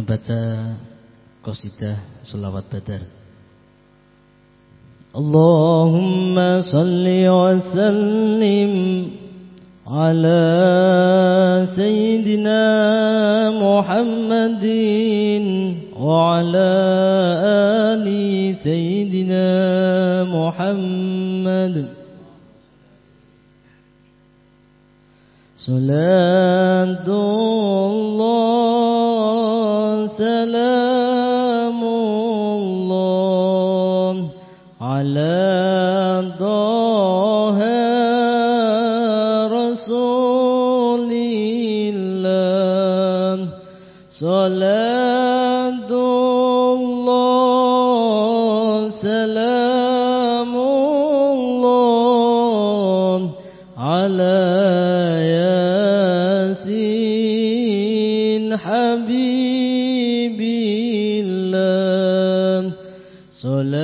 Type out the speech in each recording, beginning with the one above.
membaca qasidah selawat badar Allahumma salli wa sallim ala sayyidina Muhammadin wa ala ali sayyidina Muhammad Salatullah على ظهر رسول الله. صلاة الله سلام الله على ياسين حبيب الله. صلاة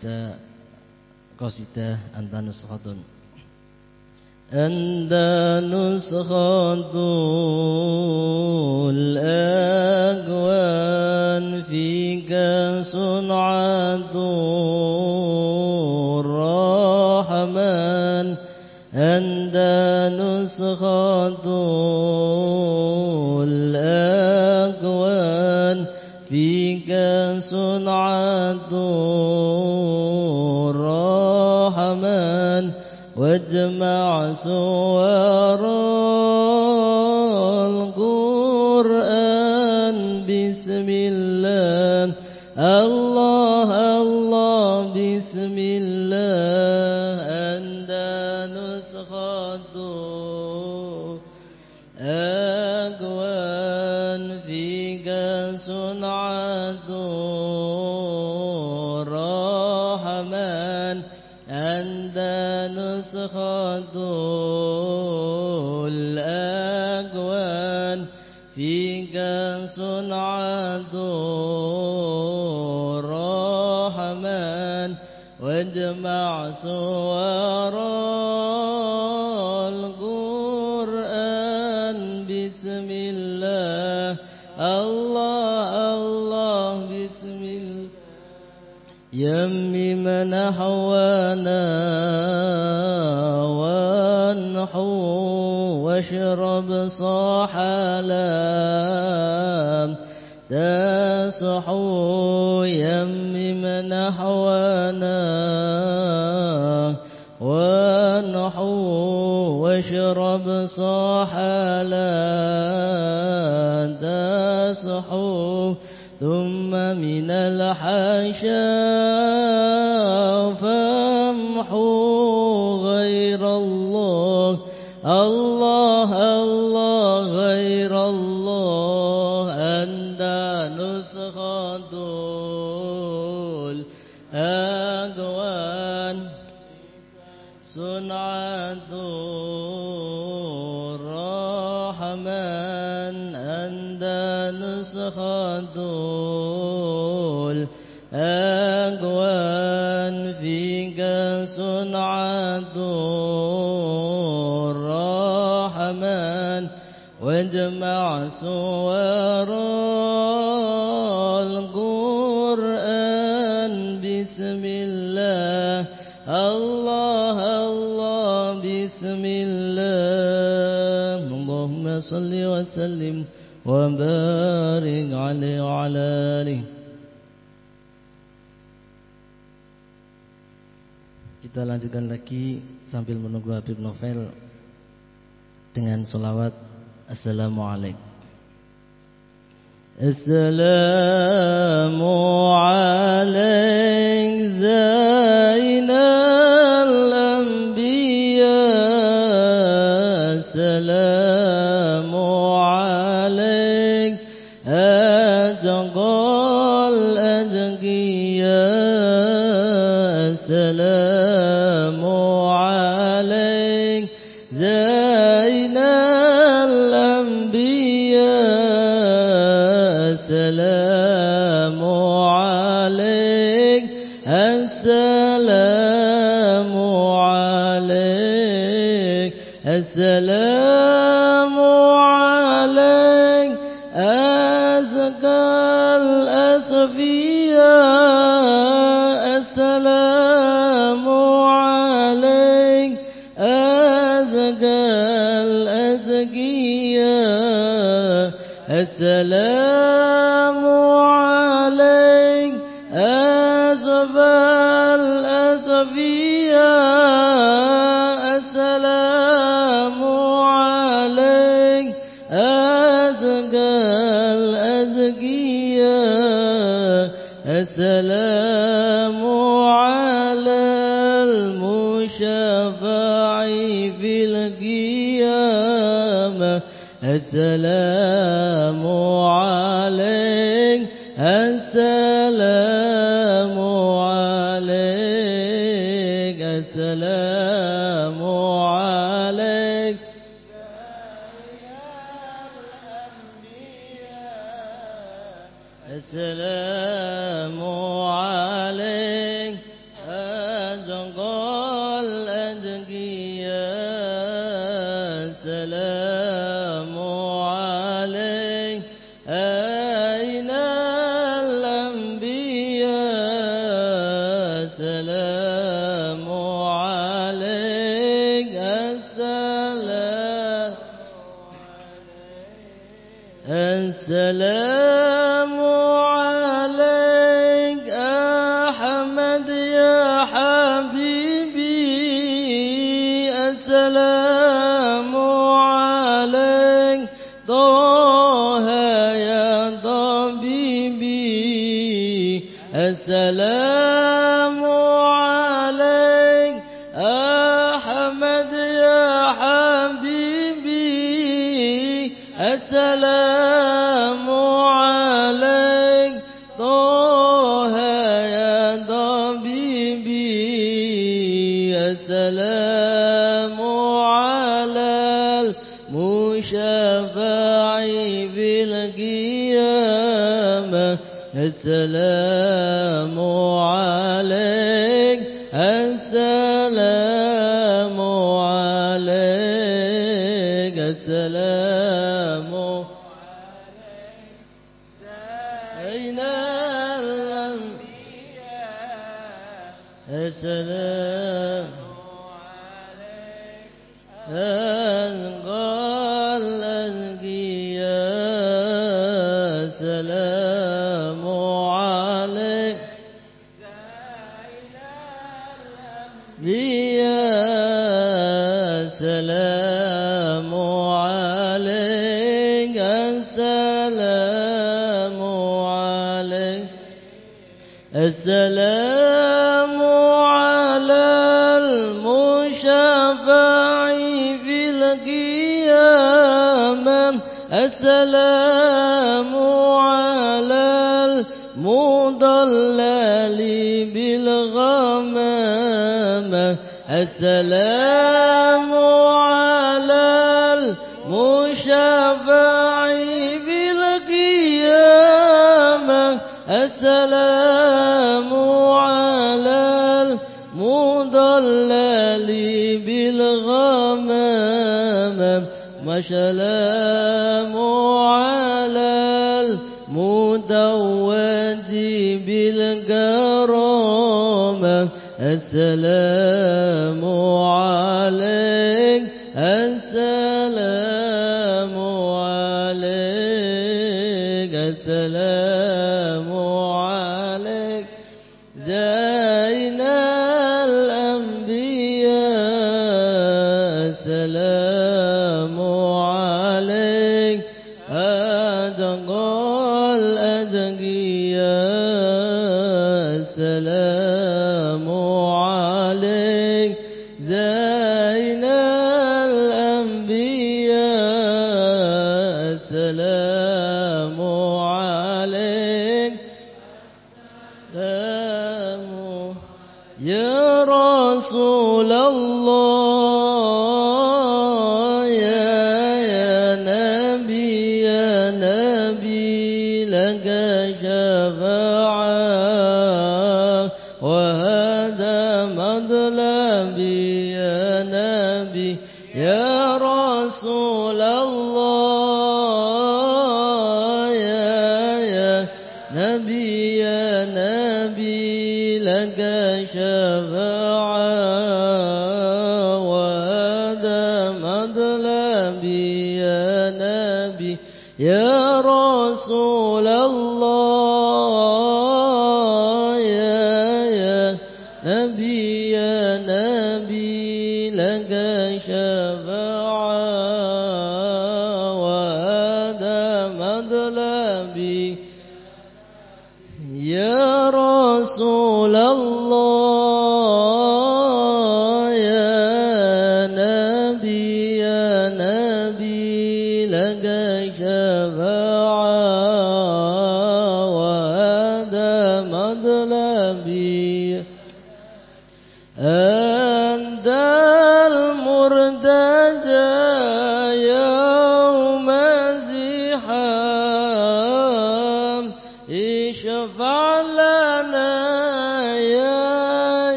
membaca qasidah anta nuskhatun. Anta nuskhatul وَرَسُولُهُ واشرب صحلا تسحو ثم من الحشا فامحو غير الله. الله واجمع سور القرآن بسم الله الله الله بسم الله اللهم صل وسلم وبارك عليه وعلى آله Kita lanjutkan lagi sambil menunggu Habib Novel dengan solawat السلام عليكم السلام عليك زين الأنبياء السلام السلام عليك أزكى الأصفياء. السلام عليك أزكى الأزكياء. السلام السلام على المشفع في القيامة. السلام عليك السلام عليك السلام شفاعي في القيامة السلام عليك. السلام السلام على المضلل بالغمامة السلام على المشفع بالقيامة السلام على المضلل بالغمامة السلام على المدوج بالكرامة. السلام على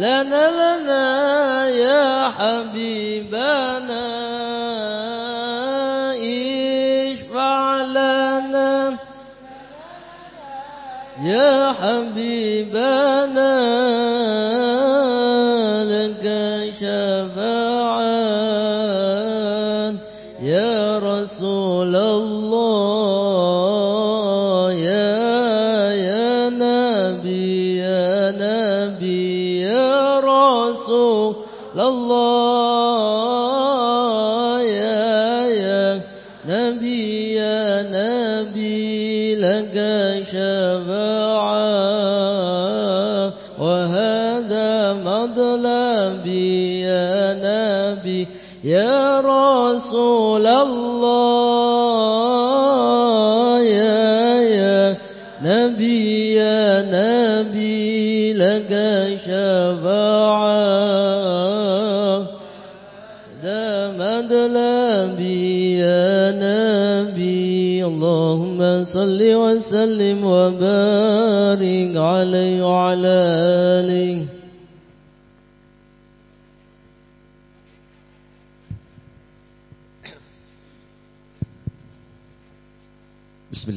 لنا لنا يا حبيبنا اشفع لنا. يا حبيبنا رسول الله يا يا. نبي يا نبي لك شفاعة. ذا مدلبي يا نبي اللهم صل وسلم وبارك عليه وعلى آله بسم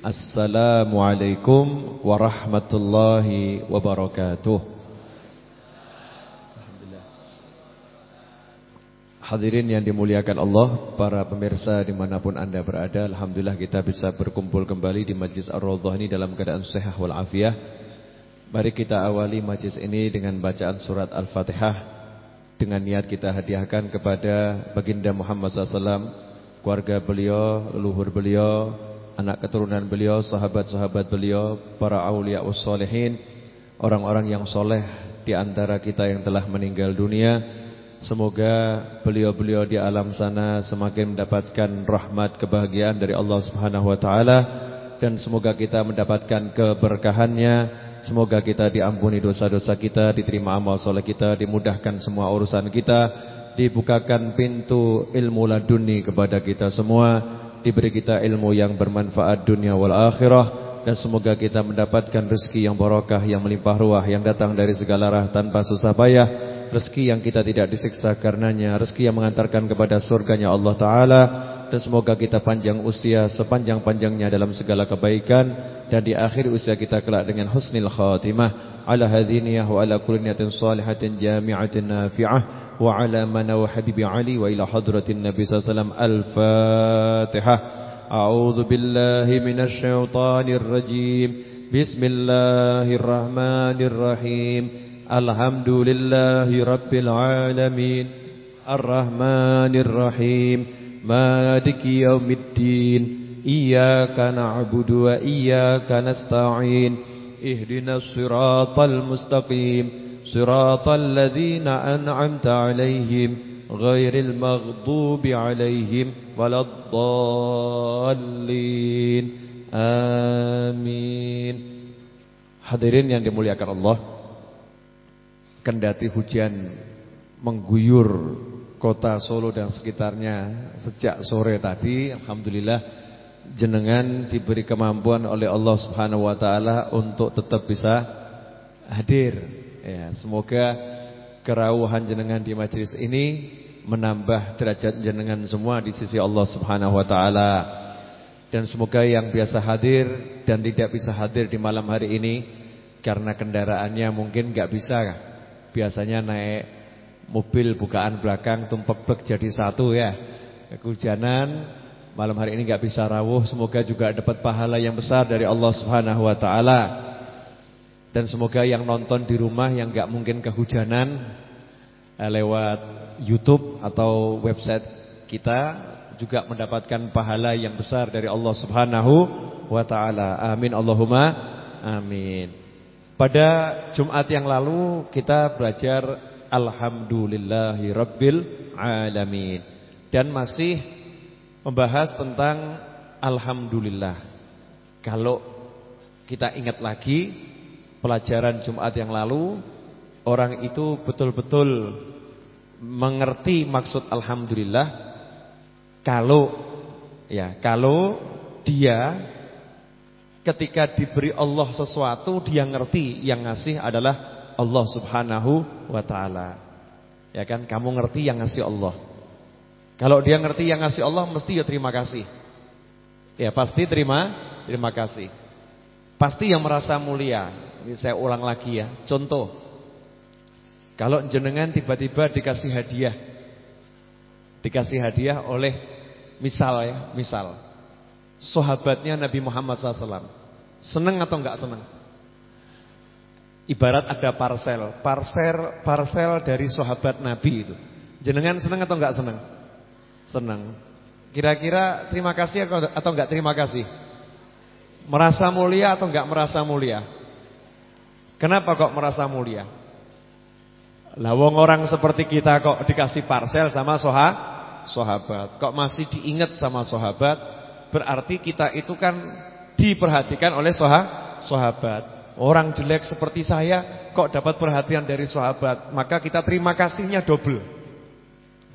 Assalamualaikum warahmatullahi wabarakatuh. Hadirin yang dimuliakan Allah Para pemirsa di mana pun anda berada Alhamdulillah kita bisa berkumpul kembali Di Majlis Ar-Rodhah ini dalam keadaan sehat walafiah Mari kita awali majlis ini dengan bacaan surat Al-Fatihah. Dengan niat kita hadiahkan kepada Baginda Muhammad SAW Keluarga beliau, leluhur beliau anak keturunan beliau, sahabat-sahabat beliau Para awliya wassalihin Orang-orang yang soleh di antara kita yang telah meninggal dunia Semoga beliau-beliau di alam sana semakin mendapatkan rahmat kebahagiaan dari Allah Subhanahu wa taala dan semoga kita mendapatkan keberkahannya. Semoga kita diampuni dosa-dosa kita, diterima amal soleh kita, dimudahkan semua urusan kita, dibukakan pintu ilmu laduni kepada kita semua, diberi kita ilmu yang bermanfaat dunia wal akhirah dan semoga kita mendapatkan rezeki yang barokah yang melimpah ruah yang datang dari segala arah tanpa susah payah. Rezeki yang kita tidak disiksa karenanya, rezeki yang mengantarkan kepada surganya Allah Ta'ala, dan semoga kita panjang usia sepanjang-panjangnya dalam segala kebaikan, dan di akhir usia kita kelak dengan husnil khatimah, ala hadhiniyah wa ala kulli niyatin salihatin jami'atin nafi'ah, وعلى من وحبيب علي وإلى حضرة النبي صلى الله عليه وسلم الفاتحة. أعوذ بالله من الشيطان الرجيم. بسم الله الرحمن الرحيم. الحمد لله رب العالمين. الرحمن الرحيم. مالك يوم الدين. إياك نعبد وإياك نستعين. اهدنا الصراط المستقيم. صراط الذين أنعمت عليهم غير المغضوب عليهم ولا الضالين آمين Hadirin yang dimuliakan Allah Kendati hujan mengguyur kota Solo dan sekitarnya sejak sore tadi Alhamdulillah jenengan diberi kemampuan oleh Allah Subhanahu wa taala untuk tetap bisa hadir. Ya, semoga kerawuhan jenengan di majelis ini menambah derajat jenengan semua di sisi Allah Subhanahu wa taala. Dan semoga yang biasa hadir dan tidak bisa hadir di malam hari ini karena kendaraannya mungkin nggak bisa. Biasanya naik mobil bukaan belakang tumpek jadi satu ya. Kehujanan Malam hari ini nggak bisa rawuh, semoga juga dapat pahala yang besar dari Allah Subhanahu wa taala. Dan semoga yang nonton di rumah yang nggak mungkin kehujanan eh, lewat YouTube atau website kita juga mendapatkan pahala yang besar dari Allah Subhanahu wa taala. Amin Allahumma amin. Pada Jumat yang lalu kita belajar alhamdulillahi rabbil alamin dan masih membahas tentang Alhamdulillah. Kalau kita ingat lagi pelajaran Jumat yang lalu, orang itu betul-betul mengerti maksud Alhamdulillah kalau ya kalau dia ketika diberi Allah sesuatu dia ngerti yang ngasih adalah Allah Subhanahu wa taala. Ya kan kamu ngerti yang ngasih Allah. Kalau dia ngerti yang ngasih Allah mesti ya terima kasih. Ya pasti terima terima kasih. Pasti yang merasa mulia. Ini saya ulang lagi ya. Contoh. Kalau jenengan tiba-tiba dikasih hadiah. Dikasih hadiah oleh misal ya, misal. Sahabatnya Nabi Muhammad SAW. Seneng atau enggak seneng? Ibarat ada parcel, parcel parcel dari sahabat Nabi itu. Jenengan seneng atau enggak seneng? Senang. Kira-kira terima kasih atau enggak terima kasih? Merasa mulia atau enggak merasa mulia? Kenapa kok merasa mulia? Lawang orang seperti kita kok dikasih parcel sama soha, sahabat. Kok masih diingat sama sahabat? Berarti kita itu kan diperhatikan oleh soha, sahabat. Orang jelek seperti saya kok dapat perhatian dari sahabat. Maka kita terima kasihnya double.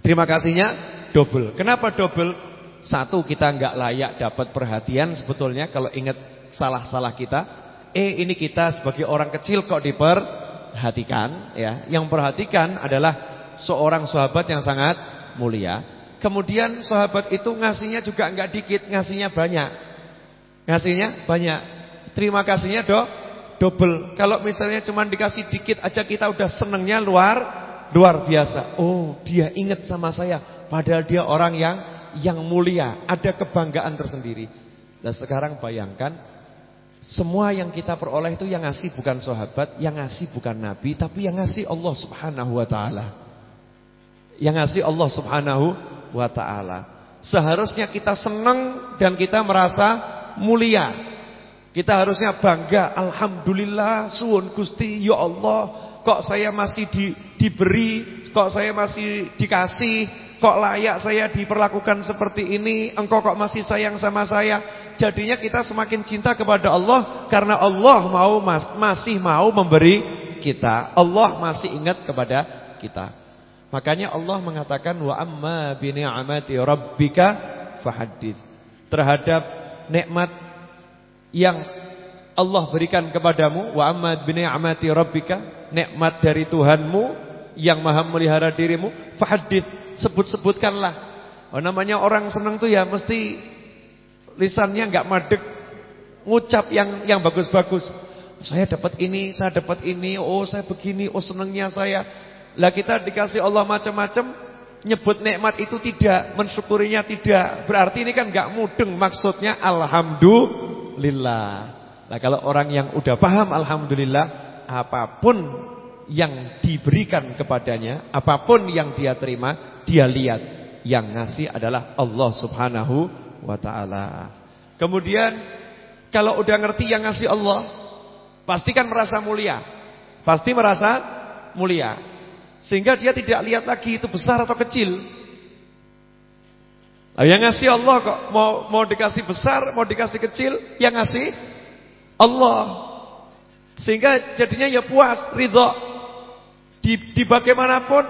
Terima kasihnya double. Kenapa double? Satu kita nggak layak dapat perhatian sebetulnya kalau ingat salah-salah kita. Eh ini kita sebagai orang kecil kok diperhatikan ya. Yang perhatikan adalah seorang sahabat yang sangat mulia. Kemudian sahabat itu ngasihnya juga nggak dikit, ngasihnya banyak. Ngasihnya banyak. Terima kasihnya do double. Kalau misalnya cuma dikasih dikit aja kita udah senengnya luar luar biasa. Oh, dia ingat sama saya. Padahal dia orang yang yang mulia, ada kebanggaan tersendiri. Dan sekarang bayangkan semua yang kita peroleh itu yang ngasih bukan sahabat, yang ngasih bukan nabi, tapi yang ngasih Allah Subhanahu wa taala. Yang ngasih Allah Subhanahu wa taala. Seharusnya kita senang dan kita merasa mulia. Kita harusnya bangga, alhamdulillah, suwun Gusti, ya Allah, kok saya masih di, diberi, kok saya masih dikasih, Kok layak saya diperlakukan seperti ini? Engkau kok masih sayang sama saya? Jadinya kita semakin cinta kepada Allah karena Allah mau mas, masih mau memberi kita. Allah masih ingat kepada kita. Makanya Allah mengatakan wa amma bi ni'mati rabbika fahaddits. Terhadap nikmat yang Allah berikan kepadamu wa amma bi ni'mati rabbika, nikmat dari Tuhanmu yang Maha melihara dirimu, fahaddits sebut-sebutkanlah. Oh, namanya orang senang tuh ya mesti lisannya nggak madek, ngucap yang yang bagus-bagus. Saya dapat ini, saya dapat ini, oh saya begini, oh senangnya saya. Lah kita dikasih Allah macam-macam, nyebut nikmat itu tidak, mensyukurinya tidak. Berarti ini kan nggak mudeng maksudnya alhamdulillah. Nah kalau orang yang udah paham alhamdulillah, apa pun yang diberikan kepadanya, apa pun yang dia terima, dia lihat yang ngasih adalah Allah Subhanahu wa taala. Kemudian kalau udah ngerti yang ngasih Allah, pasti kan merasa mulia. Pasti merasa mulia. Sehingga dia tidak lihat lagi itu besar atau kecil. Nah, yang ngasih Allah kok mau mau dikasih besar, mau dikasih kecil, yang ngasih Allah. Sehingga jadinya ya puas, ridho. Di, di bagaimanapun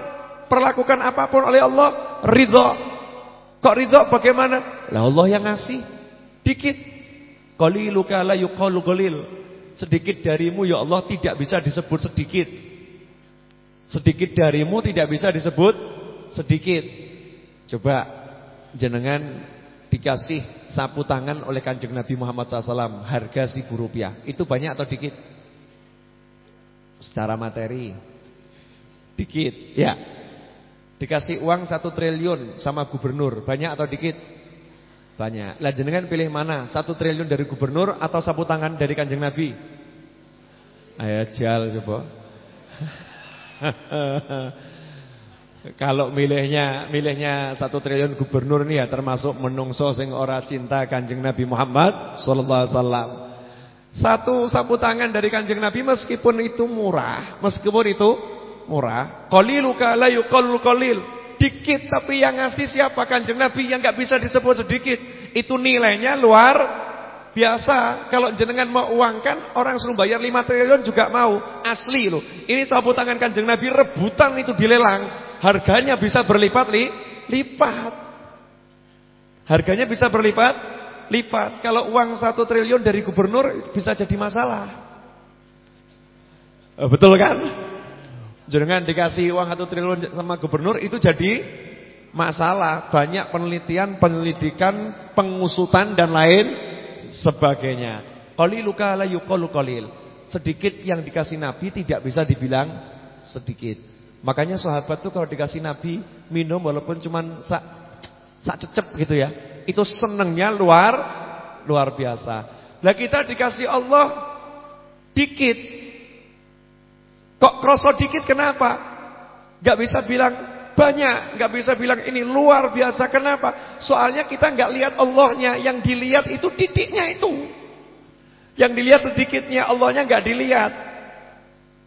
perlakukan apa pun oleh Allah, ridho. Kok ridho bagaimana? Lah Allah yang ngasih dikit. Qaliluka la yuqalu qalil. Sedikit darimu ya Allah tidak bisa disebut sedikit. Sedikit darimu tidak bisa disebut sedikit. Coba jenengan dikasih sapu tangan oleh kanjeng Nabi Muhammad SAW harga seribu rupiah itu banyak atau dikit? Secara materi dikit ya dikasih uang satu triliun sama gubernur banyak atau dikit? Banyak lah jenengan pilih mana satu triliun dari gubernur atau sapu tangan dari kanjeng Nabi? Ayo jal coba Kalau milihnya milihnya satu triliun gubernur nih ya termasuk menungso sing ora cinta Kanjeng Nabi Muhammad sallallahu alaihi wasallam. Satu sapu tangan dari Kanjeng Nabi meskipun itu murah, meskipun itu murah, qaliluka la yuqallul qalil. Dikit tapi yang ngasih siapa Kanjeng Nabi yang enggak bisa disebut sedikit. Itu nilainya luar biasa. Kalau jenengan mau uang kan orang suruh bayar 5 triliun juga mau. Asli loh. Ini sapu tangan Kanjeng Nabi rebutan itu dilelang harganya bisa berlipat li, lipat. Harganya bisa berlipat lipat. Kalau uang satu triliun dari gubernur bisa jadi masalah. Eh, betul kan? Jangan dikasih uang satu triliun sama gubernur itu jadi masalah. Banyak penelitian, penyelidikan, pengusutan dan lain sebagainya. Qaliluka la yuqalu qalil. Sedikit yang dikasih Nabi tidak bisa dibilang sedikit. Makanya sahabat tuh kalau dikasih Nabi minum walaupun cuma sak sak cecep gitu ya. Itu senengnya luar luar biasa. Lah kita dikasih Allah dikit. Kok kroso dikit kenapa? Gak bisa bilang banyak, gak bisa bilang ini luar biasa kenapa? Soalnya kita gak lihat Allahnya, yang dilihat itu titiknya itu. Yang dilihat sedikitnya Allahnya gak dilihat.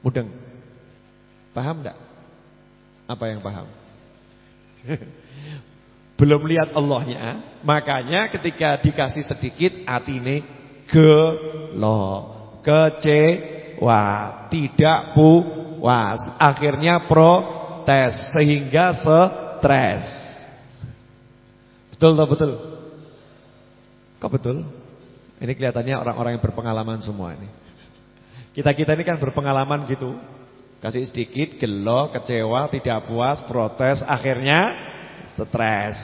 Mudeng. Paham gak? Apa yang paham? Belum lihat Allahnya, makanya ketika dikasih sedikit atine gelo, kecewa, tidak puas, akhirnya protes sehingga stres. Betul tak betul? Kok betul? Ini kelihatannya orang-orang yang berpengalaman semua ini. Kita-kita ini kan berpengalaman gitu. Kasih sedikit, gelo, kecewa, tidak puas, protes, akhirnya stres.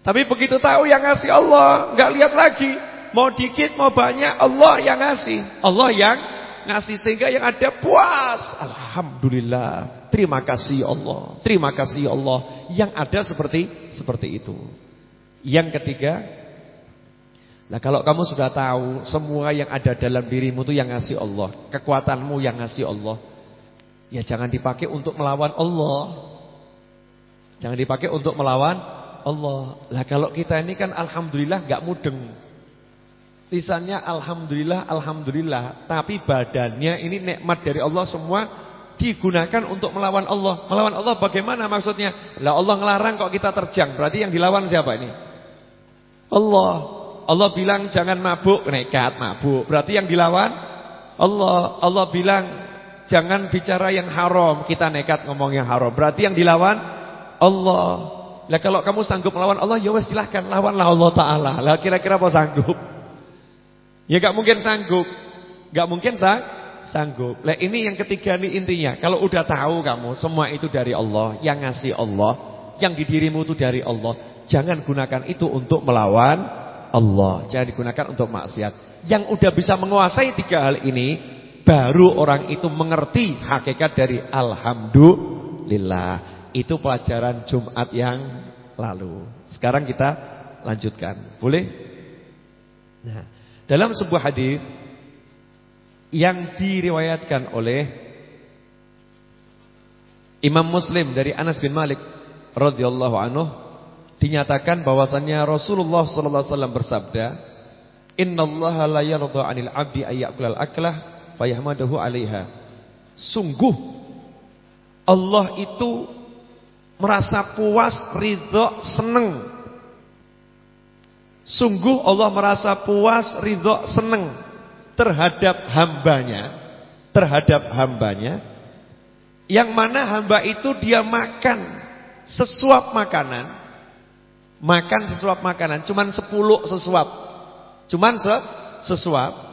Tapi begitu tahu yang ngasih Allah, nggak lihat lagi. Mau dikit, mau banyak, Allah yang ngasih. Allah yang ngasih sehingga yang ada puas. Alhamdulillah. Terima kasih Allah. Terima kasih Allah. Yang ada seperti seperti itu. Yang ketiga, Nah kalau kamu sudah tahu semua yang ada dalam dirimu itu yang ngasih Allah, kekuatanmu yang ngasih Allah, Ya jangan dipakai untuk melawan Allah. Jangan dipakai untuk melawan Allah. Lah kalau kita ini kan alhamdulillah gak mudeng. Lisannya alhamdulillah alhamdulillah, tapi badannya ini nikmat dari Allah semua digunakan untuk melawan Allah. Melawan Allah bagaimana maksudnya? Lah Allah ngelarang kok kita terjang. Berarti yang dilawan siapa ini? Allah. Allah bilang jangan mabuk, nekat mabuk. Berarti yang dilawan Allah. Allah bilang Jangan bicara yang haram, kita nekat ngomong yang haram. Berarti yang dilawan Allah. Lah kalau kamu sanggup melawan Allah, ya wes silahkan lawanlah Allah taala. Lah kira-kira apa sanggup? Ya gak mungkin sanggup. Gak mungkin sang sanggup. Lah ini yang ketiga nih intinya. Kalau udah tahu kamu semua itu dari Allah, yang ngasih Allah, yang di dirimu itu dari Allah, jangan gunakan itu untuk melawan Allah. Jangan digunakan untuk maksiat. Yang udah bisa menguasai tiga hal ini baru orang itu mengerti hakikat dari alhamdulillah. Itu pelajaran Jumat yang lalu. Sekarang kita lanjutkan. Boleh? Nah, dalam sebuah hadis yang diriwayatkan oleh Imam Muslim dari Anas bin Malik radhiyallahu anhu dinyatakan bahwasannya Rasulullah sallallahu alaihi wasallam bersabda, Innallaha la yarda 'anil 'abdi ayyakul aklah fayahmadahu 'alaiha. Sungguh Allah itu merasa puas, ridho, seneng. Sungguh Allah merasa puas, ridho, seneng terhadap hambanya, terhadap hambanya, yang mana hamba itu dia makan sesuap makanan, makan sesuap makanan, cuman sepuluh sesuap Cuman se sesuap.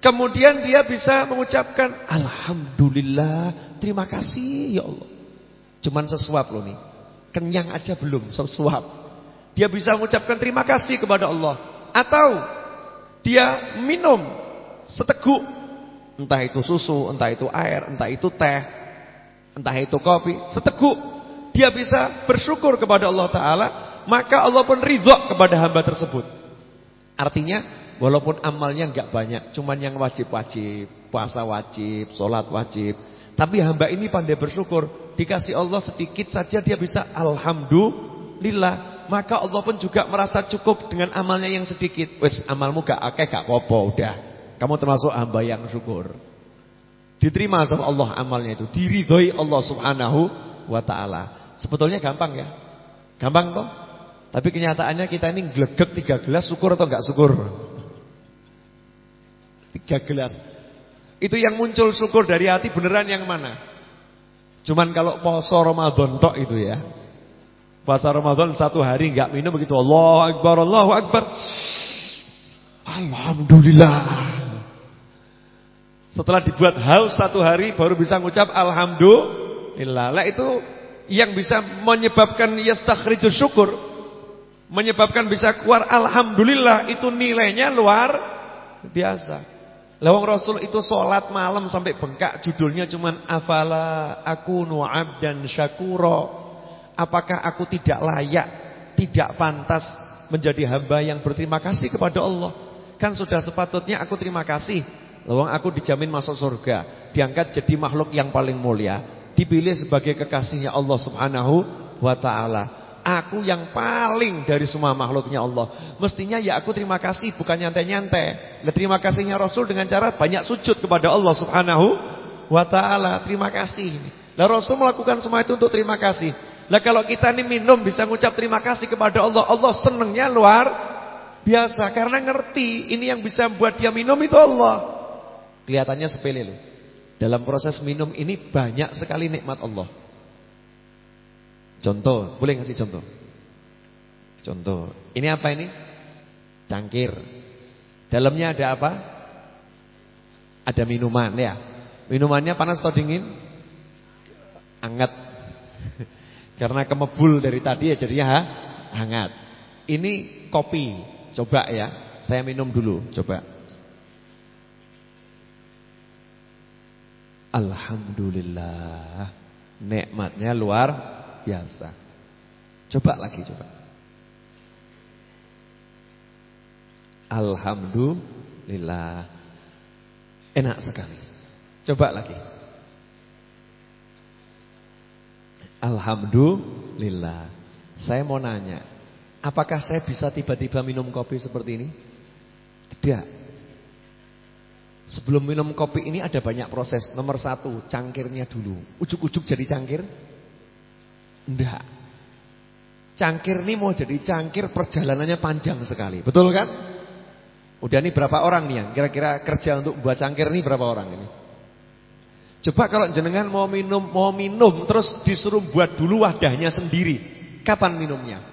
Kemudian dia bisa mengucapkan Alhamdulillah, terima kasih ya Allah. Cuman sesuap loh nih. Kenyang aja belum, sesuap. Dia bisa mengucapkan terima kasih kepada Allah. Atau dia minum seteguk. Entah itu susu, entah itu air, entah itu teh, entah itu kopi. Seteguk. Dia bisa bersyukur kepada Allah Ta'ala. Maka Allah pun ridho kepada hamba tersebut. Artinya walaupun amalnya enggak banyak, cuman yang wajib-wajib, puasa wajib, sholat wajib. Tapi hamba ini pandai bersyukur, dikasih Allah sedikit saja dia bisa alhamdulillah. Maka Allah pun juga merasa cukup dengan amalnya yang sedikit. Wes amalmu gak akeh gak popo udah. Kamu termasuk hamba yang syukur. Diterima sama Allah amalnya itu, diridhoi Allah Subhanahu wa taala. Sebetulnya gampang ya. Gampang toh? Tapi kenyataannya kita ini glegek tiga gelas syukur atau enggak syukur? Tiga gelas. Itu yang muncul syukur dari hati beneran yang mana? Cuman kalau puasa Ramadan tok itu ya. Puasa Ramadan satu hari enggak minum begitu Allah Akbar, Allahu Akbar. Alhamdulillah. Setelah dibuat haus satu hari baru bisa ngucap Alhamdulillah. Lah itu yang bisa menyebabkan yastakhrijus syukur menyebabkan bisa keluar alhamdulillah itu nilainya luar biasa. Lawang Rasul itu sholat malam sampai bengkak judulnya cuman afala aku dan syakuro. Apakah aku tidak layak, tidak pantas menjadi hamba yang berterima kasih kepada Allah? Kan sudah sepatutnya aku terima kasih. Lawang aku dijamin masuk surga, diangkat jadi makhluk yang paling mulia, dipilih sebagai kekasihnya Allah Subhanahu wa taala. Aku yang paling dari semua makhluknya Allah. Mestinya ya aku terima kasih bukan nyantai-nyantai. Nah, terima kasihnya Rasul dengan cara banyak sujud kepada Allah Subhanahu wa taala. Terima kasih. Lah Rasul melakukan semua itu untuk terima kasih. Lah kalau kita ini minum bisa ngucap terima kasih kepada Allah. Allah senengnya luar biasa karena ngerti ini yang bisa membuat dia minum itu Allah. Kelihatannya sepele loh. Dalam proses minum ini banyak sekali nikmat Allah. Contoh, boleh ngasih contoh? Contoh, ini apa ini? Cangkir. Dalamnya ada apa? Ada minuman ya. Minumannya panas atau dingin? Hangat. Karena kemebul dari tadi ya jadinya ha? hangat. Ini kopi. Coba ya. Saya minum dulu, coba. Alhamdulillah. Nikmatnya luar biasa. Coba lagi coba. Alhamdulillah. Enak sekali. Coba lagi. Alhamdulillah. Saya mau nanya, apakah saya bisa tiba-tiba minum kopi seperti ini? Tidak. Sebelum minum kopi ini ada banyak proses. Nomor satu, cangkirnya dulu. Ujuk-ujuk jadi cangkir? Enggak. Cangkir ini mau jadi cangkir perjalanannya panjang sekali. Betul kan? Udah nih berapa orang nih yang kira-kira kerja untuk buat cangkir ini berapa orang ini? Coba kalau jenengan mau minum, mau minum terus disuruh buat dulu wadahnya sendiri. Kapan minumnya?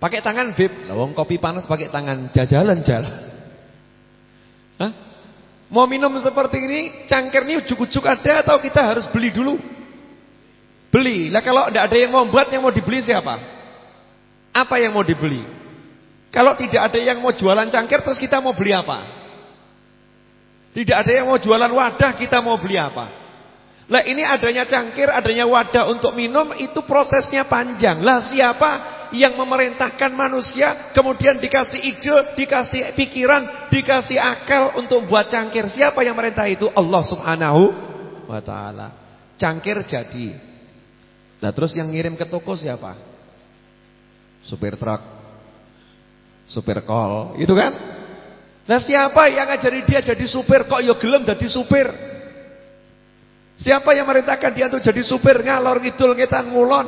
Pakai tangan bib, lawang kopi panas pakai tangan jajalan jalan. Hah? Mau minum seperti ini, cangkir ini ujuk-ujuk ada atau kita harus beli dulu? Beli. Lah kalau tidak ada yang mau buat, yang mau dibeli siapa? Apa yang mau dibeli? Kalau tidak ada yang mau jualan cangkir, terus kita mau beli apa? Tidak ada yang mau jualan wadah, kita mau beli apa? Lah ini adanya cangkir, adanya wadah untuk minum, itu prosesnya panjang. Lah siapa yang memerintahkan manusia, kemudian dikasih ide, dikasih pikiran, dikasih akal untuk buat cangkir? Siapa yang merintah itu? Allah subhanahu wa ta'ala. Cangkir jadi. Nah terus yang ngirim ke toko siapa? Supir truk. Supir kol, itu kan? Nah siapa yang ngajari dia jadi supir kok yo ya gelem jadi supir? Siapa yang merintahkan dia untuk jadi supir ngalor ngidul ngetan ngulon?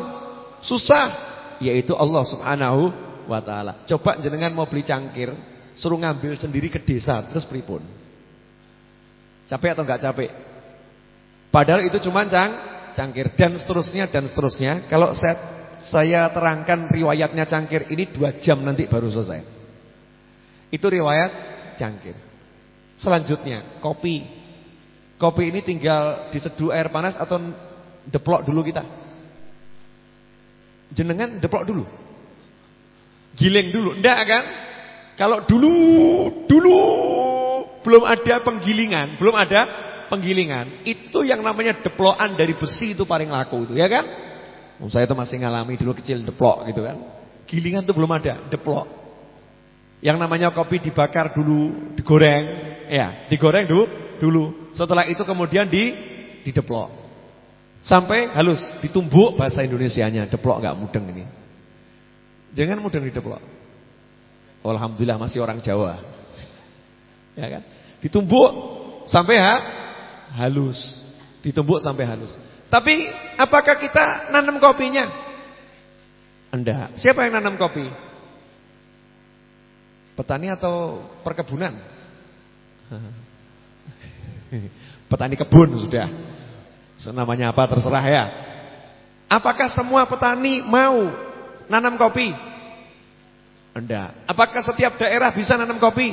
Susah. Yaitu Allah Subhanahu wa taala. Coba jenengan mau beli cangkir, suruh ngambil sendiri ke desa, terus pripun? Capek atau enggak capek? Padahal itu cuma cang cangkir dan seterusnya dan seterusnya. Kalau saya saya terangkan riwayatnya cangkir ini dua jam nanti baru selesai. Itu riwayat cangkir. Selanjutnya kopi. Kopi ini tinggal diseduh air panas atau deplok dulu kita. Jenengan deplok dulu. Giling dulu, enggak kan? Kalau dulu dulu belum ada penggilingan, belum ada penggilingan, itu yang namanya deplokan dari besi itu paling laku itu, ya kan? Saya itu masih ngalami dulu kecil deplok gitu kan. Gilingan itu belum ada, deplok. Yang namanya kopi dibakar dulu, digoreng, ya, digoreng dulu, dulu. Setelah itu kemudian di dideplok. Sampai halus, ditumbuk bahasa Indonesianya, deplok nggak mudeng ini. Jangan mudeng dideplok. Alhamdulillah masih orang Jawa. Ya kan? Ditumbuk sampai ha, halus. Ditumbuk sampai halus. Tapi apakah kita nanam kopinya? Anda. Siapa yang nanam kopi? Petani atau perkebunan? Petani kebun sudah. Namanya apa terserah ya. Apakah semua petani mau nanam kopi? Anda. Apakah setiap daerah bisa nanam kopi?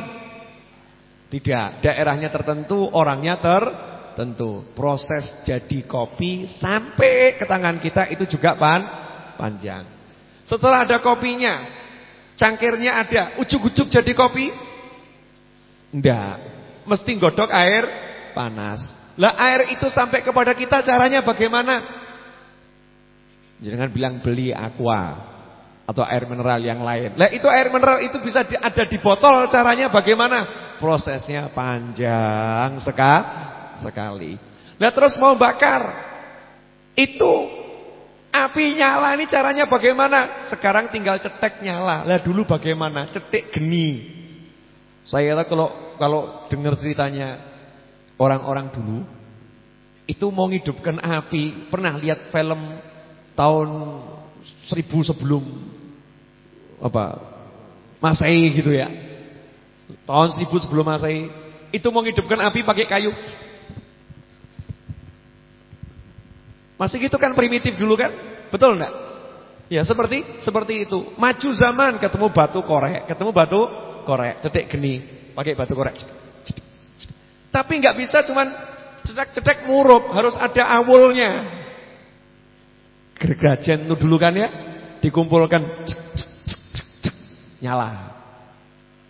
Tidak. Daerahnya tertentu, orangnya ter Tentu proses jadi kopi sampai ke tangan kita itu juga pan panjang. Setelah ada kopinya, cangkirnya ada, ujuk-ujuk jadi kopi? Enggak. Mesti godok air panas. Lah air itu sampai kepada kita caranya bagaimana? Jangan bilang beli aqua atau air mineral yang lain. Lah itu air mineral itu bisa ada di botol caranya bagaimana? Prosesnya panjang sekali sekali. Nah terus mau bakar. Itu api nyala ini caranya bagaimana? Sekarang tinggal cetek nyala. Lah dulu bagaimana? Cetek geni. Saya kalau kalau dengar ceritanya orang-orang dulu itu mau ngidupkan api, pernah lihat film tahun seribu sebelum apa Masehi gitu ya. Tahun seribu sebelum Masehi itu mau ngidupkan api pakai kayu. Masih gitu kan primitif dulu kan? Betul enggak? Ya seperti seperti itu. Maju zaman ketemu batu korek, ketemu batu korek, cetek geni, pakai batu korek. Tapi enggak bisa cuman cetek-cetek murup, harus ada awulnya. Gergajen itu dulu kan ya, dikumpulkan nyala.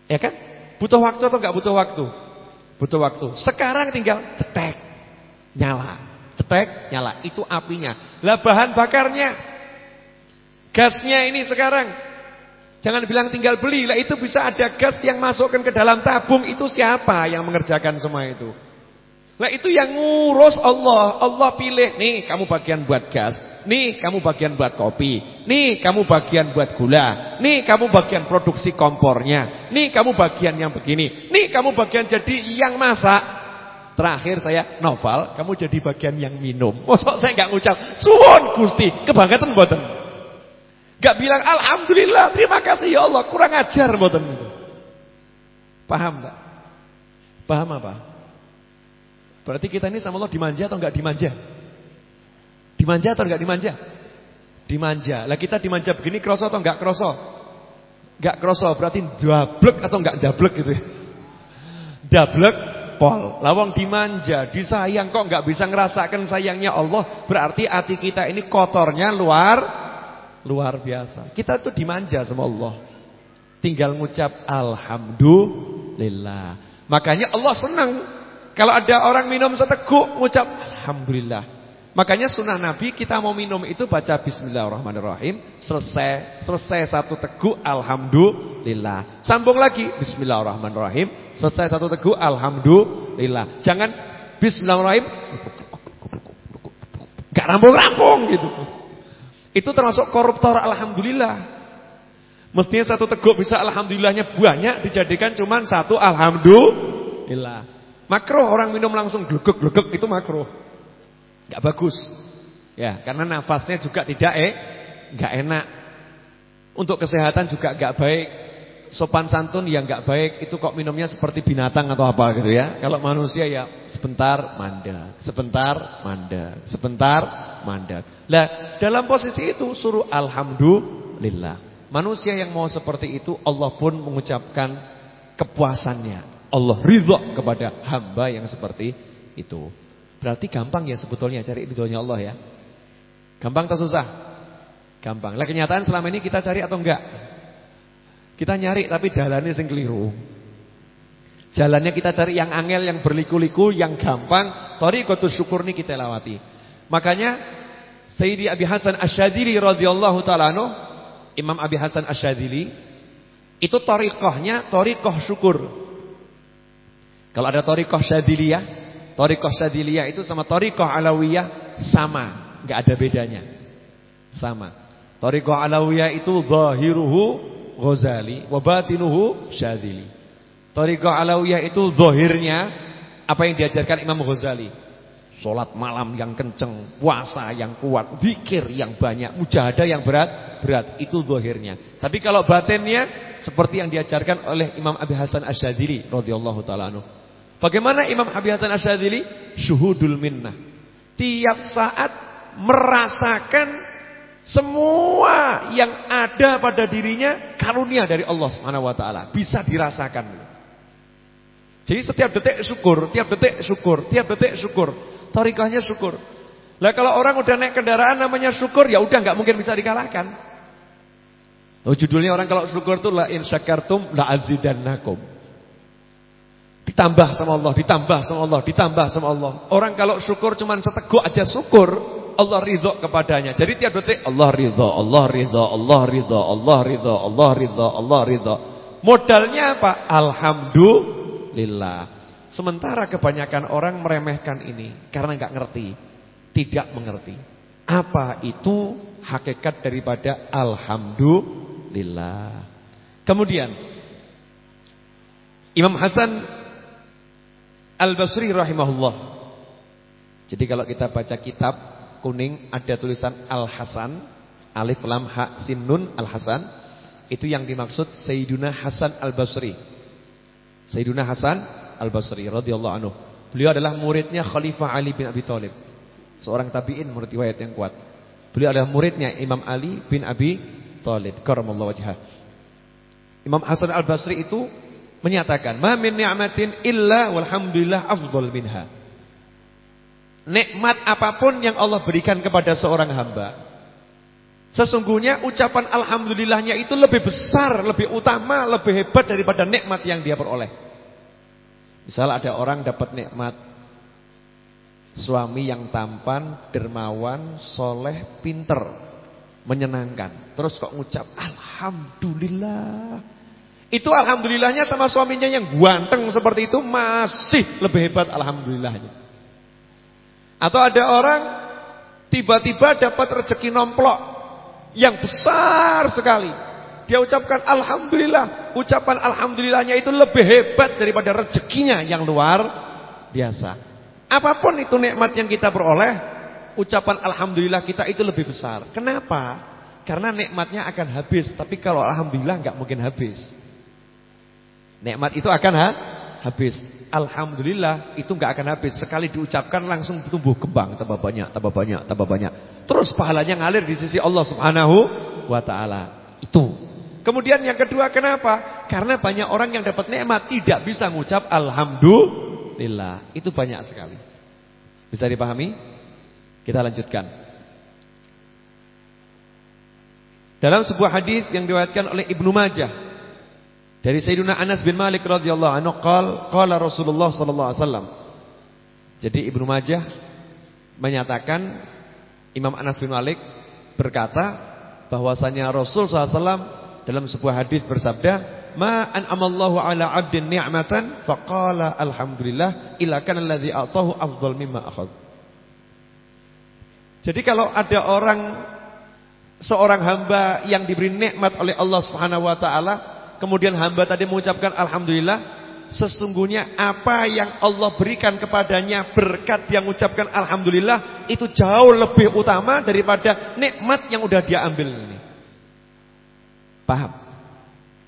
Ya kan? Butuh waktu atau enggak butuh waktu? Butuh waktu. Sekarang tinggal cetek nyala. Cetek, nyala. Itu apinya. Lah bahan bakarnya. Gasnya ini sekarang. Jangan bilang tinggal beli. Lah itu bisa ada gas yang masukkan ke dalam tabung. Itu siapa yang mengerjakan semua itu? Lah itu yang ngurus Allah. Allah pilih. Nih kamu bagian buat gas. Nih kamu bagian buat kopi. Nih kamu bagian buat gula. Nih kamu bagian produksi kompornya. Nih kamu bagian yang begini. Nih kamu bagian jadi yang masak. Terakhir saya novel, kamu jadi bagian yang minum. Mosok saya nggak ngucap, suwon Gusti, kebangetan mboten. Gak bilang alhamdulillah, terima kasih ya Allah, kurang ajar mboten. Paham tak? Paham apa? Berarti kita ini sama Allah dimanja atau enggak dimanja? Dimanja atau enggak dimanja? Dimanja. Lah kita dimanja begini kroso atau enggak kroso? Enggak kroso, berarti dablek atau enggak dablek gitu ya. Dablek pol. Lawang dimanja, disayang kok nggak bisa ngerasakan sayangnya Allah. Berarti hati kita ini kotornya luar luar biasa. Kita tuh dimanja sama Allah. Tinggal ngucap alhamdulillah. Makanya Allah senang kalau ada orang minum seteguk ngucap alhamdulillah. Makanya sunnah Nabi kita mau minum itu baca Bismillahirrahmanirrahim Selesai selesai satu teguk Alhamdulillah Sambung lagi Bismillahirrahmanirrahim Selesai satu teguk Alhamdulillah Jangan Bismillahirrahmanirrahim Gak rampung-rampung gitu Itu termasuk koruptor Alhamdulillah Mestinya satu teguk bisa alhamdulillahnya banyak dijadikan cuma satu alhamdulillah. Makro orang minum langsung glegek-glegek itu makro. Enggak bagus. Ya, karena nafasnya juga tidak eh enggak enak. Untuk kesehatan juga enggak baik. Sopan santun yang enggak baik itu kok minumnya seperti binatang atau apa gitu ya. Kalau manusia ya sebentar manda, sebentar manda, sebentar manda. Lah, dalam posisi itu suruh alhamdulillah. Manusia yang mau seperti itu Allah pun mengucapkan kepuasannya. Allah ridha kepada hamba yang seperti itu. Berarti gampang ya sebetulnya cari ridhonya Allah ya. Gampang atau susah? Gampang. Lah kenyataan selama ini kita cari atau enggak? Kita nyari tapi jalannya sing keliru. Jalannya kita cari yang angel, yang berliku-liku, yang gampang. Thariqatus syukur ini kita lewati. Makanya Sayyidi Abi Hasan Asyadili radhiyallahu taala Imam Abi Hasan Asyadili itu torikohnya torikoh syukur. Kalau ada torikoh syadiliyah, torikoh syadiliyah itu sama torikoh alawiyah sama, nggak ada bedanya, sama. Torikoh alawiyah itu zahiruhu Ghazali, wabatinuhu Syadili. Torikoh alawiyah itu zahirnya apa yang diajarkan Imam Ghazali. Sholat malam yang kenceng, puasa yang kuat, zikir yang banyak, mujahadah yang berat, berat. Itu zahirnya. Tapi kalau batinnya seperti yang diajarkan oleh Imam Abi Hasan Asyadili radhiyallahu taala Bagaimana Imam Abi Hasan Asyadili? Syuhudul minnah. Tiap saat merasakan semua yang ada pada dirinya karunia dari Allah Subhanahu wa taala, bisa dirasakan. Jadi setiap detik syukur, tiap detik syukur, tiap detik syukur. Torikohnya syukur. Lah kalau orang udah naik kendaraan namanya syukur, ya udah nggak mungkin bisa dikalahkan. Oh judulnya orang kalau syukur tuh la in syakartum la azidannakum. Ditambah sama Allah, ditambah sama Allah, ditambah sama Allah. Orang kalau syukur cuma seteguk aja syukur, Allah ridho kepadanya. Jadi tiap detik Allah ridho, Allah ridho, Allah ridho, Allah ridho, Allah ridho, Allah ridho. Modalnya apa? Alhamdulillah. Sementara kebanyakan orang meremehkan ini karena nggak ngerti, tidak mengerti. Apa itu hakikat daripada alhamdulillah. Kemudian Imam Hasan Al-Basri rahimahullah. Jadi kalau kita baca kitab kuning ada tulisan Al-Hasan, alif lam ha sin nun Al-Hasan, itu yang dimaksud Sayyiduna Hasan Al-Basri. Sayyiduna Hasan Al-Basri radhiyallahu anhu. Beliau adalah muridnya Khalifah Ali bin Abi Thalib. Seorang tabi'in menurut riwayat yang kuat. Beliau adalah muridnya Imam Ali bin Abi Thalib karamallahu wajhah. Imam Hasan Al-Basri itu menyatakan, "Ma min ni'matin illa walhamdulillah afdal minha." Nikmat apa pun yang Allah berikan kepada seorang hamba, sesungguhnya ucapan alhamdulillahnya itu lebih besar, lebih utama, lebih hebat daripada nikmat yang dia peroleh. Misal ada orang dapat nikmat suami yang tampan, dermawan, soleh, pinter, menyenangkan. Terus kok ngucap alhamdulillah. Itu alhamdulillahnya sama suaminya yang ganteng seperti itu masih lebih hebat alhamdulillahnya. Atau ada orang tiba-tiba dapat rezeki nomplok yang besar sekali. Dia ucapkan Alhamdulillah. Ucapan Alhamdulillahnya itu lebih hebat daripada rezekinya yang luar biasa. Apa pun itu nikmat yang kita peroleh, ucapan Alhamdulillah kita itu lebih besar. Kenapa? Karena nikmatnya akan habis. Tapi kalau Alhamdulillah nggak mungkin habis. Nikmat itu akan ha habis. Alhamdulillah itu nggak akan habis. Sekali diucapkan langsung tumbuh kembang. Tambah banyak, tambah banyak, tambah banyak. Terus pahalanya ngalir di sisi Allah subhanahu wa ta'ala. Itu Kemudian yang kedua kenapa? Karena banyak orang yang dapat nikmat tidak bisa mengucap alhamdulillah. Itu banyak sekali. Bisa dipahami? Kita lanjutkan. Dalam sebuah hadis yang diriwayatkan oleh Ibnu Majah dari Sayyidina Anas bin Malik radhiyallahu anhu qala Rasulullah sallallahu alaihi wasallam. Jadi Ibnu Majah menyatakan Imam Anas bin Malik berkata bahwasanya Rasul sallallahu alaihi wasallam dalam sebuah hadis bersabda, "Ma an'amallahu 'ala 'abdin ni'matan faqala alhamdulillah illa kana allazi a'tahu afdal mimma akhadh." Jadi kalau ada orang seorang hamba yang diberi nikmat oleh Allah Subhanahu wa taala, kemudian hamba tadi mengucapkan alhamdulillah, sesungguhnya apa yang Allah berikan kepadanya berkat yang mengucapkan alhamdulillah itu jauh lebih utama daripada nikmat yang udah dia ambil. Paham?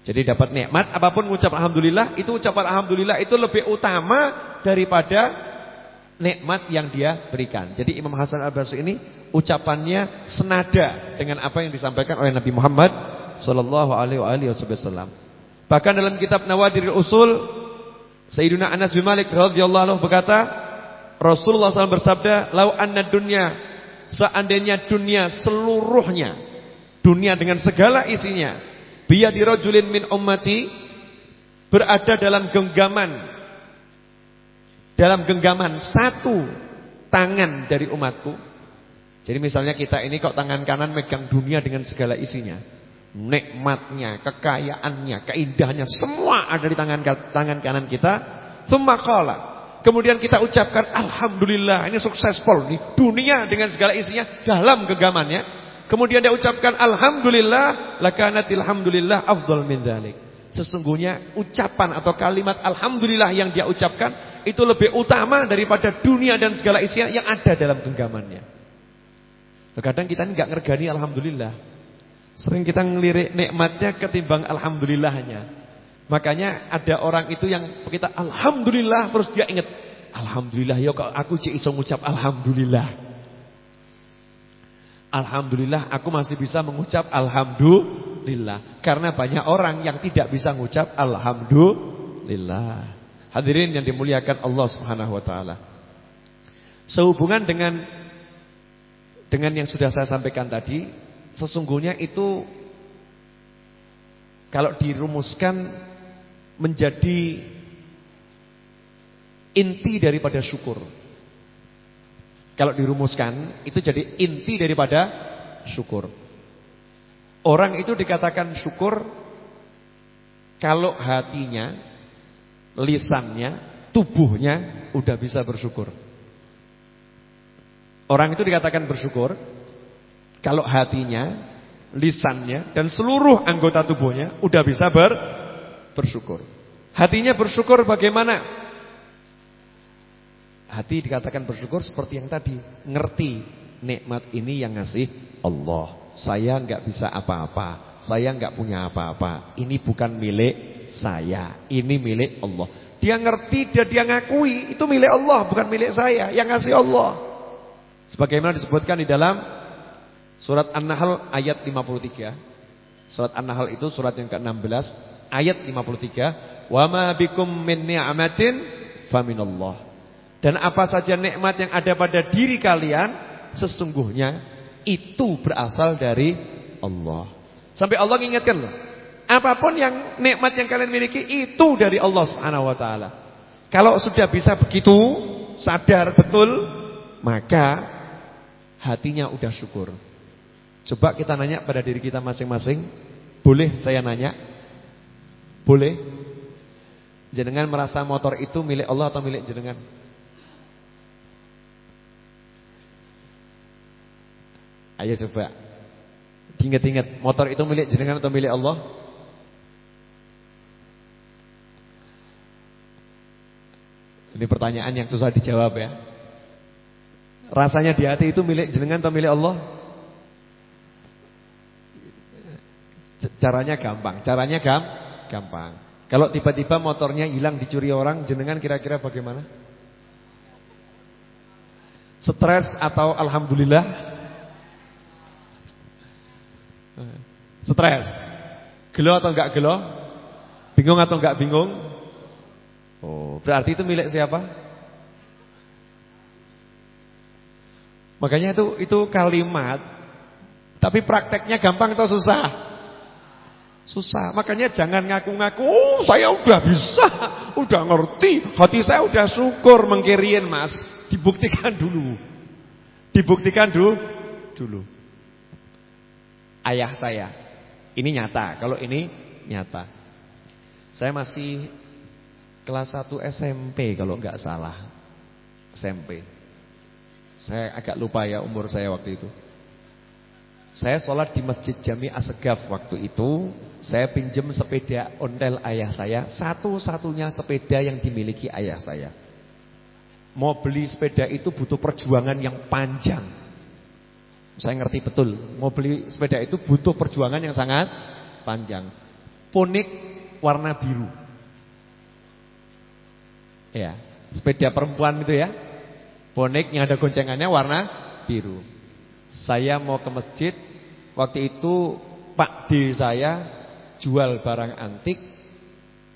Jadi dapat nikmat apa pun mengucap alhamdulillah, itu ucapan alhamdulillah itu lebih utama daripada nikmat yang dia berikan. Jadi Imam Hasan Al-Basri ini ucapannya senada dengan apa yang disampaikan oleh Nabi Muhammad sallallahu alaihi wasallam. Bahkan dalam kitab Nawadirul Usul Sayyidina Anas bin Malik radhiyallahu anhu berkata, Rasulullah SAW bersabda, "Lau anna dunya seandainya dunia seluruhnya, dunia dengan segala isinya, biyadi rajulin min ummati berada dalam genggaman dalam genggaman satu tangan dari umatku jadi misalnya kita ini kok tangan kanan megang dunia dengan segala isinya. Nikmatnya, kekayaannya, keindahannya semua ada di tangan tangan kanan kita. Tsumma Kemudian kita ucapkan alhamdulillah, ini suksesful nih dunia dengan segala isinya dalam genggamannya. Kemudian dia ucapkan alhamdulillah, lakanatil hamdulillah afdal min dzalik. Sesungguhnya ucapan atau kalimat alhamdulillah yang dia ucapkan itu lebih utama daripada dunia dan segala isinya yang ada dalam genggamannya. Kadang kita ini nggak ngergani alhamdulillah. Sering kita ngelirik nikmatnya ketimbang alhamdulillahnya. Makanya ada orang itu yang kita alhamdulillah terus dia ingat alhamdulillah ya kok aku cek iso ngucap alhamdulillah. Alhamdulillah aku masih bisa mengucap alhamdulillah karena banyak orang yang tidak bisa mengucap alhamdulillah. Hadirin yang dimuliakan Allah Subhanahu wa taala. Sehubungan dengan dengan yang sudah saya sampaikan tadi, sesungguhnya itu kalau dirumuskan menjadi inti daripada syukur. Kalau dirumuskan itu jadi inti daripada syukur. Orang itu dikatakan syukur kalau hatinya, lisannya, tubuhnya udah bisa bersyukur. Orang itu dikatakan bersyukur kalau hatinya, lisannya dan seluruh anggota tubuhnya udah bisa ber bersyukur. Hatinya bersyukur bagaimana? Hati dikatakan bersyukur seperti yang tadi, ngerti nikmat ini yang ngasih Allah. Saya nggak bisa apa-apa, saya nggak punya apa-apa. Ini bukan milik saya, ini milik Allah. Dia ngerti dan dia ngakui itu milik Allah, bukan milik saya, yang ngasih Allah. Sebagaimana disebutkan di dalam surat An-Nahl ayat 53. Surat An-Nahl itu surat yang ke-16 ayat 53, "Wa ma bikum min ni'matin faminallah." Dan apa saja nikmat yang ada pada diri kalian sesungguhnya itu berasal dari Allah. Sampai Allah mengingatkan loh. Apa pun yang nikmat yang kalian miliki itu dari Allah Subhanahu wa taala. Kalau sudah bisa begitu, sadar betul, maka hatinya udah syukur. Coba kita nanya pada diri kita masing-masing. Boleh saya nanya? Boleh? Jenengan merasa motor itu milik Allah atau milik jenengan? Ayo coba. Ingat-ingat, motor itu milik jenengan atau milik Allah? Ini pertanyaan yang susah dijawab ya. Rasanya di hati itu milik jenengan atau milik Allah? Caranya gampang, caranya gam, gampang. Kalau tiba-tiba motornya hilang dicuri orang, jenengan kira-kira bagaimana? Stres atau alhamdulillah? Stres. Gelo atau enggak gelo? Bingung atau enggak bingung? Oh, berarti itu milik siapa? Makanya itu itu kalimat tapi prakteknya gampang atau susah? Susah. Makanya jangan ngaku-ngaku, "Oh, saya udah bisa, udah ngerti, hati saya udah syukur mengkirin, Mas." Dibuktikan dulu. Dibuktikan dulu dulu. Ayah saya. Ini nyata, kalau ini nyata. Saya masih kelas 1 SMP kalau nggak salah. SMP. Saya agak lupa ya umur saya waktu itu. Saya sholat di Masjid Jami Asegaf waktu itu. Saya pinjam sepeda ontel ayah saya. Satu-satunya sepeda yang dimiliki ayah saya. Mau beli sepeda itu butuh perjuangan yang panjang. Saya ngerti betul. Mau beli sepeda itu butuh perjuangan yang sangat panjang. Ponik warna biru. Ya, sepeda perempuan itu ya. Ponik yang ada goncengannya warna biru. Saya mau ke masjid, waktu itu Pak D saya jual barang antik,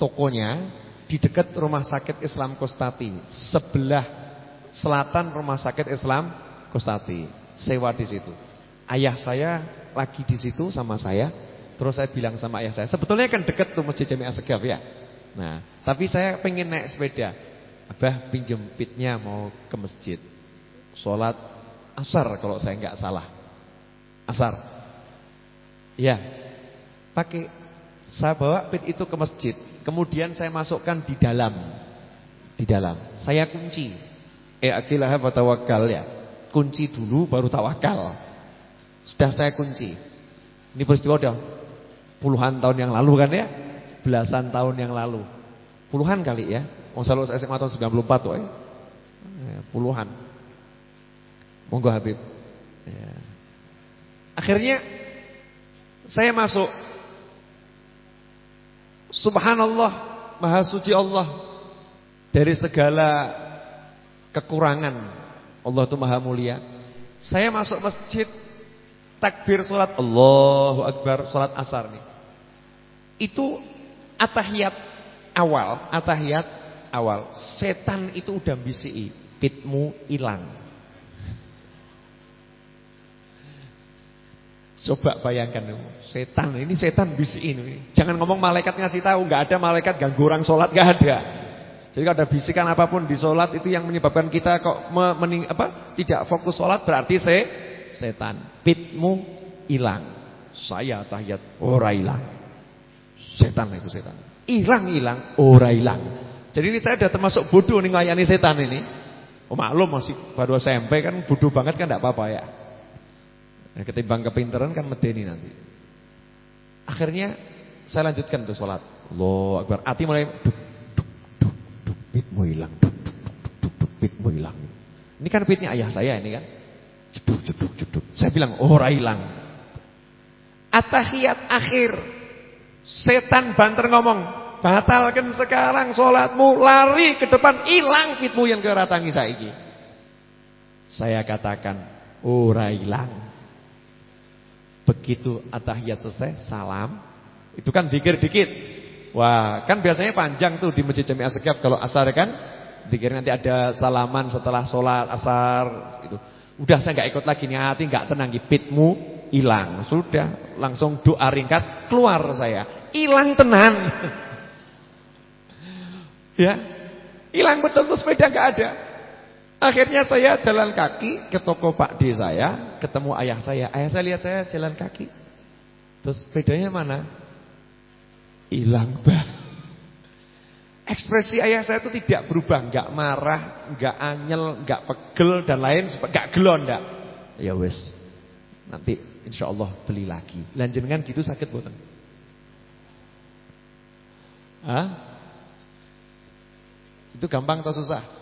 tokonya di dekat rumah sakit Islam Kostati, sebelah selatan rumah sakit Islam Kostati. Sewa di situ. Ayah saya lagi di situ sama saya, terus saya bilang sama ayah saya, sebetulnya kan dekat tuh Masjid Jami'ah Segaf ya. Nah, tapi saya pengen naik sepeda. Abah pinjem pitnya mau ke masjid. Sholat asar kalau saya nggak salah. Asar. Ya. Pakai saya bawa pit itu ke masjid. Kemudian saya masukkan di dalam. Di dalam. Saya kunci. Eh ya. Kunci dulu baru tawakal. Sudah saya kunci. Ini peristiwa udah puluhan tahun yang lalu kan ya? Belasan tahun yang lalu. Puluhan kali ya. Wong selalu SMA tahun 94 tuh eh. Puluhan. Monggo Habib. Ya. Akhirnya saya masuk. Subhanallah, Maha suci Allah dari segala kekurangan. Allah itu Maha mulia. Saya masuk masjid takbir salat Allahu Akbar salat asar nih. Itu atahiyat awal, atahiyat awal. Setan itu udah bisi, pitmu hilang. Coba bayangkan setan ini setan bisikin ini. Jangan ngomong malaikat ngasih tahu, nggak ada malaikat ganggu orang sholat nggak ada. Jadi kalau ada bisikan apa pun di sholat itu yang menyebabkan kita kok mening, apa tidak fokus sholat berarti se setan. Pitmu hilang. Saya tahiyat ora hilang. Setan itu setan. Hilang hilang ora hilang. Jadi ini ada termasuk bodoh nih ngayani setan ini. Oh maklum masih baru SMP kan bodoh banget kan tidak apa-apa ya. Nah, ketimbang kepintaran kan medeni nanti. Akhirnya saya lanjutkan tuh sholat. Allah Akbar. Hati mulai duk duk duk duk pitmu hilang. Duk duk duk duk duk pitmu hilang. Ini kan pitnya ayah saya ini kan. Jeduk jeduk jeduk. Saya bilang oh hilang. Atahiyat akhir. Setan banter ngomong, batalkan sekarang sholatmu, lari ke depan, hilang pitmu yang keratangi saiki. Saya katakan, ora hilang. Begitu atahiyat selesai, salam. Itu kan dikir dikit. Wah, kan biasanya panjang tuh di Masjid Jami'ah Segaf kalau asar kan. Dikir nanti ada salaman setelah sholat asar itu. Udah saya nggak ikut lagi nih hati nggak tenang pitmu hilang. Sudah, langsung doa ringkas keluar saya. Hilang tenan. ya. Hilang betul tuh sepeda nggak ada. Akhirnya saya jalan kaki ke toko Pak D saya, ketemu ayah saya. Ayah saya lihat saya jalan kaki. Terus bedanya mana? Hilang bah. Ekspresi ayah saya itu tidak berubah, enggak marah, enggak anyel, enggak pegel dan lain enggak gelon enggak. Ya wes. Nanti insya Allah beli lagi. Lanjengan gitu sakit boten? Hah? Itu gampang atau susah?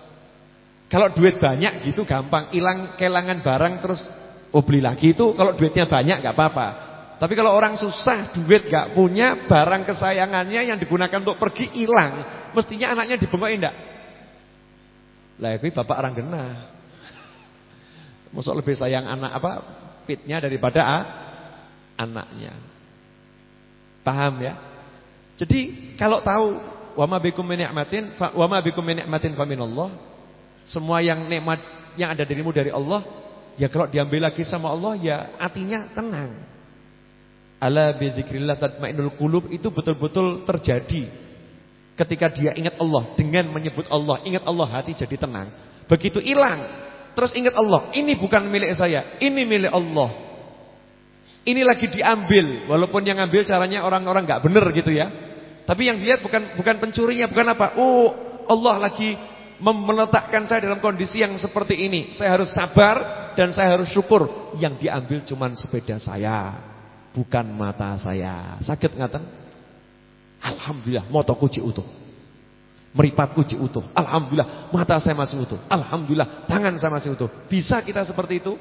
Kalau duit banyak gitu gampang, hilang kelangan barang terus oh beli lagi itu kalau duitnya banyak nggak apa-apa. Tapi kalau orang susah, duit nggak punya, barang kesayangannya yang digunakan untuk pergi hilang, mestinya anaknya dibengok enggak? Lah itu bapak orang genah. Masuk lebih sayang anak apa? Pitnya daripada ah, anaknya. Paham ya? Jadi kalau tahu wama bikum min ni'matin wama bikum min ni'matin faminallah semua yang nikmat yang ada dirimu dari Allah, ya kalau diambil lagi sama Allah ya artinya tenang. Ala bidzikrillah tatmainnul qulub itu betul-betul terjadi ketika dia ingat Allah dengan menyebut Allah, ingat Allah hati jadi tenang. Begitu hilang, terus ingat Allah, ini bukan milik saya, ini milik Allah. Ini lagi diambil, walaupun yang ambil caranya orang-orang nggak benar gitu ya. Tapi yang dilihat bukan bukan pencurinya, bukan apa? Oh, Allah lagi meletakkan saya dalam kondisi yang seperti ini. Saya harus sabar dan saya harus syukur yang diambil cuma sepeda saya, bukan mata saya. Sakit ngaten? Alhamdulillah motoku cik utuh. Meripatku cik utuh. Alhamdulillah mata saya masih utuh. Alhamdulillah tangan saya masih utuh. Bisa kita seperti itu?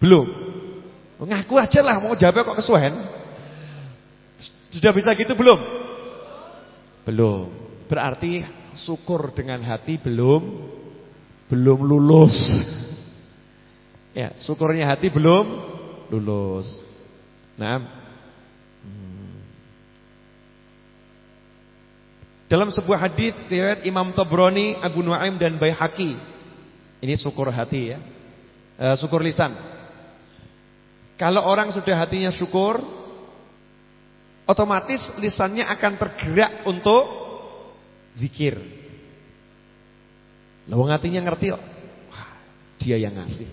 Belum. Ngaku aja lah mau jawab kok kesuhen. Sudah bisa gitu belum? Belum. Berarti syukur dengan hati belum belum lulus. Ya, syukurnya hati belum lulus. Nah, hmm. dalam sebuah hadis riwayat Imam Tabrani, Abu Nuaim dan Baihaqi. Ini syukur hati ya. E, syukur lisan. Kalau orang sudah hatinya syukur, otomatis lisannya akan tergerak untuk zikir. Lawang hatinya ngerti kok. Dia yang ngasih.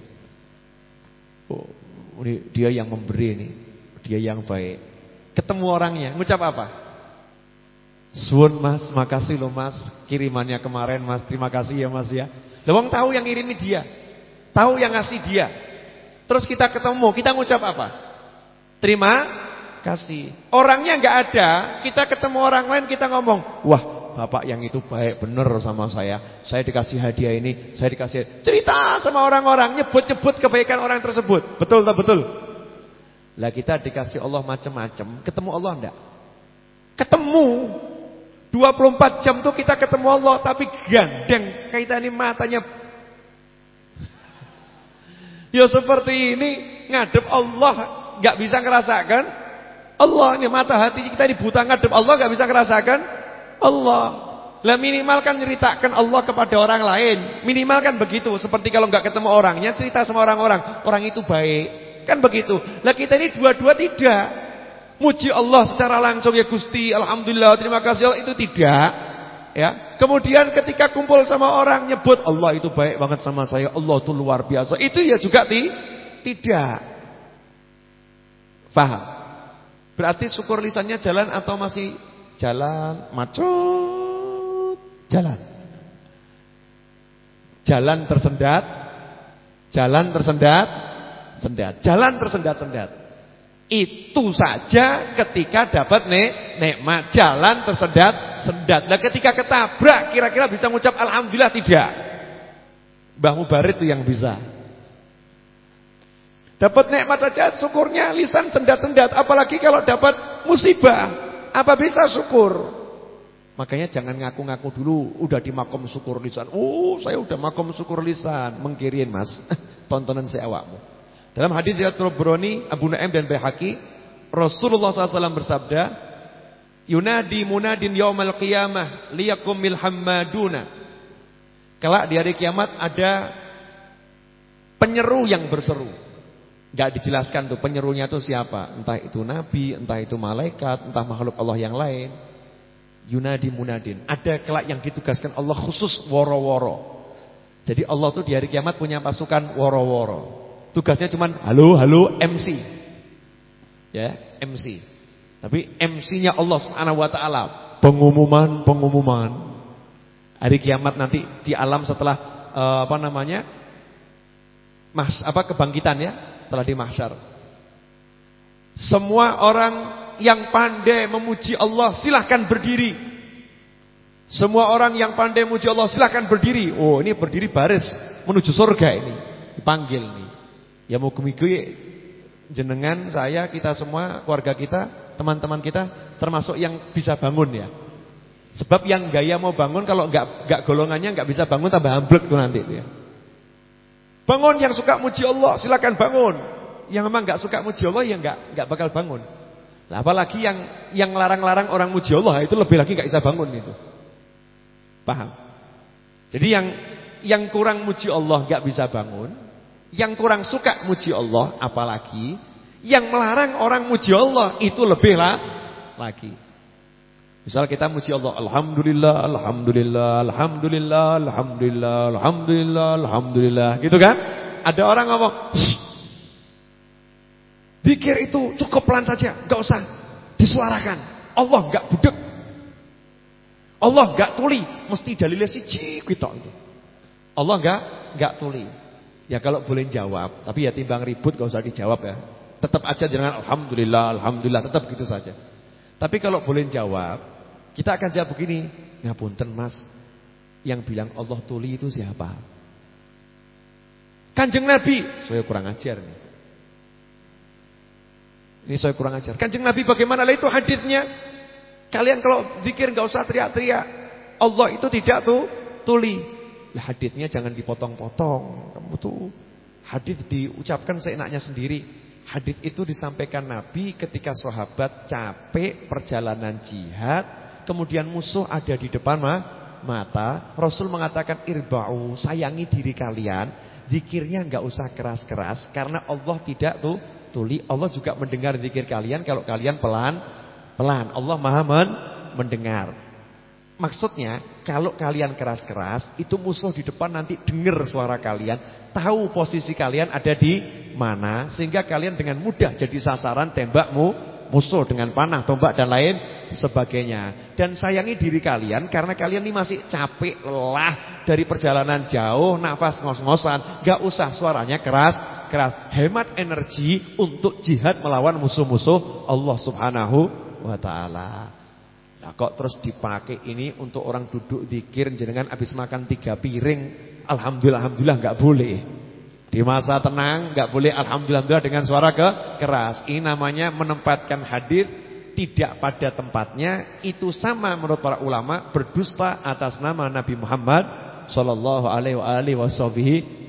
Oh, dia yang memberi ini. Dia yang baik. Ketemu orangnya, ngucap apa? Suwun mas, makasih loh mas Kirimannya kemarin mas, terima kasih ya mas ya Lawang tahu yang ngirimi dia Tahu yang ngasih dia Terus kita ketemu, kita ngucap apa? Terima kasih Orangnya nggak ada Kita ketemu orang lain, kita ngomong Wah bapak yang itu baik benar sama saya. Saya dikasih hadiah ini, saya dikasih cerita sama orang-orang, nyebut-nyebut kebaikan orang tersebut. Betul tak betul? Lah kita dikasih Allah macam-macam, ketemu Allah enggak? Ketemu. 24 jam tuh kita ketemu Allah tapi gandeng kita ini matanya Ya seperti ini ngadep Allah nggak bisa ngerasakan Allah ini mata hati kita dibuta ngadep Allah nggak bisa ngerasakan Allah. Lah minimal kan ceritakan Allah kepada orang lain. Minimal kan begitu. Seperti kalau nggak ketemu orangnya cerita sama orang-orang, orang itu baik. Kan begitu. Lah kita ini dua-dua tidak. Muji Allah secara langsung ya Gusti, alhamdulillah, terima kasih Allah itu tidak. Ya. Kemudian ketika kumpul sama orang nyebut Allah itu baik banget sama saya, Allah itu luar biasa. Itu ya juga ti tidak. Faham? Berarti syukur lisannya jalan atau masih Jalan macet, jalan. Jalan tersendat, jalan tersendat, sendat. Jalan tersendat-sendat. Itu saja ketika dapat nek nikmat jalan tersendat sendat. Nah ketika ketabrak kira-kira bisa mengucap alhamdulillah tidak. Mbah Mubarid itu yang bisa. Dapat nikmat saja syukurnya lisan sendat-sendat apalagi kalau dapat musibah. Apa bisa syukur? Makanya jangan ngaku-ngaku dulu udah di makom syukur lisan. Oh, saya udah makom syukur lisan. Mengkirin Mas. Tontonan si awakmu. Dalam hadis riwayat Tabrani, Abu Naim dan Baihaqi, Rasulullah SAW bersabda, "Yunadi munadin yaumal qiyamah liyakumil hammaduna." Kelak di hari kiamat ada penyeru yang berseru. Gak dijelaskan tuh penyerunya tuh siapa. Entah itu nabi, entah itu malaikat, entah makhluk Allah yang lain. Yunadi munadin. Ada kelak yang ditugaskan Allah khusus woro-woro. Jadi Allah tuh di hari kiamat punya pasukan woro-woro. Tugasnya cuman halo halo MC. Ya, MC. Tapi MC-nya Allah Subhanahu wa taala, pengumuman-pengumuman. Hari kiamat nanti di alam setelah uh, apa namanya? Mas apa kebangkitan ya? setelah di mahsyar. Semua orang yang pandai memuji Allah silahkan berdiri. Semua orang yang pandai memuji Allah silahkan berdiri. Oh ini berdiri baris menuju surga ini. Dipanggil nih. Ya mau mugi jenengan, saya, kita semua, keluarga kita, teman-teman kita termasuk yang bisa bangun ya. Sebab yang gaya mau bangun kalau nggak nggak golongannya nggak bisa bangun tambah ambruk tuh nanti ya. Bangun yang suka muji Allah, silakan bangun. Yang memang nggak suka muji Allah ya nggak nggak bakal bangun. Nah, apalagi yang yang larang-larang orang muji Allah itu lebih lagi nggak bisa bangun itu. Paham? Jadi yang yang kurang muji Allah nggak bisa bangun, yang kurang suka muji Allah apalagi yang melarang orang muji Allah itu lebih lah lagi. Misal kita muji Allah, alhamdulillah, alhamdulillah, alhamdulillah, alhamdulillah, alhamdulillah, alhamdulillah, gitu kan? Ada orang ngomong, pikir itu cukup pelan saja, enggak usah disuarakan. Allah enggak budek. Allah enggak tuli, mesti dalilnya siji kita itu. Allah enggak enggak tuli. Ya kalau boleh jawab, tapi ya timbang ribut gak usah dijawab ya. Tetap aja jangan alhamdulillah, alhamdulillah, tetap gitu saja. Tapi kalau boleh jawab, kita akan jawab begini, ngapunten Mas, yang bilang Allah tuli itu siapa? Kanjeng Nabi, saya kurang ajar nih. Ini saya kurang ajar. Kanjeng Nabi bagaimana lah itu hadisnya? Kalian kalau zikir nggak usah teriak-teriak. Allah itu tidak tuh tuli. Lah hadisnya jangan dipotong-potong. Kamu tuh hadis diucapkan seenaknya sendiri. Hadis itu disampaikan Nabi ketika sahabat capek perjalanan jihad, kemudian musuh ada di depan mata. Rasul mengatakan irba'u, sayangi diri kalian. Zikirnya enggak usah keras-keras karena Allah tidak tuh tuli. Allah juga mendengar zikir kalian kalau kalian pelan pelan. Allah Maha mendengar. Maksudnya kalau kalian keras-keras itu musuh di depan nanti dengar suara kalian, tahu posisi kalian ada di mana sehingga kalian dengan mudah jadi sasaran tembakmu musuh dengan panah, tombak dan lain sebagainya. Dan sayangi diri kalian karena kalian ini masih capek, lelah dari perjalanan jauh, nafas ngos-ngosan, gak usah suaranya keras, keras. Hemat energi untuk jihad melawan musuh-musuh Allah Subhanahu wa taala. Nah kok terus dipakai ini untuk orang duduk dikir jenengan habis makan tiga piring. Alhamdulillah, Alhamdulillah nggak boleh. Di masa tenang nggak boleh Alhamdulillah, dengan suara ke keras. Ini namanya menempatkan hadis tidak pada tempatnya. Itu sama menurut para ulama berdusta atas nama Nabi Muhammad Sallallahu Alaihi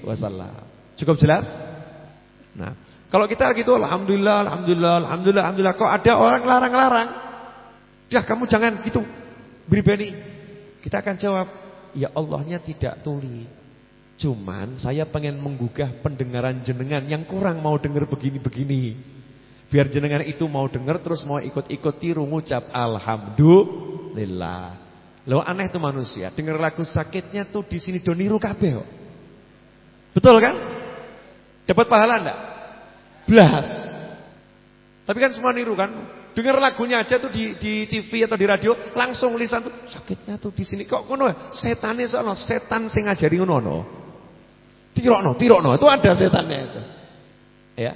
Wasallam. Cukup jelas? Nah, kalau kita gitu Alhamdulillah, Alhamdulillah, Alhamdulillah, Alhamdulillah. Kok ada orang larang-larang? Ya kamu jangan gitu. Beribadi Kita akan jawab Ya Allahnya tidak tuli. Cuman saya pengen menggugah pendengaran jenengan Yang kurang mau dengar begini-begini. Biar jenengan itu mau dengar Terus mau ikut-ikut tiru ngucap Alhamdulillah. Lo aneh tuh manusia. Dengar lagu sakitnya tuh di sini do niru kabeh Betul kan? Dapat pahala enggak? Belas Tapi kan semua niru kan Dengar lagunya aja tuh di, di TV atau di radio, langsung lisan tuh sakitnya tuh di sini. Kok ngono? Ya? Setane sono, setan sing ngajari ngono no. Tirokno, tirokno, itu ada setannya itu. Ya.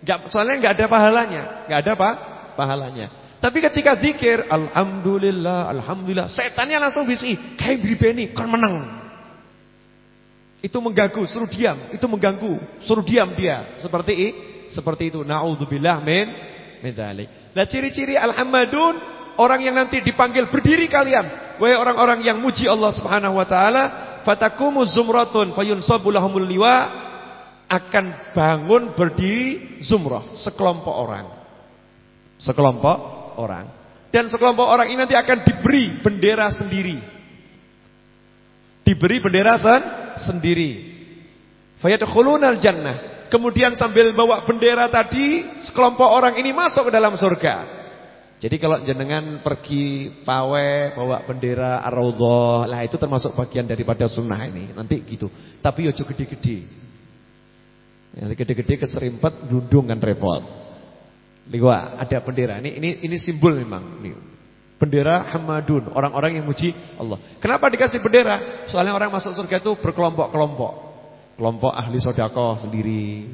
Enggak soalnya enggak ada pahalanya, enggak ada apa? Pahalanya. Tapi ketika zikir, alhamdulillah, alhamdulillah, setannya langsung bisi, kayak bribeni, kan menang. Itu mengganggu, suruh diam, itu mengganggu, suruh diam dia. Seperti seperti itu. Nauzubillah min min dzalik. Nah ciri-ciri Al-Hamadun Orang yang nanti dipanggil berdiri kalian. Wahai orang-orang yang muji Allah subhanahu wa ta'ala Fatakumu zumratun Fayunsabu lahumul liwa Akan bangun berdiri zumrah Sekelompok orang. Sekelompok orang. Dan sekelompok orang ini nanti akan diberi bendera sendiri. Diberi bendera sen sendiri. Fayadkhulunal jannah Kemudian sambil bawa bendera tadi, sekelompok orang ini masuk ke dalam surga. Jadi kalau jenengan pergi pawe bawa bendera ar-raudhah, lah itu termasuk bagian daripada sunnah ini. Nanti gitu. Tapi ojo gede-gede. Yang gede-gede keserimpet dundung kan repot. Liwa ada bendera. Ini ini ini simbol memang. Nih. Bendera Hamadun, orang-orang yang muji Allah. Kenapa dikasih bendera? Soalnya orang masuk surga itu berkelompok-kelompok. Kelompok ahli sodako sendiri.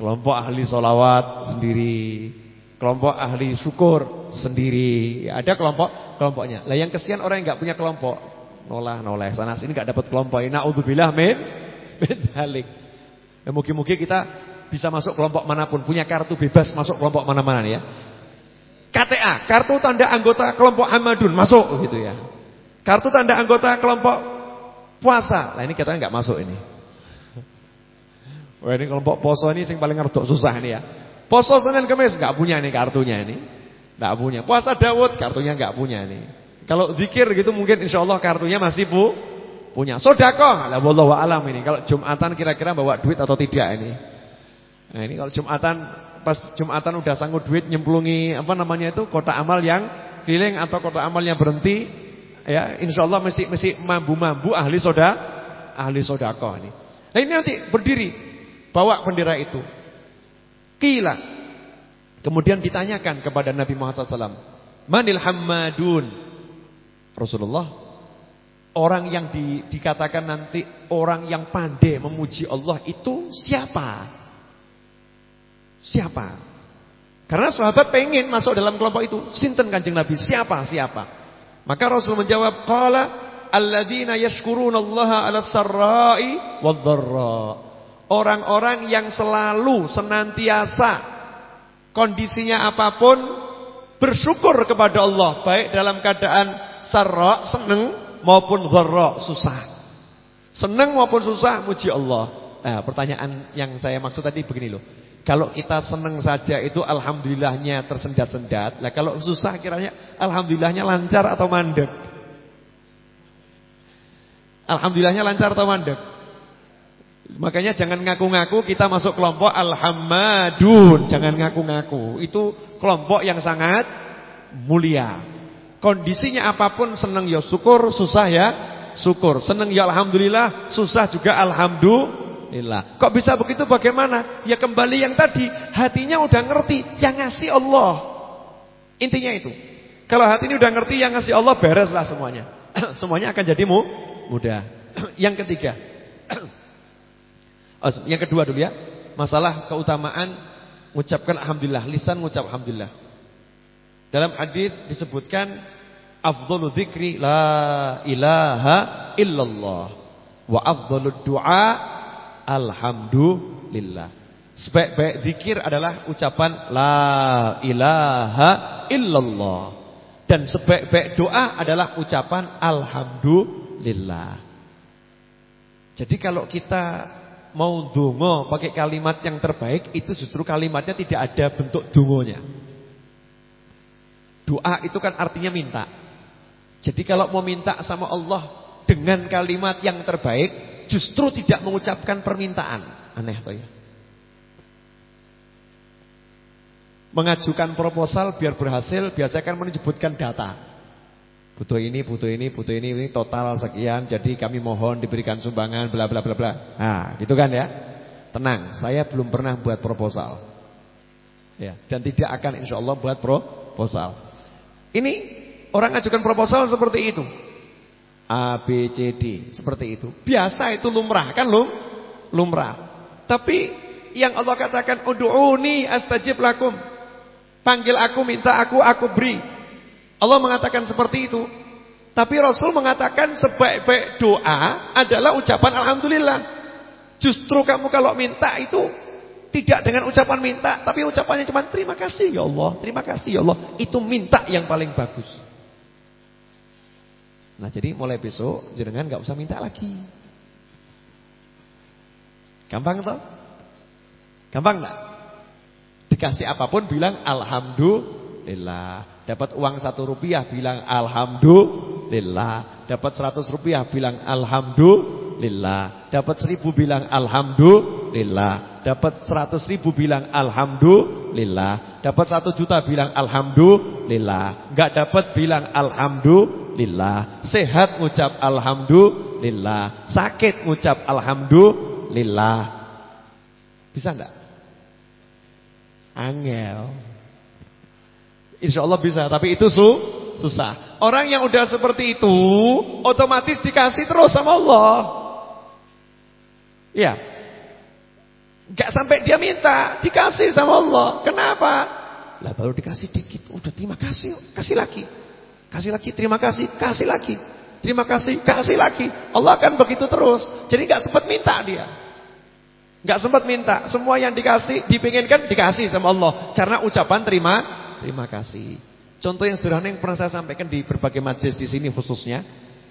Kelompok ahli solawat sendiri. Kelompok ahli syukur sendiri. Ada kelompok-kelompoknya Lah yang kesian orang yang gak punya kelompok. Nolah noleh. Sana sini gak dapat kelompok Na'udzubillah min Bidalik ya, Mungkin-mungkin kita bisa masuk kelompok mana pun. Punya kartu bebas masuk kelompok mana-mana ya. KTA Kartu tanda anggota kelompok Hamadun. Masuk gitu ya. Kartu tanda anggota kelompok puasa. Nah ini kita nggak masuk ini Wah ini kelompok poso ini sing paling ngertok susah ini ya. Poso Senin Kamis nggak punya nih kartunya ini. nggak punya. Puasa Dawud kartunya nggak punya ini. Kalau zikir gitu mungkin insya Allah kartunya masih bu punya. Sodako, lah wallahu alam ini. Kalau Jumatan kira-kira bawa duit atau tidak ini. Nah ini kalau Jumatan pas Jumatan udah sanggup duit nyemplungi apa namanya itu kota amal yang keliling atau kota amal yang berhenti ya insya Allah mesti mesti mambu-mambu ahli soda ahli sodako ini. Nah ini nanti berdiri bawa bendera itu. Kila. Kemudian ditanyakan kepada Nabi Muhammad SAW. Manil hammadun. Rasulullah. Orang yang di, dikatakan nanti orang yang pandai memuji Allah itu siapa? Siapa? Karena sahabat pengen masuk dalam kelompok itu. Sinten Kanjeng Nabi? Siapa? Siapa? Maka Rasul menjawab, "Qala alladzina yashkurunallaha 'alas sarra'i wadh-dharra." Orang-orang yang selalu senantiasa kondisinya apa pun bersyukur kepada Allah, baik dalam keadaan sarra, seneng maupun dharra susah. Senang maupun susah muji Allah. Nah, pertanyaan yang saya maksud tadi begini loh. Kalau kita senang saja itu alhamdulillahnya tersendat-sendat. Lah kalau susah kiranya alhamdulillahnya lancar atau mandek? Alhamdulillahnya lancar atau mandek? Makanya jangan ngaku-ngaku kita masuk kelompok alhamdun, jangan ngaku-ngaku. Itu kelompok yang sangat mulia. Kondisinya apa pun senang ya syukur, susah ya syukur. Senang ya alhamdulillah, susah juga alhamdulillah. Kok bisa begitu bagaimana? Ya kembali yang tadi, hatinya udah ngerti yang ngasih Allah. Intinya itu. Kalau hati ini udah ngerti yang ngasih Allah bereslah semuanya. semuanya akan jadi mu mudah. yang ketiga. Oh, yang kedua dulu ya. Masalah keutamaan mengucapkan alhamdulillah, lisan mengucap alhamdulillah. Dalam hadis disebutkan afdalu dzikri la ilaha illallah wa afdalu du'a alhamdulillah. Sebaik-baik zikir adalah ucapan la ilaha illallah dan sebaik-baik doa adalah ucapan alhamdulillah. Jadi kalau kita mau dongo pakai kalimat yang terbaik itu justru kalimatnya tidak ada bentuk dongonya. Doa itu kan artinya minta. Jadi kalau mau minta sama Allah dengan kalimat yang terbaik, justru tidak mengucapkan permintaan. Aneh toh ya. Mengajukan proposal biar berhasil, biasanya kan menyebutkan data. Butuh ini, butuh ini, butuh ini, ini total sekian. Jadi kami mohon diberikan sumbangan, bla bla bla bla. Nah, gitu kan ya. Tenang, saya belum pernah buat proposal. Ya, dan tidak akan insya Allah buat proposal. Ini Orang ajukan proposal seperti itu. A, B, C, D. Seperti itu. Biasa itu lumrah. Kan lum? Lumrah. Tapi yang Allah katakan. Udu'uni astajib lakum. Panggil aku, minta aku, aku beri. Allah mengatakan seperti itu. Tapi Rasul mengatakan sebaik-baik doa adalah ucapan Alhamdulillah. Justru kamu kalau minta itu tidak dengan ucapan minta. Tapi ucapannya cuma terima kasih ya Allah. Terima kasih ya Allah. Itu minta yang paling bagus. Nah jadi mulai besok jenengan nggak usah minta lagi. Gampang toh? Gampang enggak? Dikasih apa pun bilang alhamdulillah. Dapat uang satu rupiah bilang alhamdulillah. Dapat seratus rupiah bilang alhamdulillah. Dapat seribu bilang alhamdulillah. Dapat seratus ribu bilang alhamdulillah. Dapat satu juta bilang alhamdulillah. Enggak dapat bilang alhamdulillah. Sehat ngucap alhamdulillah. Sakit ngucap alhamdulillah. Bisa enggak? Angel. Insya Allah bisa, tapi itu su susah. Orang yang udah seperti itu, otomatis dikasih terus sama Allah. Iya. Gak sampai dia minta, dikasih sama Allah. Kenapa? Lah baru dikasih dikit, udah terima kasih, kasih lagi. Kasih lagi, terima kasih, kasih lagi. Terima kasih, kasih lagi. Allah akan begitu terus. Jadi nggak sempat minta dia. nggak sempat minta. Semua yang dikasih, dipinginkan dikasih sama Allah. Karena ucapan terima, terima kasih. Contoh yang sederhana yang pernah saya sampaikan di berbagai majelis di sini khususnya.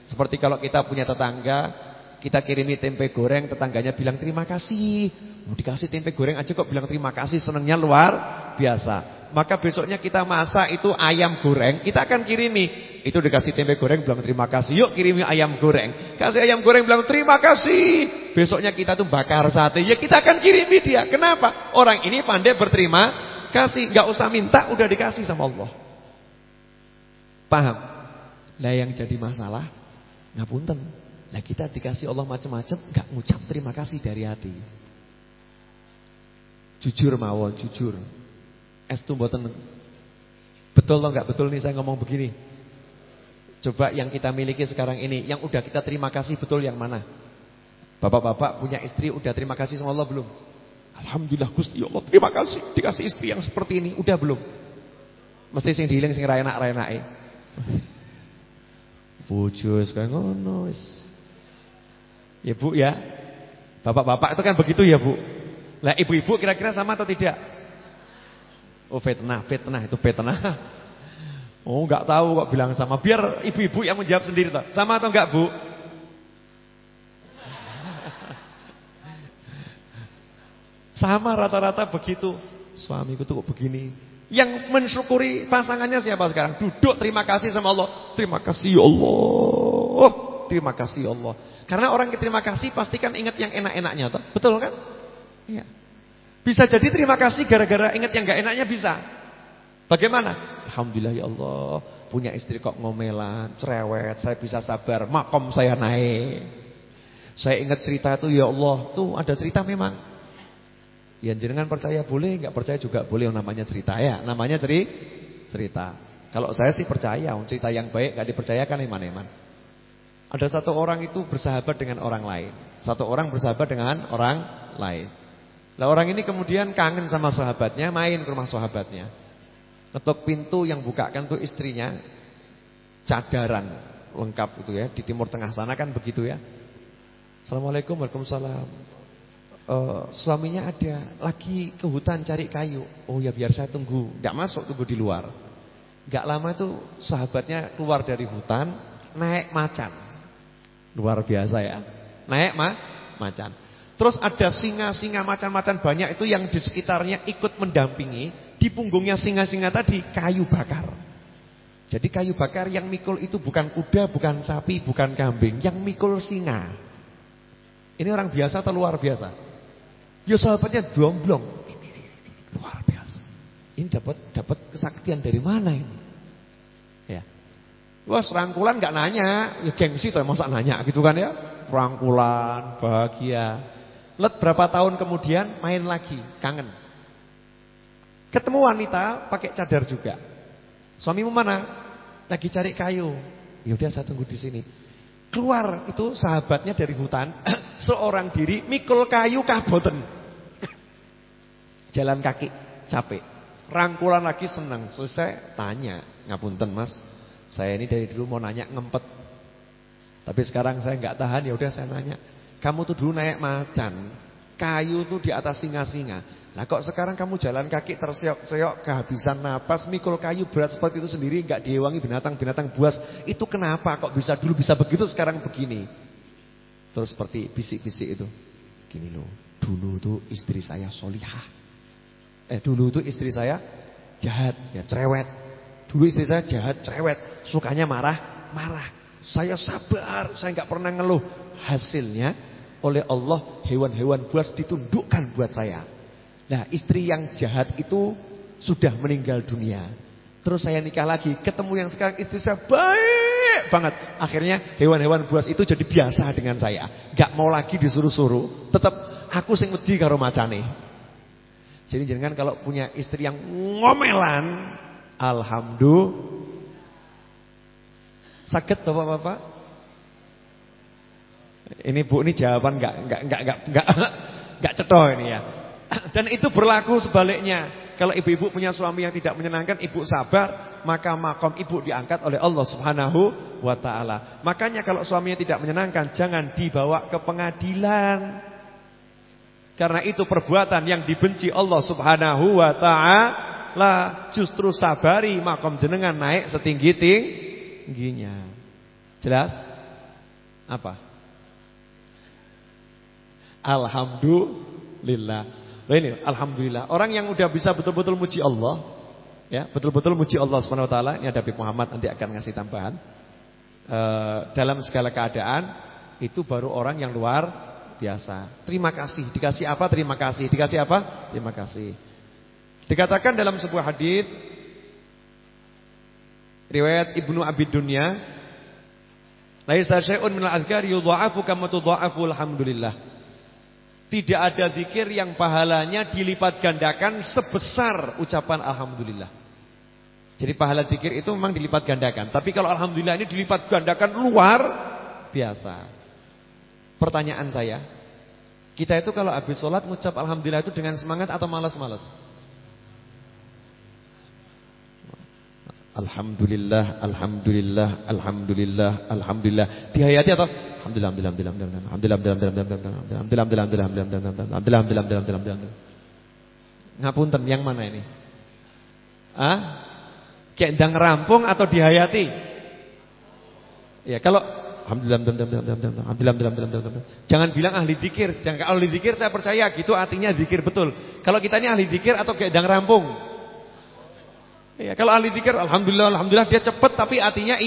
Seperti kalau kita punya tetangga, kita kirimi tempe goreng, tetangganya bilang terima kasih. Mau dikasih tempe goreng aja kok bilang terima kasih, senangnya luar biasa maka besoknya kita masak itu ayam goreng, kita akan kirimi. Itu dikasih tempe goreng bilang terima kasih. Yuk kirimi ayam goreng. Kasih ayam goreng bilang terima kasih. Besoknya kita tuh bakar sate. Ya kita akan kirimi dia. Kenapa? Orang ini pandai berterima kasih, nggak usah minta udah dikasih sama Allah. Paham? Lah yang jadi masalah ngapunten. Lah kita dikasih Allah macam-macam nggak ngucap terima kasih dari hati. Jujur mawon, jujur. Estu mboten. Betul loh enggak betul nih saya ngomong begini? Coba yang kita miliki sekarang ini, yang udah kita terima kasih betul yang mana? Bapak-bapak punya istri udah terima kasih sama Allah belum? Alhamdulillah Gusti ya Allah, terima kasih dikasih istri yang seperti ini. Udah belum? Mesti sing diiling sing ra enak-enake. Bojo kaya ngono wis. Ya Bu ya. Bapak-bapak itu kan begitu ya Bu. Lah ibu-ibu kira-kira sama atau tidak? Oh fitnah, fitnah itu fitnah. Oh enggak tahu kok bilang sama. Biar ibu-ibu yang menjawab sendiri toh. Sama atau enggak Bu? Sama rata-rata begitu. Suamiku tuh kok begini. Yang mensyukuri pasangannya siapa sekarang? Duduk terima kasih sama Allah. Terima kasih ya Allah. Terima kasih ya Allah. Karena orang terima kasih pasti kan ingat yang enak-enaknya. Betul kan? Iya. Bisa jadi terima kasih gara-gara ingat yang enggak enaknya bisa. Bagaimana? Alhamdulillah ya Allah, punya istri kok ngomelan, cerewet, saya bisa sabar, makom saya naik. Saya ingat cerita itu ya Allah, tuh ada cerita memang. Ya jenengan percaya boleh, enggak percaya juga boleh namanya cerita ya, namanya ceri cerita. Kalau saya sih percaya, cerita yang baik enggak dipercayakan iman-iman. Ada satu orang itu bersahabat dengan orang lain. Satu orang bersahabat dengan orang lain. Nah orang ini kemudian kangen sama sahabatnya, main ke rumah sahabatnya. Ketuk pintu yang bukakan tuh istrinya Cadaran lengkap itu ya Di timur tengah sana kan begitu ya Assalamualaikum Waalaikumsalam uh, Suaminya ada Lagi ke hutan cari kayu Oh ya biar saya tunggu Gak masuk tunggu di luar Gak lama itu sahabatnya keluar dari hutan Naik macan Luar biasa ya Naik ma macan Terus ada singa-singa macan-macan banyak itu yang di sekitarnya ikut mendampingi di punggungnya singa-singa tadi kayu bakar. Jadi kayu bakar yang mikul itu bukan kuda, bukan sapi, bukan kambing, yang mikul singa. Ini orang biasa atau luar biasa? Ya sahabatnya domblong. Luar biasa. Ini dapat dapat kesaktian dari mana ini? Ya. Wah, serangkulan nggak nanya, ya gengsi tuh masa nanya gitu kan ya. Rangkulan, bahagia. Let berapa tahun kemudian main lagi, kangen. Ketemu wanita pakai cadar juga. Suamimu mana? Lagi cari kayu. Ya udah saya tunggu di sini. Keluar itu sahabatnya dari hutan, seorang diri mikul kayu kaboten. Jalan kaki, capek. Rangkulan lagi senang. Selesai tanya, ngapunten Mas. Saya ini dari dulu mau nanya ngempet. Tapi sekarang saya nggak tahan, ya udah saya nanya. Kamu tuh dulu naik macan, kayu tuh di atas singa-singa. Nah kok sekarang kamu jalan kaki terseok-seok kehabisan napas mikul kayu berat seperti itu sendiri nggak diwangi binatang-binatang buas. Itu kenapa kok bisa dulu bisa begitu sekarang begini? Terus seperti bisik-bisik itu. Gini loh dulu tuh istri saya solihah. Eh dulu tuh istri saya jahat ya cerewet. Dulu istri saya jahat cerewet. Sukanya marah marah. Saya sabar saya nggak pernah ngeluh. Hasilnya oleh Allah hewan-hewan buas ditundukkan buat saya Nah istri yang jahat itu sudah meninggal dunia. Terus saya nikah lagi, ketemu yang sekarang istri saya baik banget. Akhirnya hewan-hewan buas itu jadi biasa dengan saya. Gak mau lagi disuruh-suruh, tetap aku sing wedi karo macane. Jadi jangan kalau punya istri yang ngomelan, alhamdulillah. Sakit Bapak-bapak? Ini Bu ini jawaban enggak enggak enggak enggak enggak enggak cetoh ini ya. Dan itu berlaku sebaliknya. Kalau ibu-ibu punya suami yang tidak menyenangkan, ibu sabar, maka makom ibu diangkat oleh Allah Subhanahu wa taala. Makanya kalau suaminya tidak menyenangkan, jangan dibawa ke pengadilan. Karena itu perbuatan yang dibenci Allah Subhanahu wa taala. Justru sabari makom jenengan naik setinggi tingginya. Jelas? Apa? Alhamdulillah. Nah ini alhamdulillah orang yang udah bisa betul-betul muji Allah ya, betul-betul muji Allah Subhanahu wa taala, ini ada Habib Muhammad nanti akan ngasih tambahan. E, dalam segala keadaan itu baru orang yang luar biasa. Terima kasih. Dikasih apa? Terima kasih. Dikasih apa? Terima kasih. Dikatakan dalam sebuah hadis riwayat Ibnu Abi Dunya, "Laisa syai'un min al-adhkari yudha'afu kama tudha'afu alhamdulillah." Tidak ada zikir yang pahalanya dilipat gandakan sebesar ucapan Alhamdulillah. Jadi pahala zikir itu memang dilipat gandakan. Tapi kalau alhamdulillah ini dilipat gandakan luar biasa. Pertanyaan saya, kita itu kalau habis sholat ngucap alhamdulillah itu dengan semangat atau malas-malas? Alhamdulillah, alhamdulillah, alhamdulillah, alhamdulillah. Dihayati atau alhamdulillah, alhamdulillah, alhamdulillah, alhamdulillah, alhamdulillah, alhamdulillah, alhamdulillah, alhamdulillah, alhamdulillah, alhamdulillah, alhamdulillah, alhamdulillah. Ngapunten yang mana ini? Ah? Kayak ndang rampung atau dihayati? Ya, kalau alhamdulillah alhamdulillah alhamdulillah Jangan bilang ahli zikir. Jangan kalau ahli zikir saya percaya gitu artinya zikir betul. Kalau kita ini ahli zikir atau kayak ndang rampung? Ya, kalau ahli zikir alhamdulillah alhamdulillah dia cepat tapi artinya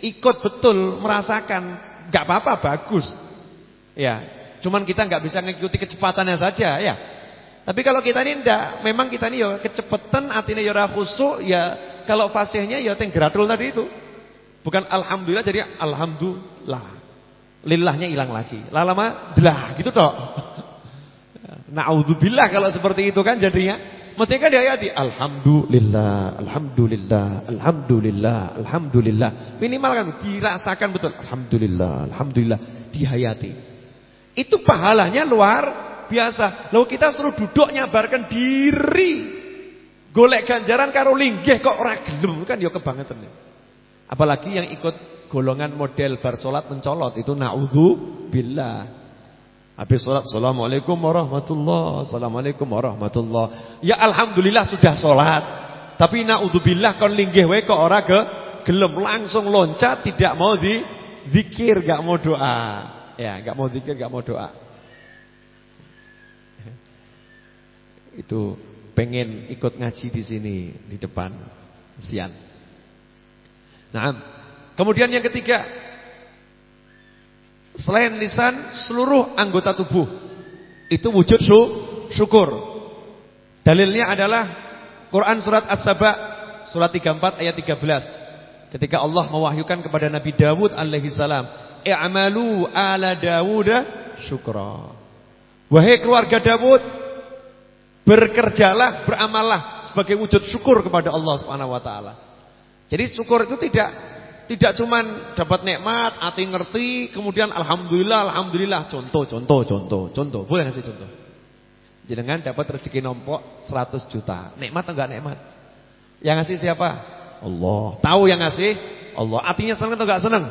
ikut betul merasakan. Enggak apa-apa bagus. Ya, cuman kita nggak bisa mengikuti kecepatannya saja ya. Tapi kalau kita ini ndak, memang kita ini ya kecepatan artinya ya khusuk ya kalau fasihnya ya teng gratul tadi itu. Bukan alhamdulillah jadi alhamdulillah. Lillahnya hilang lagi. Lama lah gitu toh. Naudzubillah kalau seperti itu kan jadinya. Mesti kan diayati alhamdulillah, alhamdulillah, alhamdulillah, alhamdulillah. Minimal kan dirasakan betul alhamdulillah, alhamdulillah dihayati. Itu pahalanya luar biasa. Lalu kita suruh duduk nyabarkan diri Golek ganjaran karo linggih kok ora gelem kan ya kebangetan. Apalagi yang ikut golongan model bar salat mencolot itu naudzu billah. Habis salat assalamualaikum warahmatullah, assalamualaikum warahmatullah. Ya alhamdulillah sudah salat. Tapi naudzubillah kon linggih wae kok ora ke gelem langsung loncat tidak mau di zikir, enggak mau doa. Ya, enggak mau zikir, enggak mau doa. Itu pengen ikut ngaji di sini di depan sian. Nah, kemudian yang ketiga, selain lisan, seluruh anggota tubuh itu wujud su syukur. Dalilnya adalah Quran surat As-Saba surat 34 ayat 13. Ketika Allah mewahyukan kepada Nabi Dawud alaihi salam, "I'malu ala Dawud syukra." Wahai keluarga Dawud, Berkerjalah, beramallah sebagai wujud syukur kepada Allah Subhanahu wa taala. Jadi syukur itu tidak tidak cuman dapat nikmat, hati ngerti, kemudian alhamdulillah, alhamdulillah, contoh, contoh, contoh, contoh. Boleh ngasih contoh? Jenengan dapat rezeki nombok 100 juta. Nikmat atau enggak nikmat? Yang ngasih siapa? Allah. Tahu yang ngasih? Allah. Artinya senang atau enggak senang?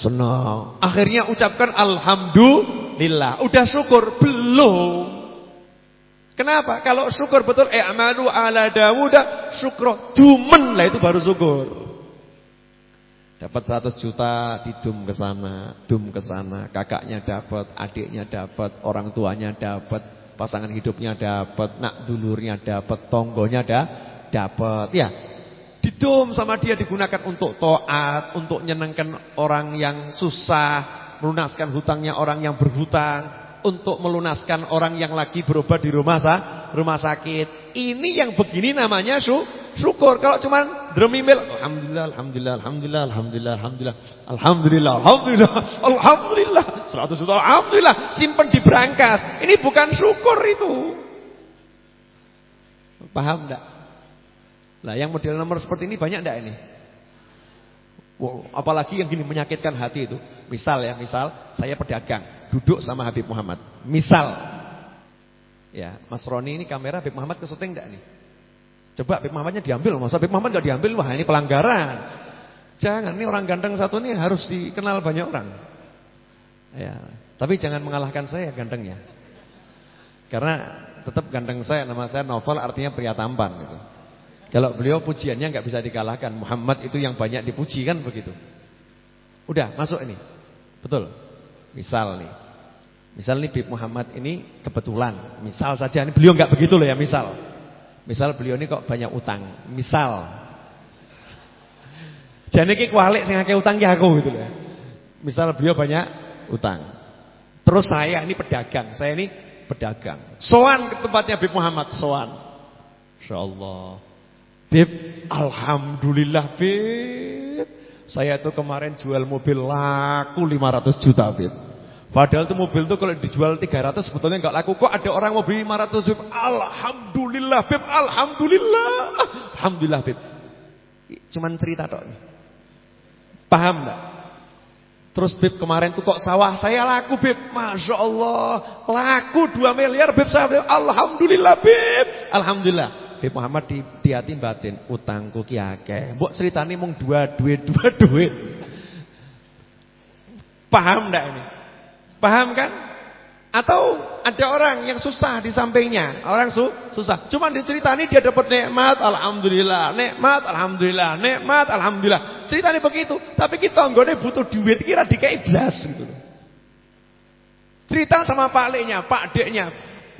Senang. Akhirnya ucapkan alhamdulillah. Udah syukur? Belum. Kenapa? Kalau syukur betul i'malu ala Dawud syukro dumen lah itu baru syukur. Dapat 100 juta didum ke sana, dum ke sana, kakaknya dapat, adiknya dapat, orang tuanya dapat, pasangan hidupnya dapat, nak dulurnya dapat, tonggonya ada dapat. Ya. Didum sama dia digunakan untuk toat, untuk nyenangkan orang yang susah, melunaskan hutangnya orang yang berhutang, untuk melunaskan orang yang lagi berobat di rumah rumah sakit. Ini yang begini namanya su syukur. Kalau cuma dremimil, alhamdulillah, alhamdulillah, alhamdulillah, alhamdulillah, alhamdulillah, alhamdulillah, alhamdulillah, alhamdulillah, seratus juta, alhamdulillah, simpan di berangkas. Ini bukan syukur itu. Paham enggak? Lah yang model nomor seperti ini banyak enggak ini? Wow, apalagi yang gini menyakitkan hati itu. Misal ya, misal saya pedagang duduk sama Habib Muhammad. Misal, ya Mas Roni ini kamera Habib Muhammad ke syuting enggak nih? Coba Habib Muhammadnya diambil, masa Habib Muhammad enggak diambil, wah ini pelanggaran. Jangan, ini orang ganteng satu ini harus dikenal banyak orang. Ya, tapi jangan mengalahkan saya gantengnya. Karena tetap ganteng saya, nama saya Novel artinya pria tampan gitu. Kalau beliau pujiannya nggak bisa dikalahkan. Muhammad itu yang banyak dipuji kan begitu. Udah, masuk ini. Betul. Misal nih. Misal nih Bib Muhammad ini kebetulan, misal saja ini beliau nggak begitu loh ya, misal. Misal beliau ini kok banyak utang, misal. Jadi ki kualik sing akeh utang ki aku gitu loh. Ya. Misal beliau banyak utang. Terus saya ini pedagang, saya ini pedagang. Soan ke tempatnya Bib Muhammad, soan. Insyaallah. Bib, alhamdulillah Bib. Saya itu kemarin jual mobil laku 500 juta, Bib. Padahal itu mobil itu kalau dijual 300 sebetulnya enggak laku. Kok ada orang mau beli 500, Bib? Alhamdulillah, Bib. Alhamdulillah. Alhamdulillah, Bib. Cuman cerita tok. Paham enggak? Terus Bib kemarin tuh kok sawah saya laku Bib Masya Allah Laku 2 miliar Bib saya Alhamdulillah Bib Alhamdulillah Bib Muhammad di, di hati batin Utangku kiake Mbok ceritanya mung dua duit dua duit Paham enggak ini? Paham kan? Atau ada orang yang susah di sampingnya, orang su susah. Cuma diceritani dia dapat nikmat, alhamdulillah, nikmat, alhamdulillah, nikmat, alhamdulillah. Ceritanya begitu, tapi kita nggone butuh duit kira dikai blas gitu Cerita sama pak leknya, pak deknya.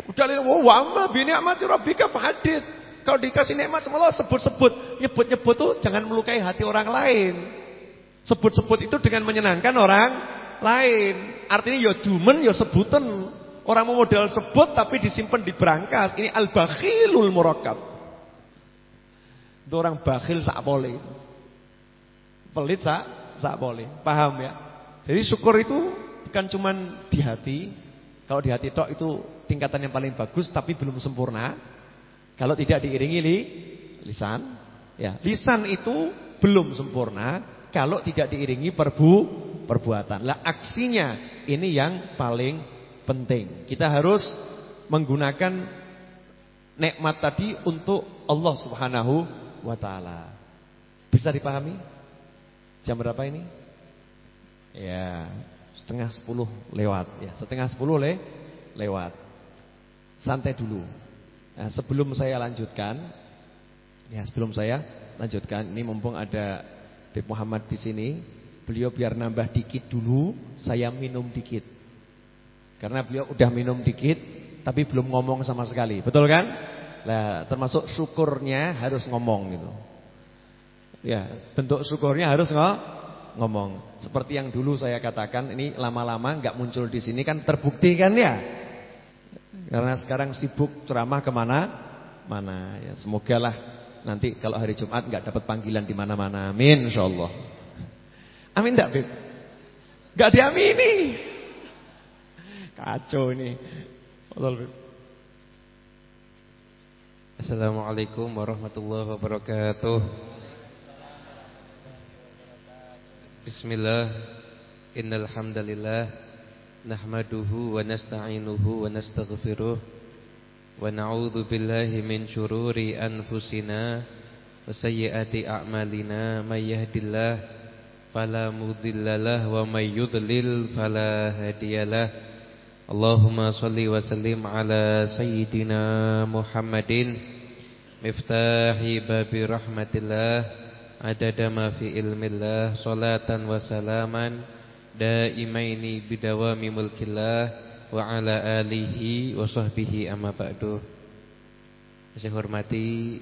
Udah lihat, wah, wama bini amati rabbika fahadid. Kalau dikasih nikmat Allah sebut-sebut, nyebut-nyebut tuh jangan melukai hati orang lain. Sebut-sebut itu dengan menyenangkan orang lain. Artinya ya jumen ya sebutan. Orang mau modal sebut tapi disimpan di berangkas. Ini al-bakhilul murakkab. Itu orang bakhil sak boleh. Pelit sak sak boleh. Paham ya? Jadi syukur itu bukan cuman di hati. Kalau di hati tok itu tingkatan yang paling bagus tapi belum sempurna. Kalau tidak diiringi li, lisan, ya. Lisan itu belum sempurna kalau tidak diiringi perbu perbuatan. Lah aksinya ini yang paling penting. Kita harus menggunakan nikmat tadi untuk Allah Subhanahu wa taala. Bisa dipahami? Jam berapa ini? Ya, setengah sepuluh lewat ya, setengah sepuluh le lewat. Santai dulu. Nah, sebelum saya lanjutkan, ya sebelum saya lanjutkan, ini mumpung ada Bib Muhammad di sini, beliau biar nambah dikit dulu, saya minum dikit. Karena beliau udah minum dikit, tapi belum ngomong sama sekali. Betul kan? Lah, termasuk syukurnya harus ngomong gitu. Ya, bentuk syukurnya harus ng ngomong. Seperti yang dulu saya katakan, ini lama-lama nggak muncul di sini kan terbukti kan ya? Karena sekarang sibuk ceramah ke mana? Mana ya, semoga lah Nanti kalau hari Jumat nggak dapat panggilan di mana-mana. Amin insyaallah. Amin tak, Bib? gak diamini. Kacau ini. Betul, Beb. Assalamualaikum warahmatullahi wabarakatuh. Bismillah. Innal hamdalillah nahmaduhu wa nasta'inuhu wa nastaghfiruh wa na'udzu billahi min shururi anfusina wa sayyiati a'malina may yahdihillahu فلا مضل له ومن يضلل فلا هادي له اللهم صل وسلم على سيدنا محمد مفتاح باب رحمة الله عدد ما في علم الله صلاة وسلاما دائمين بدوام ملك الله wa ala alihi wa sahbihi amma ba'du. Saya hormati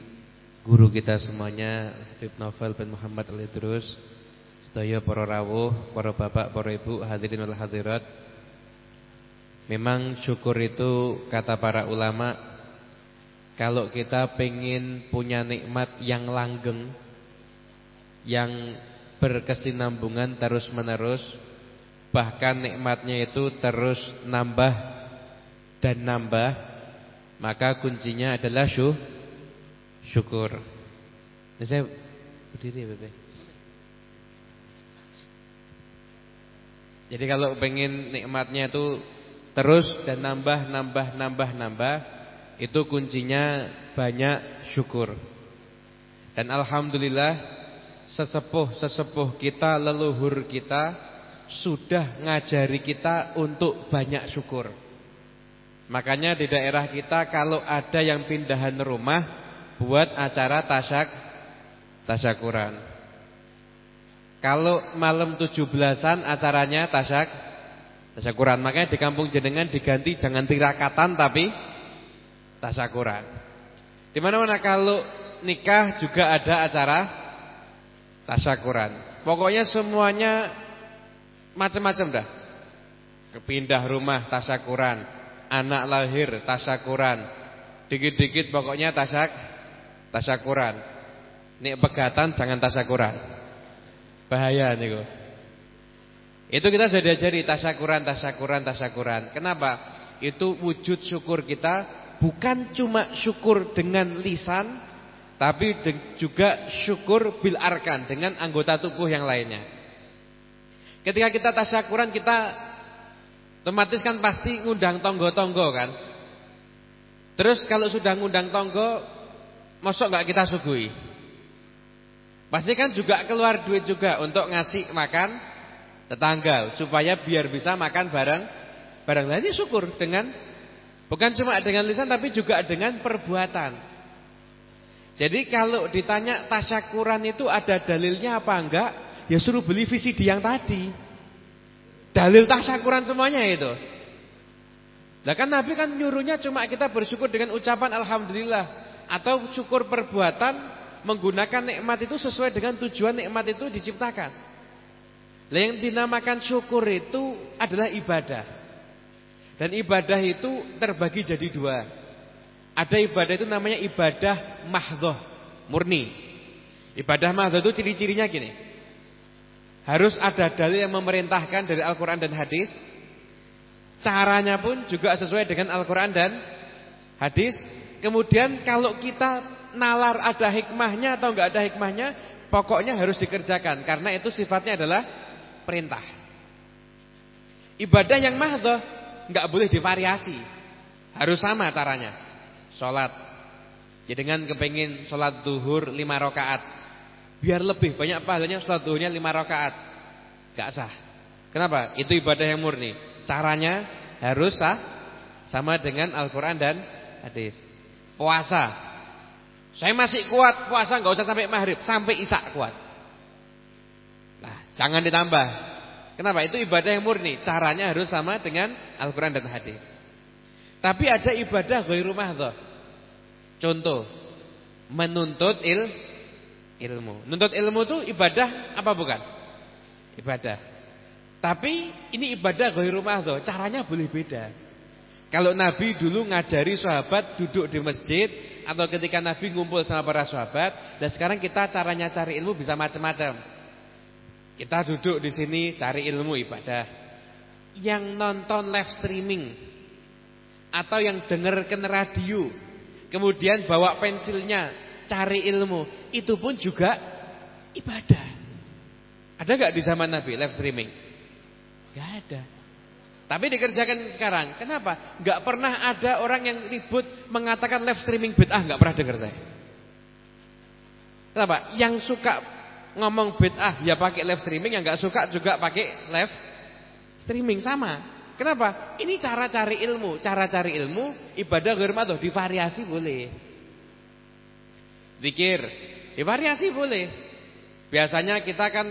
guru kita semuanya Habib Novel bin Muhammad Al-Idrus, sedaya para rawuh, para bapak, para ibu, hadirin wal hadirat. Memang syukur itu kata para ulama kalau kita pengen punya nikmat yang langgeng yang berkesinambungan terus-menerus Bahkan nikmatnya itu terus nambah dan nambah Maka kuncinya adalah syukur Ini saya berdiri ya Bebe Jadi kalau pengen nikmatnya itu terus dan nambah, nambah, nambah, nambah Itu kuncinya banyak syukur Dan Alhamdulillah Sesepuh-sesepuh kita, leluhur kita sudah ngajari kita untuk banyak syukur. Makanya di daerah kita kalau ada yang pindahan rumah buat acara tasyak tasyakuran. Kalau malam 17-an acaranya tasyak tasyakuran. Makanya di kampung jenengan diganti jangan tirakatan tapi tasyakuran. Di mana-mana kalau nikah juga ada acara tasyakuran. Pokoknya semuanya Macam-macam dah. Kepindah rumah tasakuran, anak lahir tasakuran. Dikit-dikit pokoknya tasak tasakuran. Nek pegatan jangan tasakuran. Bahaya niku. Itu kita sudah diajari tasakuran, tasakuran, tasakuran. Kenapa? Itu wujud syukur kita bukan cuma syukur dengan lisan, tapi juga syukur bil arkan dengan anggota tubuh yang lainnya. Ketika kita tasyakuran kita otomatis kan pasti ngundang tonggo-tonggo kan. Terus kalau sudah ngundang tonggo, mosok nggak kita sugui? Pasti kan juga keluar duit juga untuk ngasih makan tetangga supaya biar bisa makan bareng bareng. Nah, ini syukur dengan bukan cuma dengan lisan tapi juga dengan perbuatan. Jadi kalau ditanya tasyakuran itu ada dalilnya apa enggak? Ya suruh beli VCD yang tadi. Dalil tasyakuran semuanya itu. Nah kan Nabi kan nyuruhnya cuma kita bersyukur dengan ucapan Alhamdulillah. Atau syukur perbuatan menggunakan nikmat itu sesuai dengan tujuan nikmat itu diciptakan. Nah yang dinamakan syukur itu adalah ibadah. Dan ibadah itu terbagi jadi dua. Ada ibadah itu namanya ibadah mahdoh, murni. Ibadah mahdoh itu ciri-cirinya gini. Harus ada dalil yang memerintahkan dari Al-Quran dan hadis. Caranya pun juga sesuai dengan Al-Quran dan hadis. Kemudian kalau kita nalar ada hikmahnya atau enggak ada hikmahnya, pokoknya harus dikerjakan. Karena itu sifatnya adalah perintah. Ibadah yang mahdoh enggak boleh divariasi. Harus sama caranya. Sholat Ya dengan kepingin sholat duhur lima rakaat Biar lebih banyak pahalanya sholat duhurnya lima rakaat Gak sah Kenapa? Itu ibadah yang murni Caranya harus sah Sama dengan Al-Quran dan hadis Puasa Saya masih kuat puasa nggak usah sampai maghrib Sampai isak kuat Nah jangan ditambah Kenapa? Itu ibadah yang murni Caranya harus sama dengan Al-Quran dan hadis Tapi ada ibadah ghairu mahdhah Contoh, menuntut il ilmu. Menuntut ilmu itu ibadah apa bukan? Ibadah. Tapi ini ibadah ghairu mahdhu, caranya boleh beda. Kalau Nabi dulu ngajari sahabat duduk di masjid atau ketika Nabi ngumpul sama para sahabat, dan sekarang kita caranya cari ilmu bisa macam-macam. Kita duduk di sini cari ilmu ibadah. Yang nonton live streaming atau yang dengarkan radio Kemudian bawa pensilnya, cari ilmu. Itu pun juga ibadah. Ada gak di zaman Nabi live streaming? Gak ada. Tapi dikerjakan sekarang. Kenapa? Gak pernah ada orang yang ribut mengatakan live streaming bid'ah. Gak pernah dengar saya. Kenapa? Yang suka ngomong bid'ah ya pakai live streaming, yang gak suka juga pakai live streaming sama. Kenapa? Ini cara cari ilmu. Cara cari ilmu, ibadah gharmatuh, divariasi boleh. Zikir, divariasi boleh. Biasanya kita kan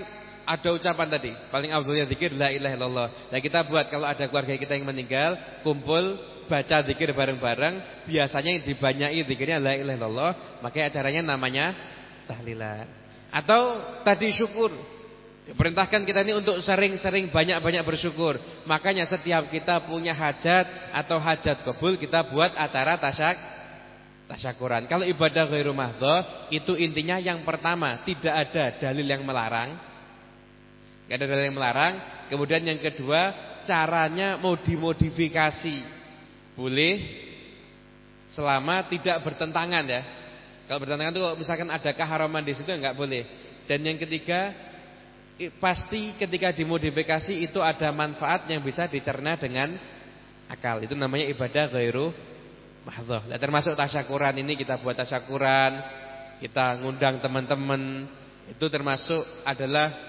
ada ucapan tadi, paling afdalnya zikir la ilaha illallah. Nah, kita buat kalau ada keluarga kita yang meninggal, kumpul baca zikir bareng-bareng, biasanya yang dibanyai zikirnya la ilaha illallah, makanya acaranya namanya tahlilan. Atau tadi syukur, Diperintahkan kita ini untuk sering-sering banyak-banyak bersyukur. Makanya setiap kita punya hajat atau hajat kabul kita buat acara tasyak tasyakuran. Kalau ibadah ghairu mahdhah itu intinya yang pertama tidak ada dalil yang melarang. Tidak ada dalil yang melarang. Kemudian yang kedua caranya mau dimodifikasi. Boleh selama tidak bertentangan ya. Kalau bertentangan itu misalkan ada keharaman di situ enggak boleh. Dan yang ketiga pasti ketika dimodifikasi itu ada manfaat yang bisa dicerna dengan akal. Itu namanya ibadah ghairu mahdhah. Nah, termasuk tasyakuran ini kita buat tasyakuran, kita ngundang teman-teman, itu termasuk adalah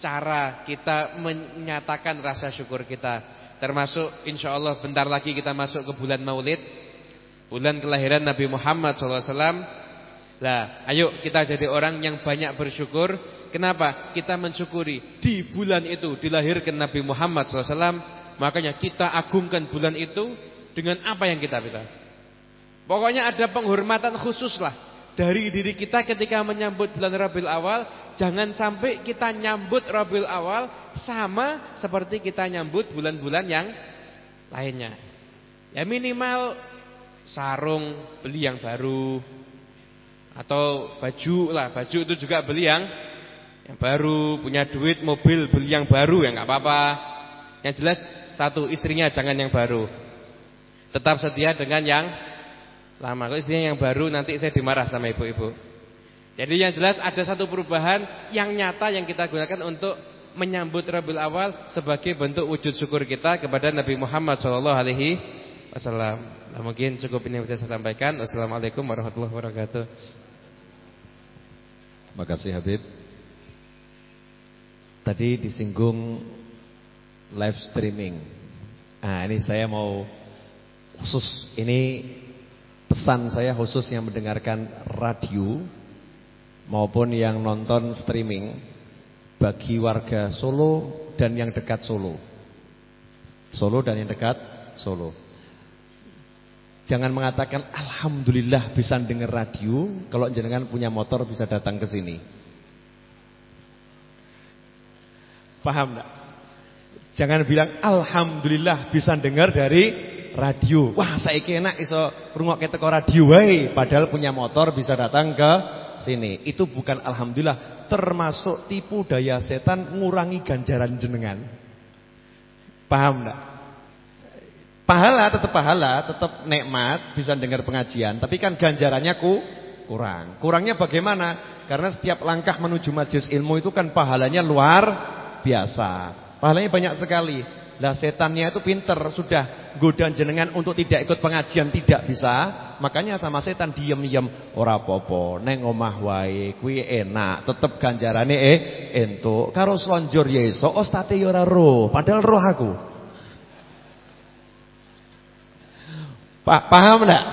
cara kita menyatakan rasa syukur kita. Termasuk insya Allah bentar lagi kita masuk ke bulan Maulid, bulan kelahiran Nabi Muhammad SAW. Lah, ayo kita jadi orang yang banyak bersyukur Kenapa? Kita mensyukuri di bulan itu dilahirkan Nabi Muhammad SAW. Makanya kita agungkan bulan itu dengan apa yang kita bisa. Pokoknya ada penghormatan khusus lah dari diri kita ketika menyambut bulan Rabiul Awal. Jangan sampai kita nyambut Rabiul Awal sama seperti kita nyambut bulan-bulan yang lainnya. Ya minimal sarung beli yang baru atau baju lah, baju itu juga beli yang yang baru, punya duit, mobil, beli yang baru ya nggak apa-apa. Yang jelas satu istrinya jangan yang baru. Tetap setia dengan yang Lama. Kalau istrinya yang baru nanti saya dimarah sama ibu-ibu. Jadi yang jelas ada satu perubahan yang nyata yang kita gunakan untuk menyambut Rabiul Awal sebagai bentuk wujud syukur kita kepada Nabi Muhammad sallallahu alaihi wasallam. Nah, mungkin cukup ini yang bisa saya sampaikan. Wassalamualaikum warahmatullahi wabarakatuh. Makasih Habib. Tadi disinggung live streaming. Nah, ini saya mau khusus ini pesan saya khusus yang mendengarkan radio maupun yang nonton streaming bagi warga Solo dan yang dekat Solo. Solo dan yang dekat Solo. Jangan mengatakan alhamdulillah bisa dengar radio, kalau jenengan punya motor bisa datang ke sini. Paham enggak? Jangan bilang alhamdulillah bisa dengar dari radio. Wah, saya enak iso rungokke teko radio wae, padahal punya motor bisa datang ke sini. Itu bukan alhamdulillah, termasuk tipu daya setan ngurangi ganjaran jenengan. Paham enggak? Pahala tetap pahala, tetap nikmat, bisa dengar pengajian, tapi kan ganjarannya ku kurang. Kurangnya bagaimana? Karena setiap langkah menuju majelis ilmu itu kan pahalanya luar biasa. Pahalanya banyak sekali. Lah setannya itu pinter sudah godaan jenengan untuk tidak ikut pengajian tidak bisa. Makanya sama setan diem-diem ora popo neng omah wae kuwi enak, tetep ganjarane eh entuk. Karo slonjor ya iso, ostate ya ora roh, padahal roh aku. Pak paham enggak?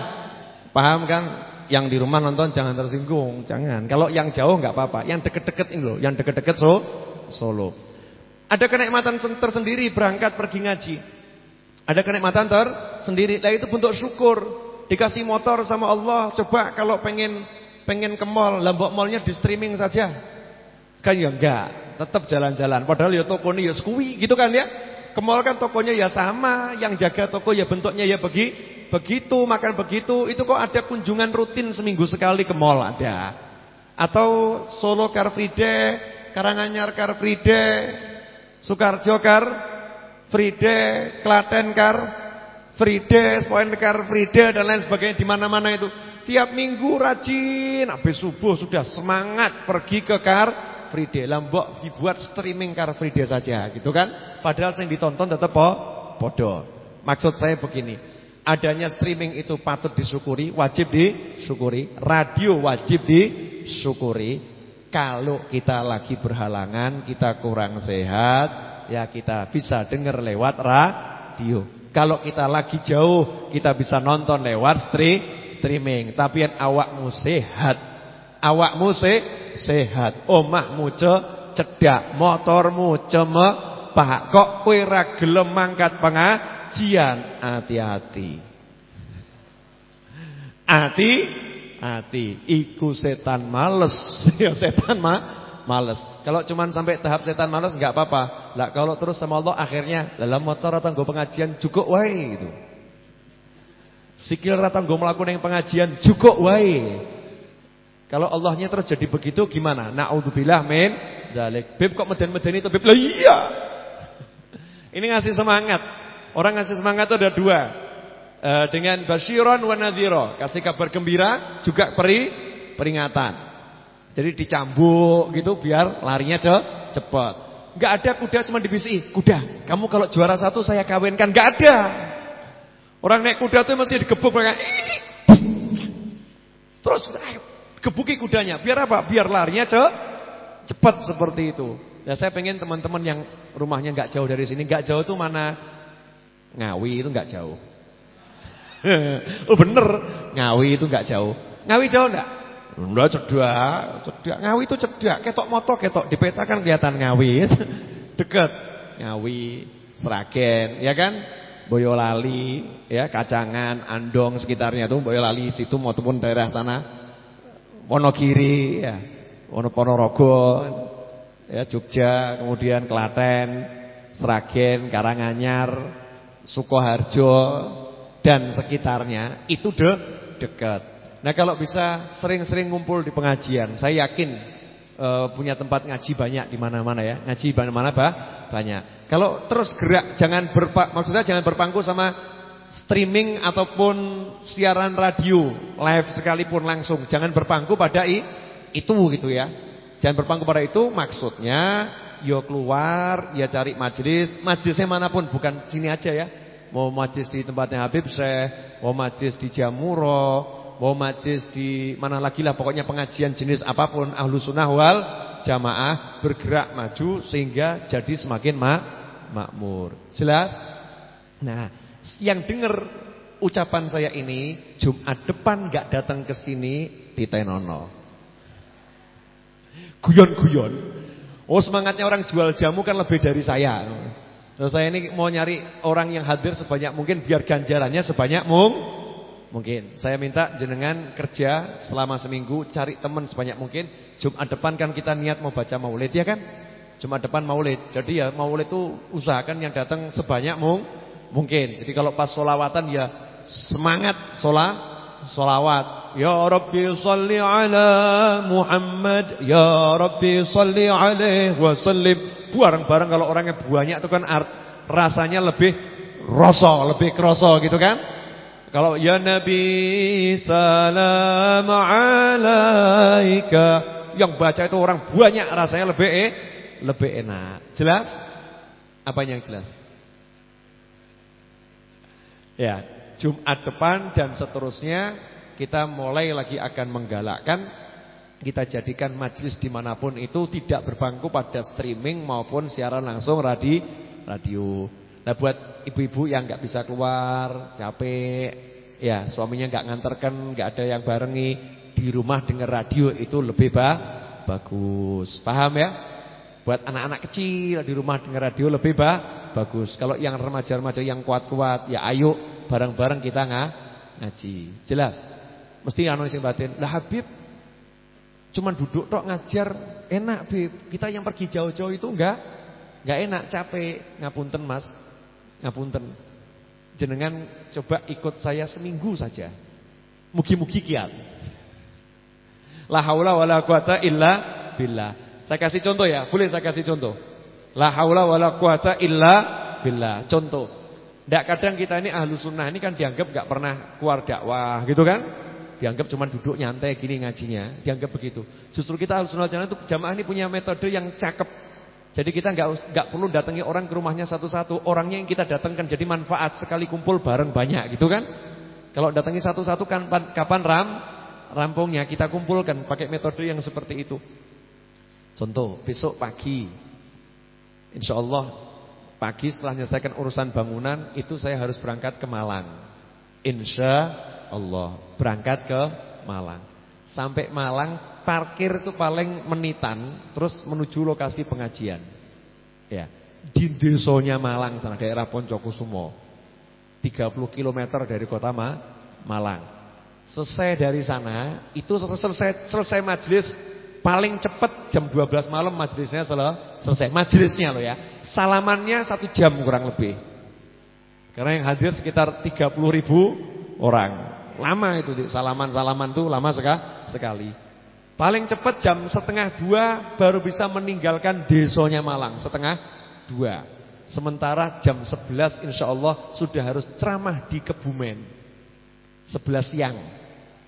Paham kan? Yang di rumah nonton jangan tersinggung, jangan. Kalau yang jauh enggak apa-apa, yang deket-deket ini loh, yang deket-deket so, Solo. Ada kenikmatan tersendiri berangkat pergi ngaji. Ada kenikmatan tersendiri. Lah itu bentuk syukur. Dikasih motor sama Allah. Coba kalau pengen pengen ke mall, lambok mallnya di streaming saja. Kan ya enggak, tetap jalan-jalan. Padahal ya toko ini ya skuwi gitu kan ya. Ke mall kan tokonya ya sama, yang jaga toko ya bentuknya ya begi, begitu, makan begitu. Itu kok ada kunjungan rutin seminggu sekali ke mall ada. Atau Solo Car Free Day, Karanganyar Car Free Day, Sukarjo Kar Fride, Klaten Kar Fride, Point Kar Fride dan lain sebagainya di mana-mana itu. Tiap minggu rajin habis subuh sudah semangat pergi ke Kar Fride. Lambok dibuat streaming Kar Fride saja gitu kan. Padahal yang ditonton tetap po, podo. Maksud saya begini, adanya streaming itu patut disyukuri, wajib disyukuri. Radio wajib disyukuri. Kalau kita lagi berhalangan, kita kurang sehat, ya kita bisa dengar lewat radio. Kalau kita lagi jauh, kita bisa nonton lewat streaming. Tapi yang awakmu sehat, awakmu se sehat, omahmu ce cedak, motormu ceme pak kok kowe gelem mangkat pengajian, hati-hati. Hati hati. Iku setan males. ya setan ma males. Kalau cuman sampai tahap setan males nggak apa-apa. Lah kalau terus sama Allah akhirnya dalam motor atau gue pengajian cukup wae itu. Sikil rata gue melakukan yang pengajian cukup wae. Kalau Allahnya terus jadi begitu gimana? Naudzubillah min dzalik. Beb kok meden-meden itu beb? Lah iya. Ini ngasih semangat. Orang ngasih semangat itu ada dua uh, dengan basyiran wa nadhira, kasih kabar gembira juga peri peringatan. Jadi dicambuk gitu biar larinya ce cepat. Enggak ada kuda cuma dibisi. Kuda, kamu kalau juara satu saya kawinkan. Enggak ada. Orang naik kuda tuh mesti digebuk kayak Terus gebuki kudanya. Biar apa? Biar larinya ce cepat seperti itu. Ya saya pengen teman-teman yang rumahnya enggak jauh dari sini, enggak jauh tuh mana? Ngawi itu enggak jauh. oh bener, Ngawi itu nggak jauh. Ngawi jauh enggak? Enggak cedak, cedak. Ngawi itu cedak, ketok motor ketok dipetakan kelihatan Ngawi. Deket. Ngawi, Sragen, ya kan? Boyolali, ya Kacangan, Andong sekitarnya tuh Boyolali situ maupun daerah sana. Wonogiri, ya. Wonoponorogo, ya Jogja, kemudian Klaten, Sragen, Karanganyar, Sukoharjo, dan sekitarnya itu de dekat. Nah kalau bisa sering-sering ngumpul di pengajian, saya yakin e, punya tempat ngaji banyak di mana-mana ya. Ngaji di mana-mana bah, banyak. Kalau terus gerak jangan berpa maksudnya jangan berpangku sama streaming ataupun siaran radio live sekalipun langsung jangan berpangku pada i, itu gitu ya. Jangan berpangku pada itu maksudnya yo ya keluar ya cari majelis, majelisnya mana pun bukan sini aja ya. Mau majelis di tempatnya Habib Syekh, mau majelis di Jamuro, mau majelis di mana lagi lah pokoknya pengajian jenis apa pun ahlu sunnah wal jamaah bergerak maju sehingga jadi semakin ma makmur. Jelas? Nah, yang dengar ucapan saya ini Jumat depan nggak datang ke sini titenono. Guyon-guyon. Oh semangatnya orang jual jamu kan lebih dari saya. Saya ini mau nyari orang yang hadir sebanyak mungkin biar ganjarannya sebanyak mung mungkin. Saya minta jenengan kerja selama seminggu cari teman sebanyak mungkin. Jumat depan kan kita niat mau baca maulid ya kan? Jumat depan maulid. Jadi ya maulid itu usahakan yang datang sebanyak mung Mungkin. Jadi kalau pas solawatan ya semangat sholat, solawat. Ya Rabbi salli ala Muhammad. Ya Rabbi salli alaihi wasallim. Bareng-bareng kalau orangnya banyak itu kan art, rasanya lebih rasa, lebih kroso gitu kan. Kalau ya Nabi salam alaika yang baca itu orang banyak rasanya lebih eh, lebih enak. Jelas? Apa yang jelas? Ya, Jumat depan dan seterusnya kita mulai lagi akan menggalakkan kita jadikan majelis di mana pun itu tidak berbangku pada streaming maupun siaran langsung radi, radio. Nah buat ibu-ibu yang nggak bisa keluar, capek, ya suaminya nggak nganterkan, nggak ada yang barengi di rumah dengar radio itu lebih ba bagus. Paham ya? Buat anak-anak kecil di rumah dengar radio lebih ba bagus. Kalau yang remaja-remaja yang kuat-kuat, ya ayo bareng-bareng kita nga, ngaji. Jelas? Mesti anu sing batin. Lah Habib cuman duduk tok ngajar, enak, Bib. Kita yang pergi jauh-jauh itu enggak enggak enak, capek. Ngapunten, Mas. Ngapunten. Jenengan coba ikut saya seminggu saja. Mugi-mugi kiat. La haula wala quwata illa billah. Saya kasih contoh ya, boleh saya kasih contoh. La haula wala quwata illa billah. Contoh. Tidak kadang kita ini ahlu sunnah ini kan dianggap gak pernah keluar dakwah gitu kan. Dianggap cuma duduk nyantai gini ngajinya. Dianggap begitu. Justru kita ahlu sunnah itu jamaah ini punya metode yang cakep. Jadi kita nggak nggak perlu datangi orang ke rumahnya satu-satu. Orangnya yang kita datangkan jadi manfaat sekali kumpul bareng banyak gitu kan. Kalau datangi satu-satu kan kapan ram rampungnya kita kumpulkan pakai metode yang seperti itu. Contoh, besok pagi Insya Allah pagi setelah menyelesaikan urusan bangunan itu saya harus berangkat ke Malang. Insya Allah berangkat ke Malang. Sampai Malang parkir itu paling menitan, terus menuju lokasi pengajian. Ya, di desanya Malang sana daerah Poncokusumo. 30 km dari kota Ma Malang. Selesai dari sana, itu selesai selesai majelis Paling cepat jam 12 malam majelisnya selesai. Majelisnya loh ya. Salamannya satu jam kurang lebih. Karena yang hadir sekitar 30 ribu orang. Lama itu salaman-salaman tuh lama sekali. Paling cepat jam setengah dua baru bisa meninggalkan desanya Malang. Setengah dua. Sementara jam 11 insya Allah sudah harus ceramah di Kebumen. 11 siang.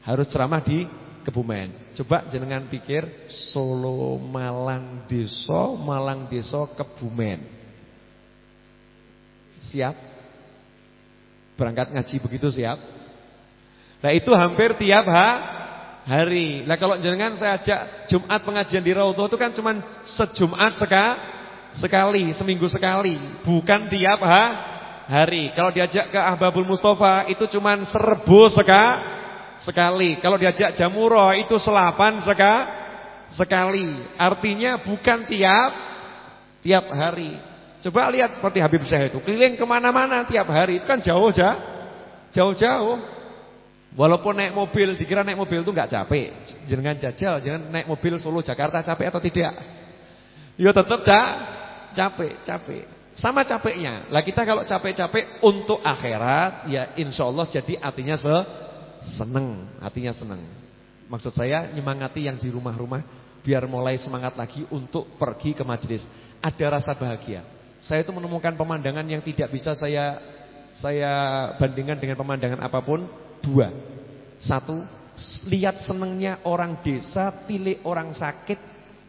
Harus ceramah di Kebumen. Coba jenengan pikir Solo Malang Deso, Malang Deso Kebumen. Siap? Berangkat ngaji begitu siap? Nah itu hampir tiap ha, hari. Nah kalau jenengan saya ajak Jumat pengajian di Raudhah itu kan cuma sejumat seka, sekali, seminggu sekali, bukan tiap ha, hari. Kalau diajak ke Ahbabul Mustafa itu cuma serbu seka, sekali. Kalau diajak jamuro itu selapan seka, sekali. Artinya bukan tiap tiap hari. Coba lihat seperti Habib Syekh itu keliling ke mana-mana tiap hari itu kan jauh jauh, jauh-jauh. Walaupun naik mobil, dikira naik mobil itu nggak capek. Jangan jajal, jangan naik mobil Solo Jakarta capek atau tidak? Ya tetap cak, capek, capek. Sama capeknya. Lah kita kalau capek-capek untuk akhirat, ya insya Allah jadi artinya se seneng, hatinya seneng. Maksud saya nyemangati yang di rumah-rumah biar mulai semangat lagi untuk pergi ke majelis. Ada rasa bahagia. Saya itu menemukan pemandangan yang tidak bisa saya saya bandingkan dengan pemandangan apa pun dua. Satu, lihat senengnya orang desa pilih orang sakit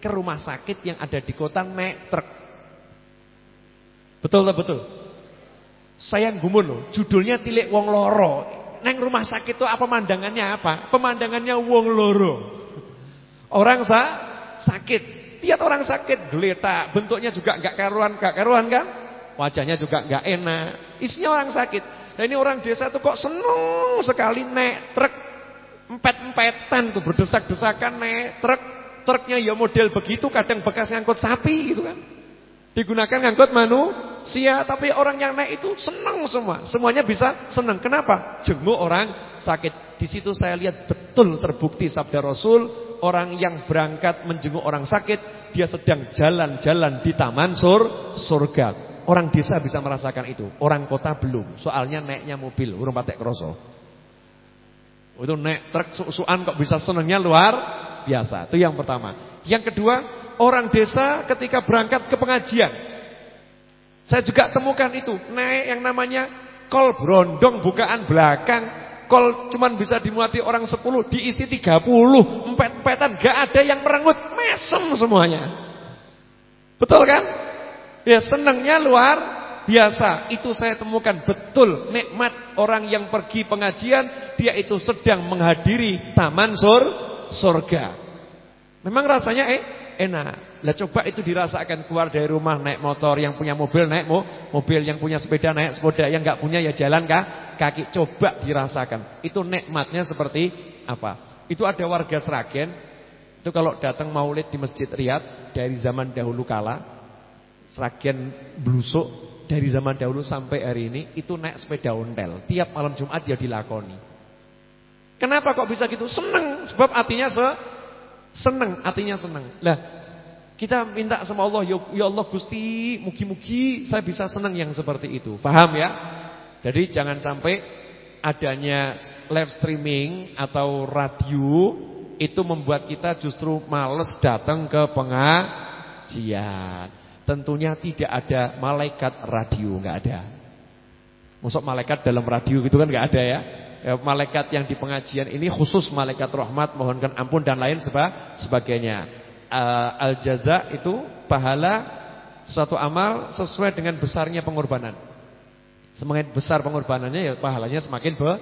ke rumah sakit yang ada di kota naik truk. Betul lah betul. Saya gumun loh, judulnya tilik wong loro. Neng rumah sakit itu apa pemandangannya apa? Pemandangannya wong loro. Orang sa sakit. Lihat orang sakit, geletak, bentuknya juga enggak karuan, enggak karuan kan? Wajahnya juga enggak enak. Isinya orang sakit. Nah ini orang desa tuh kok seneng sekali naik truk empet-empetan tuh berdesak-desakan naik truk. Truknya ya model begitu, kadang bekas ngangkut sapi gitu kan. Digunakan ngangkut manusia, tapi orang yang naik itu senang semua. Semuanya bisa senang. Kenapa? Jenguk orang sakit. Di situ saya lihat betul terbukti sabda Rasul, orang yang berangkat menjenguk orang sakit, dia sedang jalan-jalan di taman sur surga. Orang desa bisa merasakan itu, orang kota belum. Soalnya naiknya mobil, urung patek kroso. Itu naik truk susuan kok bisa senangnya luar biasa. Itu yang pertama. Yang kedua, orang desa ketika berangkat ke pengajian. Saya juga temukan itu, naik yang namanya kol brondong bukaan belakang. Kol cuman bisa dimuati orang 10, diisi 30, empet-empetan, gak ada yang merengut, mesem semuanya. Betul kan? Ya senangnya luar biasa. Itu saya temukan betul nikmat orang yang pergi pengajian, dia itu sedang menghadiri taman sur surga. Memang rasanya eh enak. Lah coba itu dirasakan keluar dari rumah naik motor, yang punya mobil naik mo, mobil, yang punya sepeda naik sepeda, yang enggak punya ya jalan kah? kaki. Coba dirasakan. Itu nikmatnya seperti apa? Itu ada warga Seragen itu kalau datang maulid di Masjid Riyad dari zaman dahulu kala Seragen blusuk dari zaman dahulu sampai hari ini itu naik sepeda ontel. Tiap malam Jumat dia dilakoni. Kenapa kok bisa gitu? Seneng sebab artinya se seneng, artinya seneng. Lah, kita minta sama Allah, ya, ya Allah Gusti, mugi-mugi saya bisa seneng yang seperti itu. Paham ya? Jadi jangan sampai adanya live streaming atau radio itu membuat kita justru males datang ke pengajian. Tentunya tidak ada malaikat radio, nggak ada. Masuk malaikat dalam radio gitu kan nggak ada ya. ya. Malaikat yang di pengajian ini khusus malaikat rahmat, mohonkan ampun dan lain seba, sebagainya. Uh, al jaza itu pahala suatu amal sesuai dengan besarnya pengorbanan. Semakin besar pengorbanannya ya pahalanya semakin be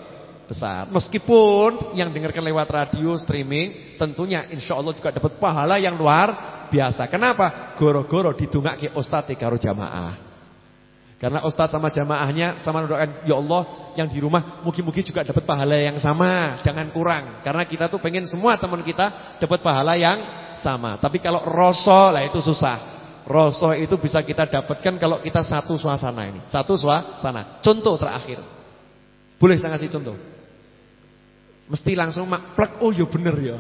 besar. Meskipun yang dengarkan lewat radio streaming tentunya insya Allah juga dapat pahala yang luar biasa. Kenapa? Goro-goro ke ustaz karo jamaah. Karena ustaz sama jamaahnya sama mendoakan, ya Allah yang di rumah mungkin-mungkin juga dapat pahala yang sama, jangan kurang. Karena kita tuh pengen semua teman kita dapat pahala yang sama. Tapi kalau rosso lah itu susah. Rosso itu bisa kita dapatkan kalau kita satu suasana ini. Satu suasana. Contoh terakhir. Boleh saya ngasih contoh? Mesti langsung mak plek, oh ya bener ya.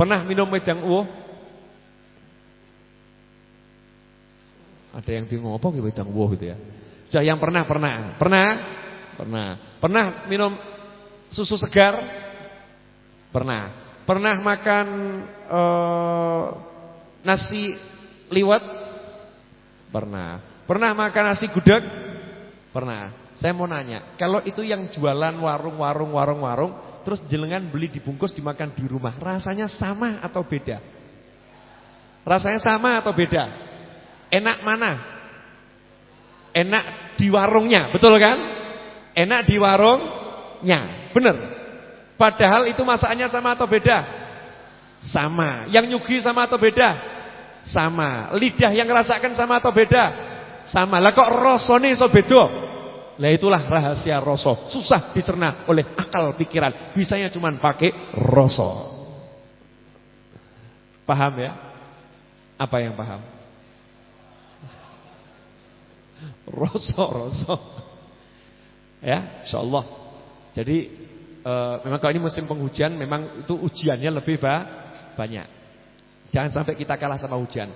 Pernah minum wedang uwo? Ada yang bingung apa gitu wedang woh gitu ya. Sudah yang pernah pernah, pernah, pernah, pernah minum susu segar, pernah, pernah makan uh, nasi liwet, pernah, pernah makan nasi gudeg, pernah. Saya mau nanya, kalau itu yang jualan warung-warung, warung-warung, terus jelengan beli dibungkus dimakan di rumah, rasanya sama atau beda? Rasanya sama atau beda? Enak mana? Enak di warungnya, betul kan? Enak di warungnya, benar. Padahal itu masakannya sama atau beda? Sama. Yang nyugi sama atau beda? Sama. Lidah yang ngerasakan sama atau beda? Sama. Lah kok rasane iso beda? Lah itulah rahasia rasa. Susah dicerna oleh akal pikiran. Bisanya cuma pakai rasa. Paham ya? Apa yang paham? Rosok-rosok. Ya, insyaallah. Jadi e, memang kalau ini musim penghujan memang itu ujiannya lebih ba banyak. Jangan sampai kita kalah sama hujan.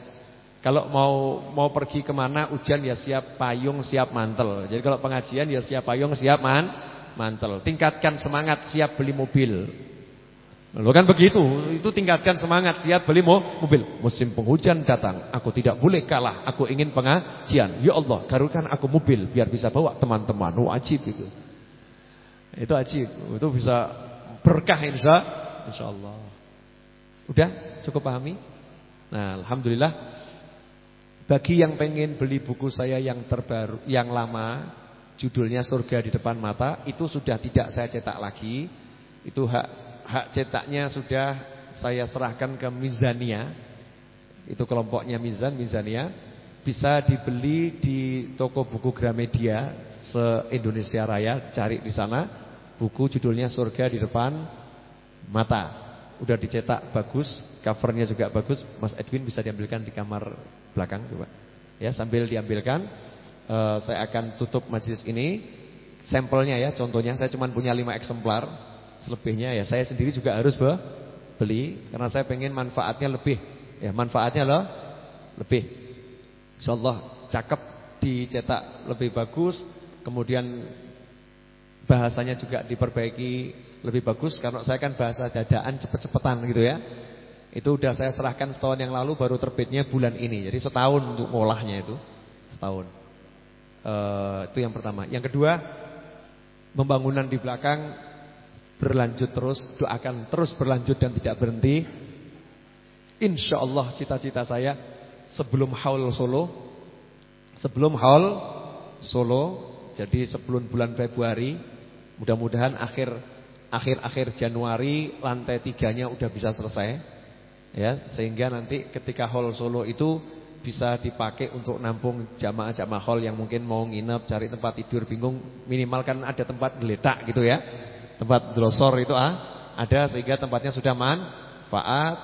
Kalau mau mau pergi ke mana hujan ya siap payung, siap mantel. Jadi kalau pengajian ya siap payung, siap man mantel. Tingkatkan semangat, siap beli mobil. Lalu kan begitu, itu tingkatkan semangat, siap beli mobil. Musim penghujan datang, aku tidak boleh kalah, aku ingin pengajian. Ya Allah, karukan aku mobil biar bisa bawa teman-teman. Wajib itu. Itu wajib, itu bisa berkah insya, insya Allah. Udah, cukup pahami? Nah, alhamdulillah. Bagi yang pengen beli buku saya yang terbaru, yang lama, judulnya Surga di Depan Mata, itu sudah tidak saya cetak lagi. Itu hak hak cetaknya sudah saya serahkan ke Mizania. Itu kelompoknya Mizan, Mizania. Bisa dibeli di toko buku Gramedia se-Indonesia Raya, cari di sana. Buku judulnya Surga di Depan Mata. Udah dicetak bagus, covernya juga bagus. Mas Edwin bisa diambilkan di kamar belakang coba. Ya, sambil diambilkan uh, saya akan tutup majelis ini. Sampelnya ya, contohnya saya cuma punya 5 eksemplar. Selebihnya ya saya sendiri juga harus be beli karena saya pengen manfaatnya lebih. Ya, manfaatnya loh lebih. Insyaallah cakep dicetak lebih bagus, kemudian bahasanya juga diperbaiki lebih bagus karena saya kan bahasa dadaan cepet-cepetan gitu ya. Itu udah saya serahkan setahun yang lalu baru terbitnya bulan ini. Jadi setahun untuk ngolahnya itu. Setahun. Uh, itu yang pertama. Yang kedua, pembangunan di belakang berlanjut terus, doakan terus berlanjut dan tidak berhenti. Insya Allah cita-cita saya sebelum haul Solo, sebelum haul Solo, jadi sebelum bulan Februari, mudah-mudahan akhir akhir akhir Januari lantai tiganya udah bisa selesai, ya sehingga nanti ketika haul Solo itu bisa dipakai untuk nampung jamaah-jamaah hall yang mungkin mau nginep cari tempat tidur bingung minimal kan ada tempat geletak gitu ya tempat drosor itu ah, ada sehingga tempatnya sudah manfaat.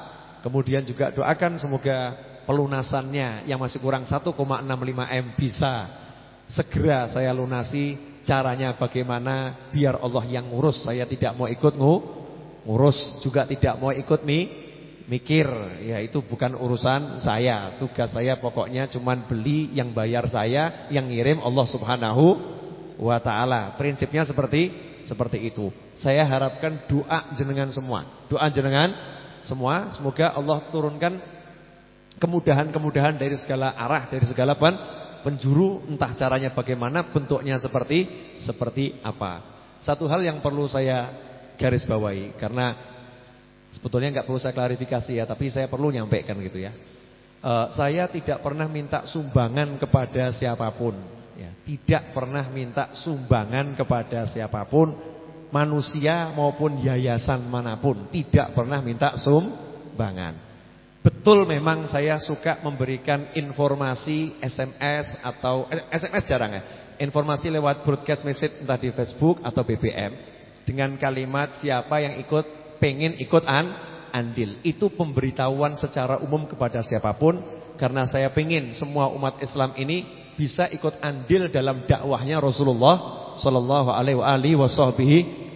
Kemudian juga doakan semoga pelunasannya yang masih kurang 1,65 M bisa segera saya lunasi. Caranya bagaimana biar Allah yang ngurus. Saya tidak mau ikut ngu, ngurus juga tidak mau ikut mi, mikir. Ya itu bukan urusan saya. Tugas saya pokoknya cuman beli yang bayar saya, yang ngirim Allah Subhanahu wa taala. Prinsipnya seperti seperti itu. Saya harapkan doa jenengan semua. Doa jenengan semua semoga Allah turunkan kemudahan-kemudahan dari segala arah, dari segala pen, penjuru, entah caranya bagaimana, bentuknya seperti seperti apa. Satu hal yang perlu saya garis bawahi karena sebetulnya nggak perlu saya klarifikasi ya, tapi saya perlu nyampaikan gitu ya. Uh, saya tidak pernah minta sumbangan kepada siapa pun ya, tidak pernah minta sumbangan kepada siapa pun, manusia maupun yayasan mana pun, tidak pernah minta sumbangan. Betul memang saya suka memberikan informasi SMS atau eh, SMS jarang ya. Informasi lewat broadcast message entah di Facebook atau BBM dengan kalimat siapa yang ikut pengen ikut an andil. Itu pemberitahuan secara umum kepada siapa pun karena saya pengen semua umat Islam ini bisa ikut andil dalam dakwahnya Rasulullah sallallahu alaihi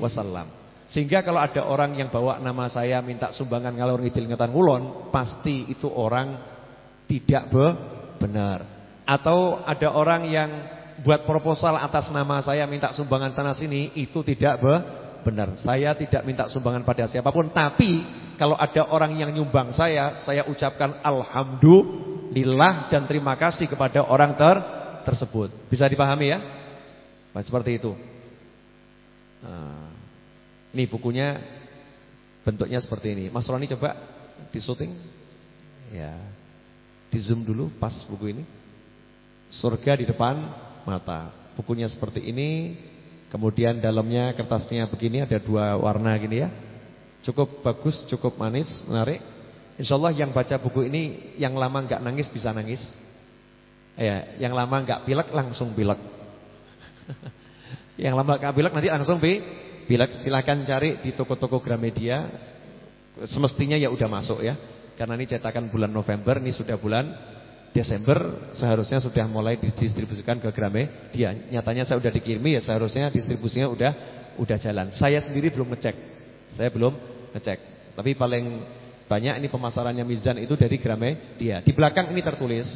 wasallam. Sehingga kalau ada orang yang bawa nama saya minta sumbangan ngalor ngidil ngetan kulon, pasti itu orang tidak be benar. Atau ada orang yang buat proposal atas nama saya minta sumbangan sana sini, itu tidak be benar. Saya tidak minta sumbangan pada siapa pun, tapi kalau ada orang yang nyumbang saya, saya ucapkan alhamdulillah dan terima kasih kepada orang ter tersebut. Bisa dipahami ya? Nah, seperti itu. Nah, ini bukunya bentuknya seperti ini. Mas Roni coba di syuting. Ya. Di zoom dulu pas buku ini. Surga di depan mata. Bukunya seperti ini. Kemudian dalamnya kertasnya begini ada dua warna gini ya. Cukup bagus, cukup manis, menarik. Insya Allah yang baca buku ini yang lama nggak nangis bisa nangis. Ya, yang lama nggak pilek langsung pilek. yang lama nggak pilek nanti langsung pi pilek. Silakan cari di toko-toko Gramedia. Semestinya ya udah masuk ya. Karena ini cetakan bulan November, ini sudah bulan Desember seharusnya sudah mulai didistribusikan ke Gramedia. Nyatanya saya udah dikirimi ya seharusnya distribusinya udah udah jalan. Saya sendiri belum ngecek. Saya belum ngecek. Tapi paling banyak ini pemasarannya Mizan itu dari Gramedia. Di belakang ini tertulis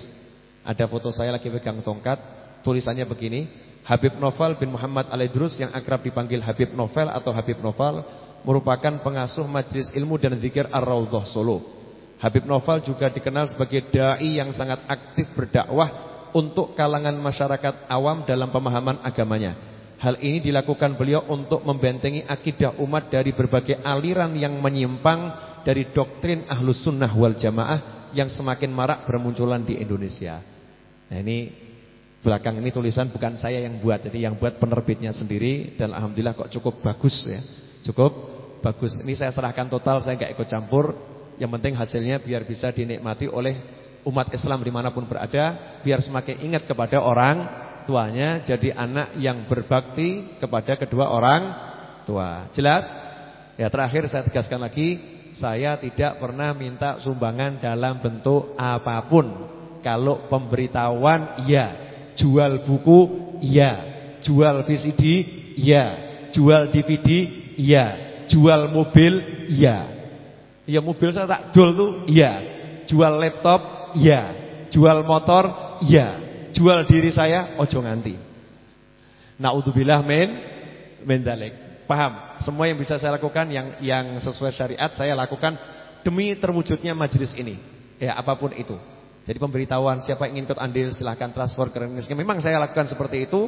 ada foto saya lagi pegang tongkat, tulisannya begini, Habib Novel bin Muhammad Al-Idrus yang akrab dipanggil Habib Novel atau Habib Novel merupakan pengasuh Majelis Ilmu dan Zikir Ar-Raudhah Solo. Habib Noval juga dikenal sebagai dai yang sangat aktif berdakwah untuk kalangan masyarakat awam dalam pemahaman agamanya. Hal ini dilakukan beliau untuk membentengi akidah umat dari berbagai aliran yang menyimpang dari doktrin ahlus sunnah wal jamaah yang semakin marak bermunculan di Indonesia. Nah ini belakang ini tulisan bukan saya yang buat, jadi yang buat penerbitnya sendiri dan alhamdulillah kok cukup bagus ya, cukup bagus. Ini saya serahkan total, saya nggak ikut campur. Yang penting hasilnya biar bisa dinikmati oleh umat Islam di mana pun berada, biar semakin ingat kepada orang tuanya, jadi anak yang berbakti kepada kedua orang tua. Jelas? Ya terakhir saya tegaskan lagi, saya tidak pernah minta sumbangan dalam bentuk apa pun. Kalau pemberitahuan iya, jual buku iya, jual VCD iya, jual DVD iya, jual mobil iya. Ya mobil saya tak jual tuh iya, jual laptop iya, jual motor iya, jual diri saya ojo nganti. Naudzubillah min min Paham? Semua yang bisa saya lakukan yang yang sesuai syariat saya lakukan demi terwujudnya majelis ini. Ya, apa pun itu. Jadi pemberitahuan siapa yang ingin ikut andil silahkan transfer ke rekening. Memang saya lakukan seperti itu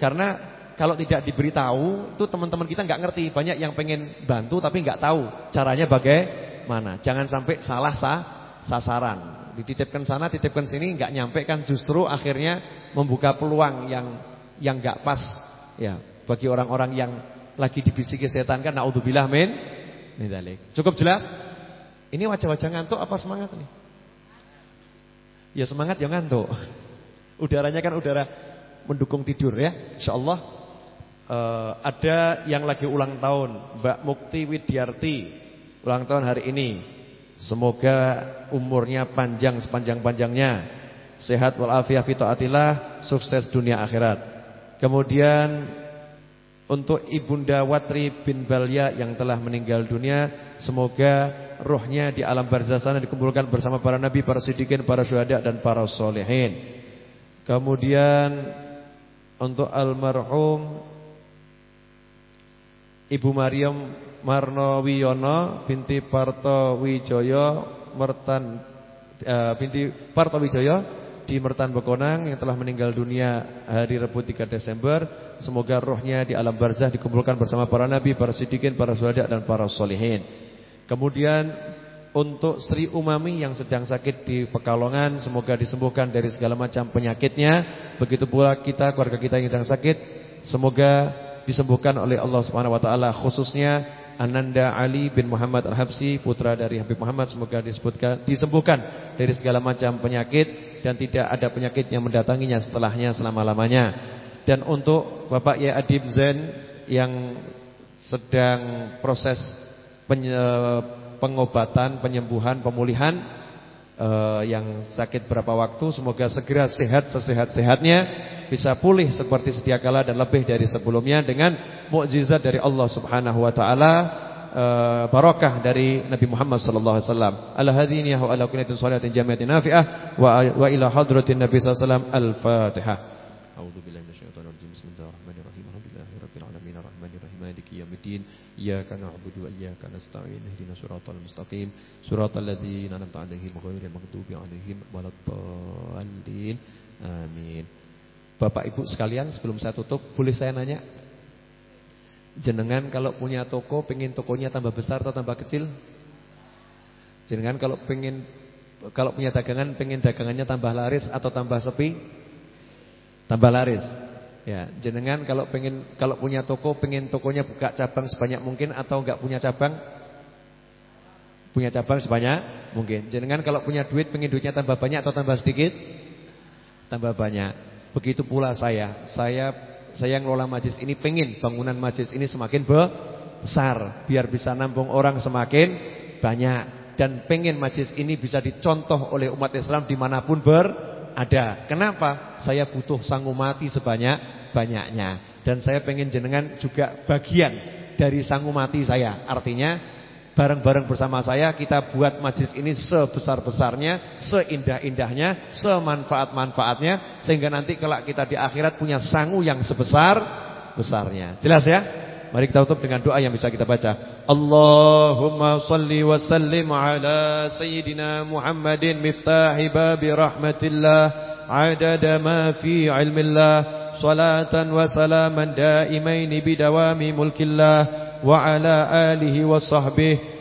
karena kalau tidak diberitahu itu teman-teman kita nggak ngerti. Banyak yang pengen bantu tapi nggak tahu caranya bagaimana. Jangan sampai salah sah, sasaran. Dititipkan sana, titipkan sini nggak nyampe kan justru akhirnya membuka peluang yang yang nggak pas ya bagi orang-orang yang lagi dibisiki setan kan naudzubillah min dzalik. Cukup jelas? Ini wajah-wajah ngantuk apa semangat nih? Ya semangat ya ngantuk. Udaranya kan udara mendukung tidur ya. Insyaallah uh, ada yang lagi ulang tahun, Mbak Mukti Widyarti. Ulang tahun hari ini. Semoga umurnya panjang sepanjang-panjangnya. Sehat walafiat fitaatillah, sukses dunia akhirat. Kemudian untuk Ibunda Watri bin Balya yang telah meninggal dunia semoga rohnya di alam barzah sana dikumpulkan bersama para nabi, para siddiqin, para syuhada dan para solehin. Kemudian untuk almarhum Ibu Maryam Marnowiyono binti Parto Wijoyo Mertan uh, binti Parto Wijoyo di Mertan Bekonang yang telah meninggal dunia hari Rabu 3 Desember. Semoga rohnya di alam barzah dikumpulkan bersama para nabi, para siddiqin, para syuhada dan para solihin. Kemudian untuk Sri Umami yang sedang sakit di Pekalongan, semoga disembuhkan dari segala macam penyakitnya. Begitu pula kita, keluarga kita yang sedang sakit, semoga disembuhkan oleh Allah Subhanahu wa taala khususnya Ananda Ali bin Muhammad Al-Habsi putra dari Habib Muhammad semoga disebutkan disembuhkan dari segala macam penyakit dan tidak ada penyakit yang mendatanginya setelahnya selama-lamanya. Dan untuk Bapak Ya Adib Zen yang sedang proses pengobatan, penyembuhan, pemulihan uh, yang sakit berapa waktu semoga segera sehat sesehat-sehatnya bisa pulih seperti sedia kala dan lebih dari sebelumnya dengan mukjizat dari Allah Subhanahu wa taala uh, barakah dari Nabi Muhammad sallallahu alaihi wasallam. Ala hadhihi wa ala kullatin salatin jamiatin nafi'ah wa wa ila hadratin Nabi sallallahu alaihi wasallam. Al-Fatihah. A'udzu billahi minasyaitonir rajim. Bismillahirrahmanirrahim. Alhamdulillahirabbil alamin arrahmanirrahim maliki yaumiddin. Iyyaka na'budu wa iyyaka nasta'in. Ihdinas siratal mustaqim. Siratal ladzina an'amta 'alaihim ghairil maghdubi 'alaihim waladdallin. Amin. Bapak Ibu sekalian, sebelum saya tutup, boleh saya nanya? Jenengan kalau punya toko pengen tokonya tambah besar atau tambah kecil? Jenengan kalau pengen kalau punya dagangan pengen dagangannya tambah laris atau tambah sepi? Tambah laris. Ya, jenengan kalau pengen kalau punya toko pengen tokonya buka cabang sebanyak mungkin atau enggak punya cabang? Punya cabang sebanyak mungkin. Jenengan kalau punya duit pengen duitnya tambah banyak atau tambah sedikit? Tambah banyak. Begitu pula saya. Saya saya ngelola majlis ini pengen bangunan majlis ini semakin besar biar bisa nampung orang semakin banyak dan pengen majlis ini bisa dicontoh oleh umat Islam di mana pun berada. Kenapa? Saya butuh sanggup mati sebanyak banyaknya dan saya pengen jenengan juga bagian dari sanggup mati saya. Artinya bareng-bareng bersama saya kita buat majlis ini sebesar-besarnya, seindah-indahnya, semanfaat-manfaatnya sehingga nanti kalau kita di akhirat punya sangu yang sebesar besarnya. Jelas ya? Mari kita tutup dengan doa yang bisa kita baca. Allahumma salli wa sallim ala sayyidina Muhammadin miftahi babi rahmatillah adada ma fi ilmillah salatan wa salaman daimain bidawami mulkillah wa ala alihi wa sahbihi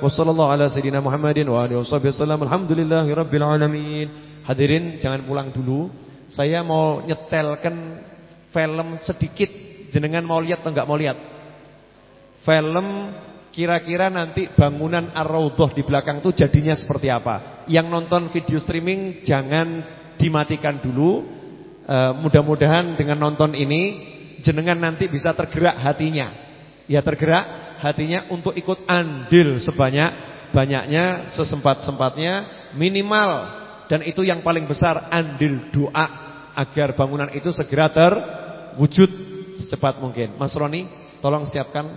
Wassallallahu ala sayyidina Muhammadin wa alihi wasallam. Alhamdulillahirabbil alamin. Hadirin jangan pulang dulu. Saya mau nyetelkan film sedikit. Jenengan mau lihat atau enggak mau lihat? Film kira-kira nanti bangunan Ar-Raudhah di belakang itu jadinya seperti apa? Yang nonton video streaming jangan dimatikan dulu. E, mudah-mudahan dengan nonton ini jenengan nanti bisa tergerak hatinya. Ya tergerak hatinya untuk ikut andil sebanyak-banyaknya, sesempat-sempatnya, minimal dan itu yang paling besar andil doa agar bangunan itu segera terwujud secepat mungkin. Mas Roni, tolong siapkan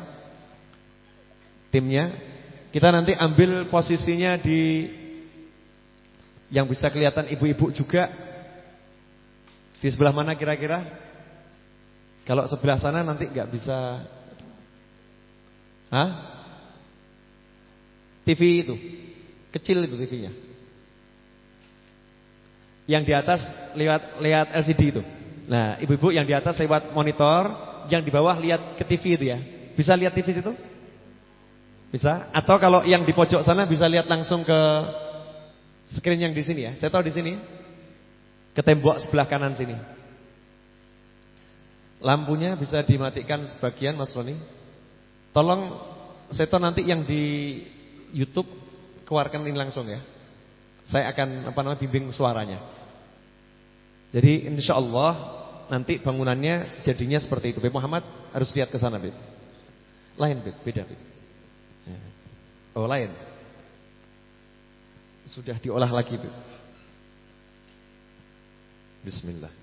timnya. Kita nanti ambil posisinya di yang bisa kelihatan ibu-ibu juga. Di sebelah mana kira-kira? Kalau sebelah sana nanti nggak bisa Hah? TV itu. Kecil itu TV-nya. Yang di atas lewat lihat LCD itu. Nah, ibu-ibu yang di atas lewat monitor, yang di bawah lihat ke TV itu ya. Bisa lihat TV situ? Bisa? Atau kalau yang di pojok sana bisa lihat langsung ke screen yang di sini ya. Saya tahu di sini. Ke tembok sebelah kanan sini. Lampunya bisa dimatikan sebagian Mas Roni. Tolong Seto nanti yang di YouTube keluarkan ini langsung ya. Saya akan apa namanya bimbing suaranya. Jadi insya Allah nanti bangunannya jadinya seperti itu. Beb Muhammad harus lihat ke sana, Beb. Lain, Beb, beda, Beb. Ya. Oh, lain. Sudah diolah lagi, Beb. Bismillah.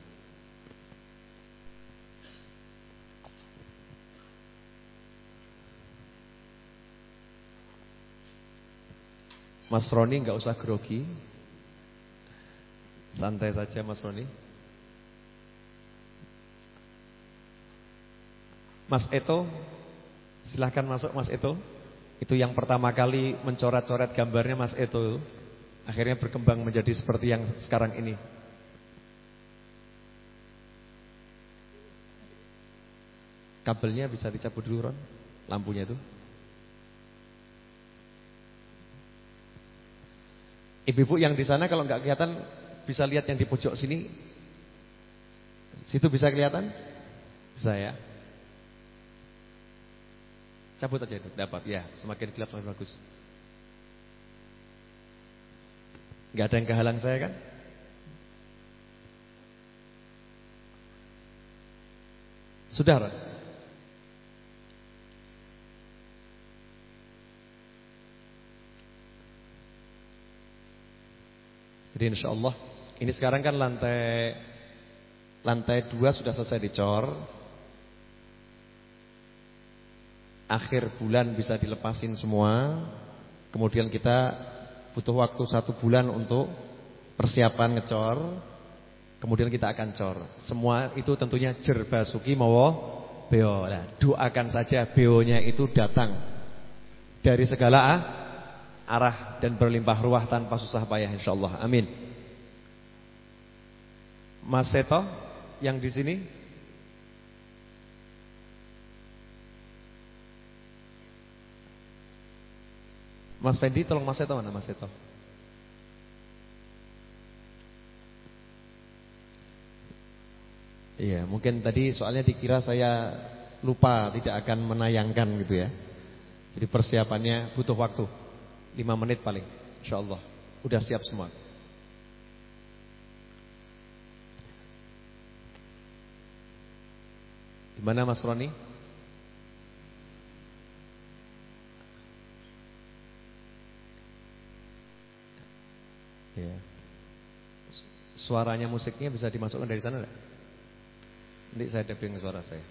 Mas Roni nggak usah grogi. Santai saja Mas Roni. Mas Eto, silahkan masuk Mas Eto. Itu yang pertama kali mencoret-coret gambarnya Mas Eto. Akhirnya berkembang menjadi seperti yang sekarang ini. Kabelnya bisa dicabut dulu Ron, lampunya itu. Ibu-ibu yang di sana kalau nggak kelihatan bisa lihat yang di pojok sini. Situ bisa kelihatan? Bisa ya. Cabut aja itu, dapat ya. Semakin gelap semakin bagus. Gak ada yang kehalang saya kan? Sudah, Jadi insya Allah ini sekarang kan lantai lantai dua sudah selesai dicor. Akhir bulan bisa dilepasin semua. Kemudian kita butuh waktu satu bulan untuk persiapan ngecor. Kemudian kita akan cor. Semua itu tentunya jerbasuki mawo beo. Nah, doakan saja beonya itu datang dari segala ah, arah dan berlimpah ruah tanpa susah payah insyaallah. Amin. Mas Seto yang di sini Mas Fendi tolong Mas Seto mana Mas Seto? Iya, mungkin tadi soalnya dikira saya lupa tidak akan menayangkan gitu ya. Jadi persiapannya butuh waktu. 5 menit paling insyaallah. Udah siap semua. Gimana Mas Roni? Ya. Suaranya musiknya bisa dimasukkan dari sana enggak? Nanti saya dubbing suara saya.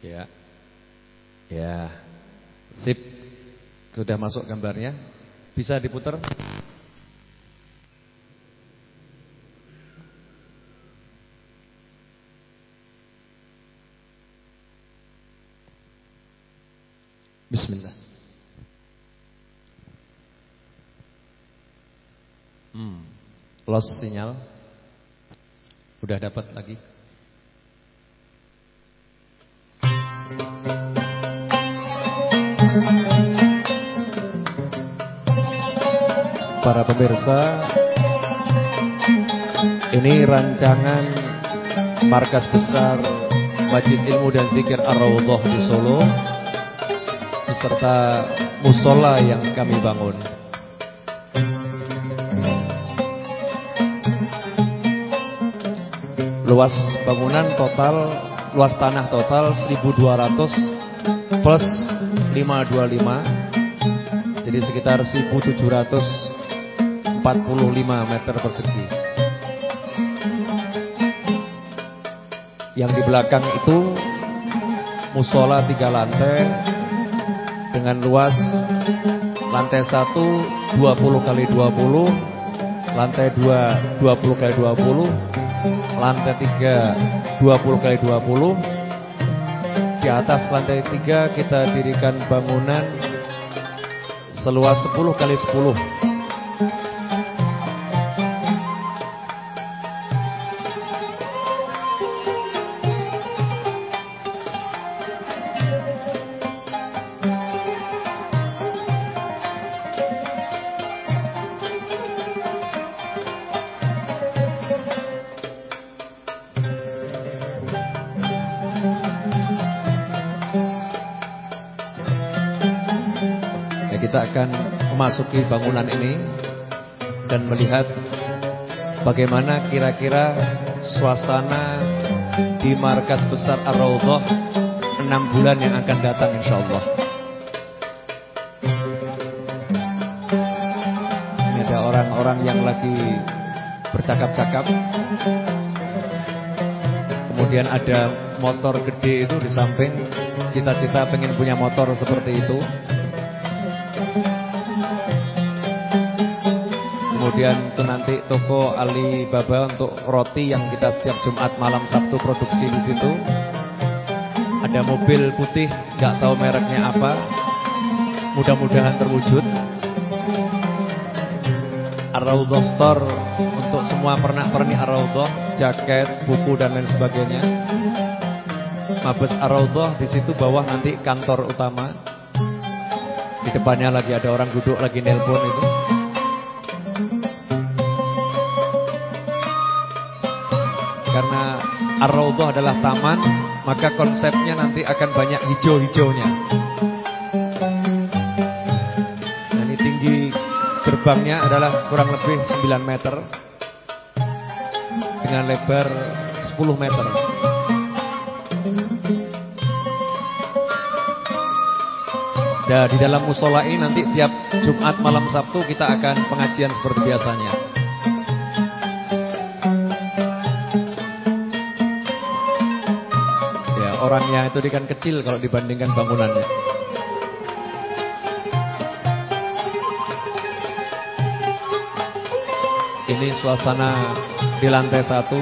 Ya. Ya. Sip. Sudah masuk gambarnya. Bisa diputar? Bismillah. Hmm. Lost sinyal. Udah dapat lagi? Para pemirsa. Ini rancangan Markas Besar Majlis Ilmu dan Zikir Ar-Rawdoh di Solo Beserta Musola yang kami bangun. Luas bangunan total Luas tanah total 1200 Plus 525 Jadi sekitar 1745 meter persegi. Yang di belakang itu Musola tiga lantai Dengan luas Lantai 1 20 kali 20 Lantai 2 20 kali 20 Lantai 3 20 kali 20 di atas lantai 3 kita dirikan bangunan seluas 10 kali 10 memasuki bangunan ini dan melihat bagaimana kira-kira suasana di markas besar Ar-Raudhah 6 bulan yang akan datang insyaallah. Ini ada orang-orang yang lagi bercakap-cakap. Kemudian ada motor gede itu di samping cita-cita pengen punya motor seperti itu. Kemudian itu nanti toko Alibaba untuk roti yang kita setiap Jumat malam Sabtu produksi di situ. Ada mobil putih, nggak tahu mereknya apa. Mudah-mudahan terwujud. Ar-Raudhah Store untuk semua pernak-pernik Ar-Raudhah, jaket, buku dan lain sebagainya. Mabes Ar-Raudhah di situ bawah nanti kantor utama. Di depannya lagi ada orang duduk lagi nelpon itu. Ar-Raudhah adalah taman, maka konsepnya nanti akan banyak hijau-hijaunya. Dan ini tinggi gerbangnya adalah kurang lebih 9 meter dengan lebar 10 meter. Dan di dalam musola ini nanti tiap Jumat malam Sabtu kita akan pengajian seperti biasanya. Orangnya itu kan kecil kalau dibandingkan bangunannya. Ini suasana di lantai satu.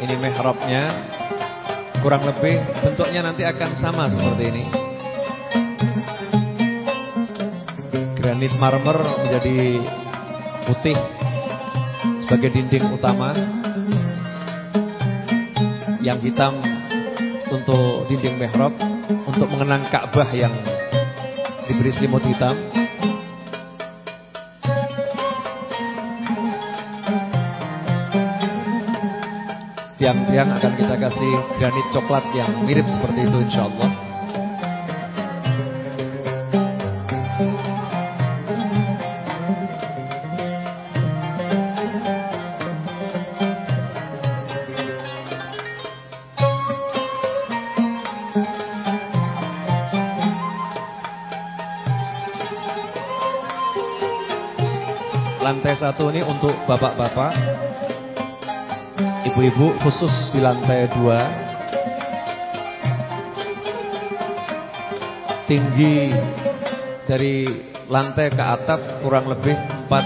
Ini mihrabnya. Kurang lebih bentuknya nanti akan sama seperti ini. granit marmer menjadi putih sebagai dinding utama. Yang hitam untuk dinding mihrab untuk mengenang Ka'bah yang diberi selimut hitam. Tiang-tiang akan kita kasih granit coklat yang mirip seperti itu insyaallah. Satu ini untuk bapak-bapak. Ibu-ibu khusus di lantai dua. Tinggi dari lantai ke atap kurang lebih empat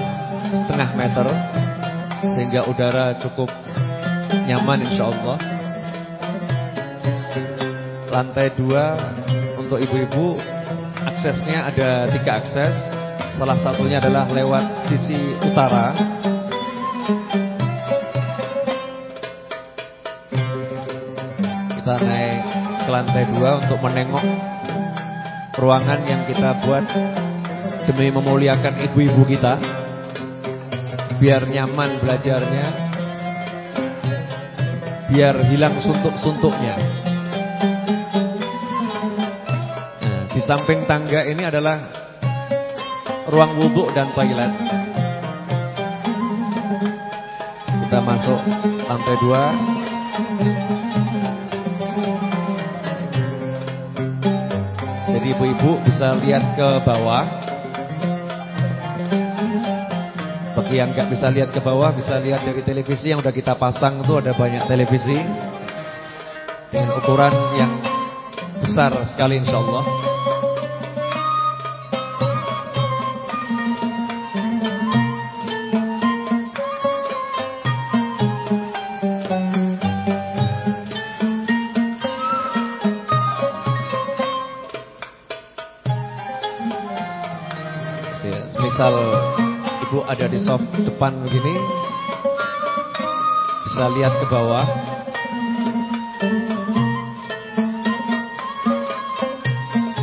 setengah meter Sehingga udara cukup nyaman insya Allah. Lantai dua untuk ibu-ibu Aksesnya ada tiga akses. Salah satunya adalah lewat sisi utara. Kita naik ke lantai dua untuk menengok Ruangan yang kita buat Demi memuliakan ibu-ibu kita. Biar nyaman belajarnya. Biar hilang suntuk-suntuknya. Nah, di samping tangga ini adalah ruang wudhu dan toilet. Kita masuk lantai dua. Jadi ibu-ibu bisa lihat ke bawah. Bagi yang nggak bisa lihat ke bawah, bisa lihat dari televisi yang udah kita pasang itu ada banyak televisi dengan ukuran yang besar sekali insya Allah. Ada di soft depan begini bisa lihat ke bawah.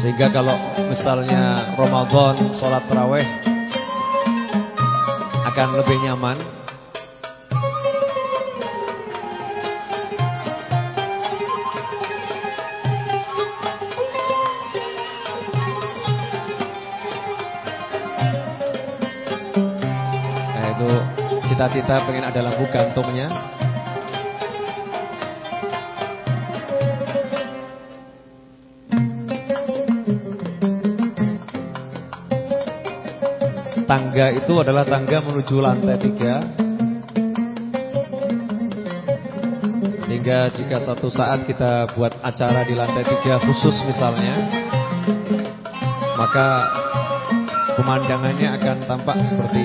Sehingga kalau misalnya Ramadan sholat terawih akan lebih nyaman cita-cita pengen ada lampu gantungnya. Tangga itu adalah tangga menuju lantai tiga. Sehingga jika satu saat kita buat acara di lantai tiga khusus misalnya Maka pemandangannya akan tampak seperti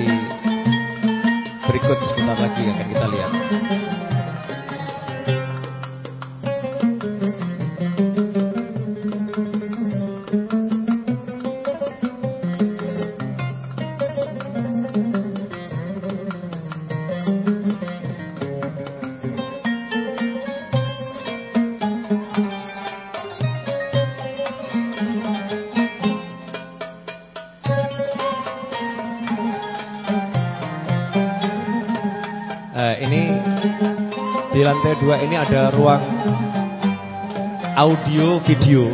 berikut sebentar lagi akan kita lihat. Ini ada ruang audio video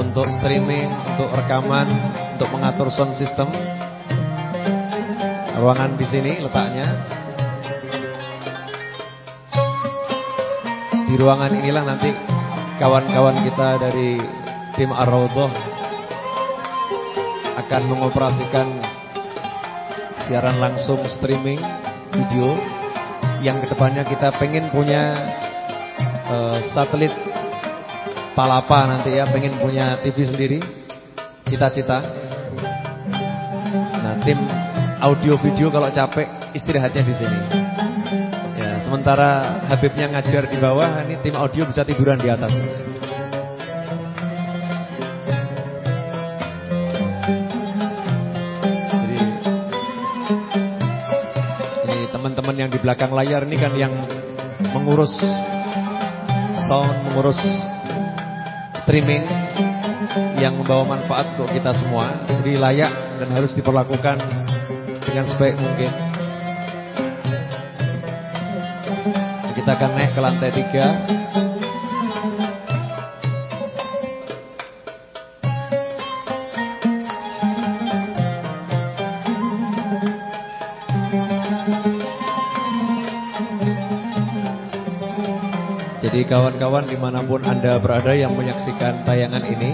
untuk streaming, untuk rekaman, untuk mengatur sound system. Ruangan di sini letaknya. Di ruangan inilah nanti kawan-kawan kita dari tim ar akan mengoperasikan siaran langsung streaming video yang ke depannya kita pengen punya uh, satelit palapa nanti ya, pengen punya TV sendiri, cita-cita. Nah tim audio video kalau capek istirahatnya di sini. Ya sementara Habibnya ngajar di bawah, ini tim audio bisa tiduran di atas. belakang layar ini kan yang mengurus sound, mengurus streaming yang membawa manfaat untuk kita semua. Jadi layak dan harus diperlakukan dengan sebaik mungkin. Kita akan naik ke lantai tiga. kawan-kawan di mana pun Anda berada yang menyaksikan tayangan ini.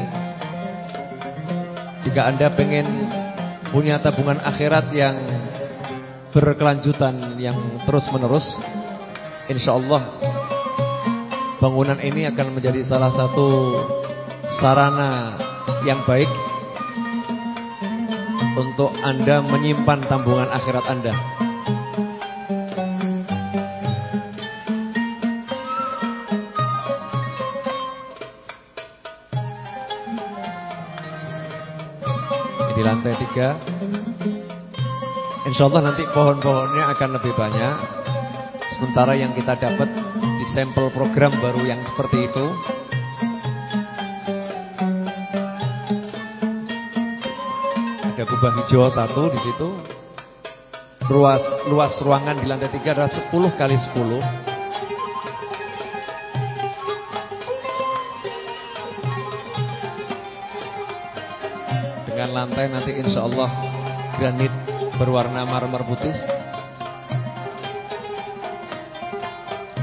Jika Anda pengen punya tabungan akhirat yang berkelanjutan, yang terus-menerus Insya Allah bangunan ini akan menjadi salah satu sarana yang baik Untuk Anda menyimpan tabungan akhirat Anda. Lantai tiga. Insya Allah nanti pohon-pohonnya akan lebih banyak. Sementara yang kita dapat di sampel program baru yang seperti itu. Ada kubah hijau satu di situ. Luas, luas ruangan di lantai tiga adalah 10 kali 10 lantai nanti insya Allah granit berwarna marmer putih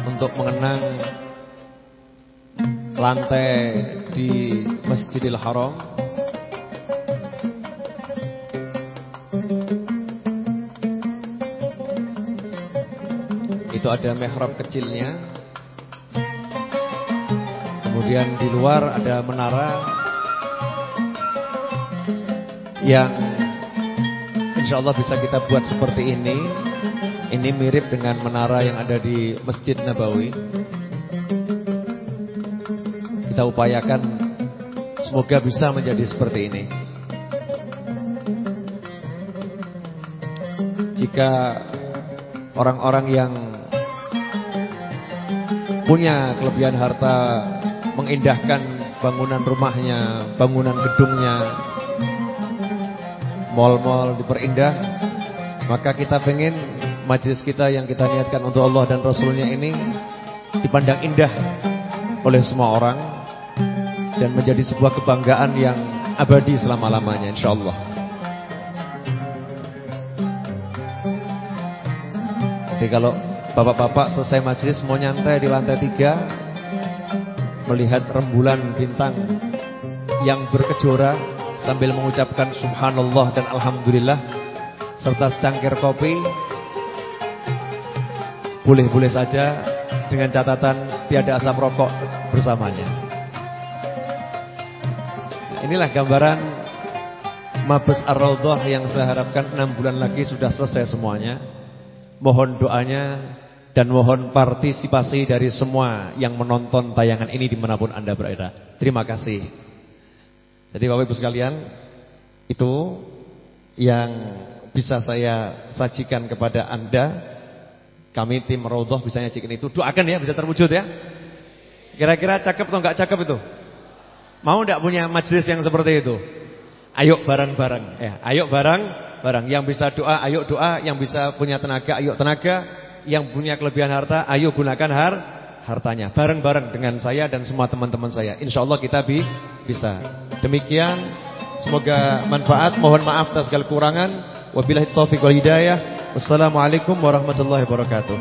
untuk mengenang lantai di Masjidil Haram. Itu ada mihrab kecilnya. Kemudian di luar ada menara yang insya Allah bisa kita buat seperti ini. Ini mirip dengan menara yang ada di Masjid Nabawi. Kita upayakan semoga bisa menjadi seperti ini. Jika orang-orang yang punya kelebihan harta mengindahkan bangunan rumahnya, bangunan gedungnya, mal-mal diperindah. Maka kita pengen majlis kita yang kita niatkan untuk Allah dan Rasulnya ini Dipandang indah oleh semua orang Dan menjadi sebuah kebanggaan yang abadi selama-lamanya insyaAllah. Jadi kalau bapak-bapak selesai majlis mau nyantai di lantai tiga Melihat rembulan bintang yang berkejora sambil mengucapkan subhanallah dan alhamdulillah serta secangkir kopi boleh-boleh saja dengan catatan tiada asap rokok bersamanya. Inilah gambaran Mabes Ar-Raudhah yang saya harapkan 6 bulan lagi sudah selesai semuanya. Mohon doanya dan mohon partisipasi dari semua yang menonton tayangan ini di mana pun Anda berada. Terima kasih. Jadi Bapak Ibu sekalian, itu yang bisa saya sajikan kepada Anda. Kami tim Raudhah bisa nyajikan itu. Doakan ya bisa terwujud ya. Kira-kira cakep atau enggak cakep itu? Mau enggak punya majelis yang seperti itu? Ayo bareng-bareng ya. Ayo bareng-bareng. Yang bisa doa, ayo doa. Yang bisa punya tenaga, ayo tenaga. Yang punya kelebihan harta, ayo gunakan har hartanya. Bareng-bareng dengan saya dan semua teman-teman saya. Insya Allah kita bi bisa. Demikian semoga manfaat. Mohon maaf atas segala kekurangan. Wabillahi taufiq wal hidayah. Wassalamualaikum warahmatullahi wabarakatuh.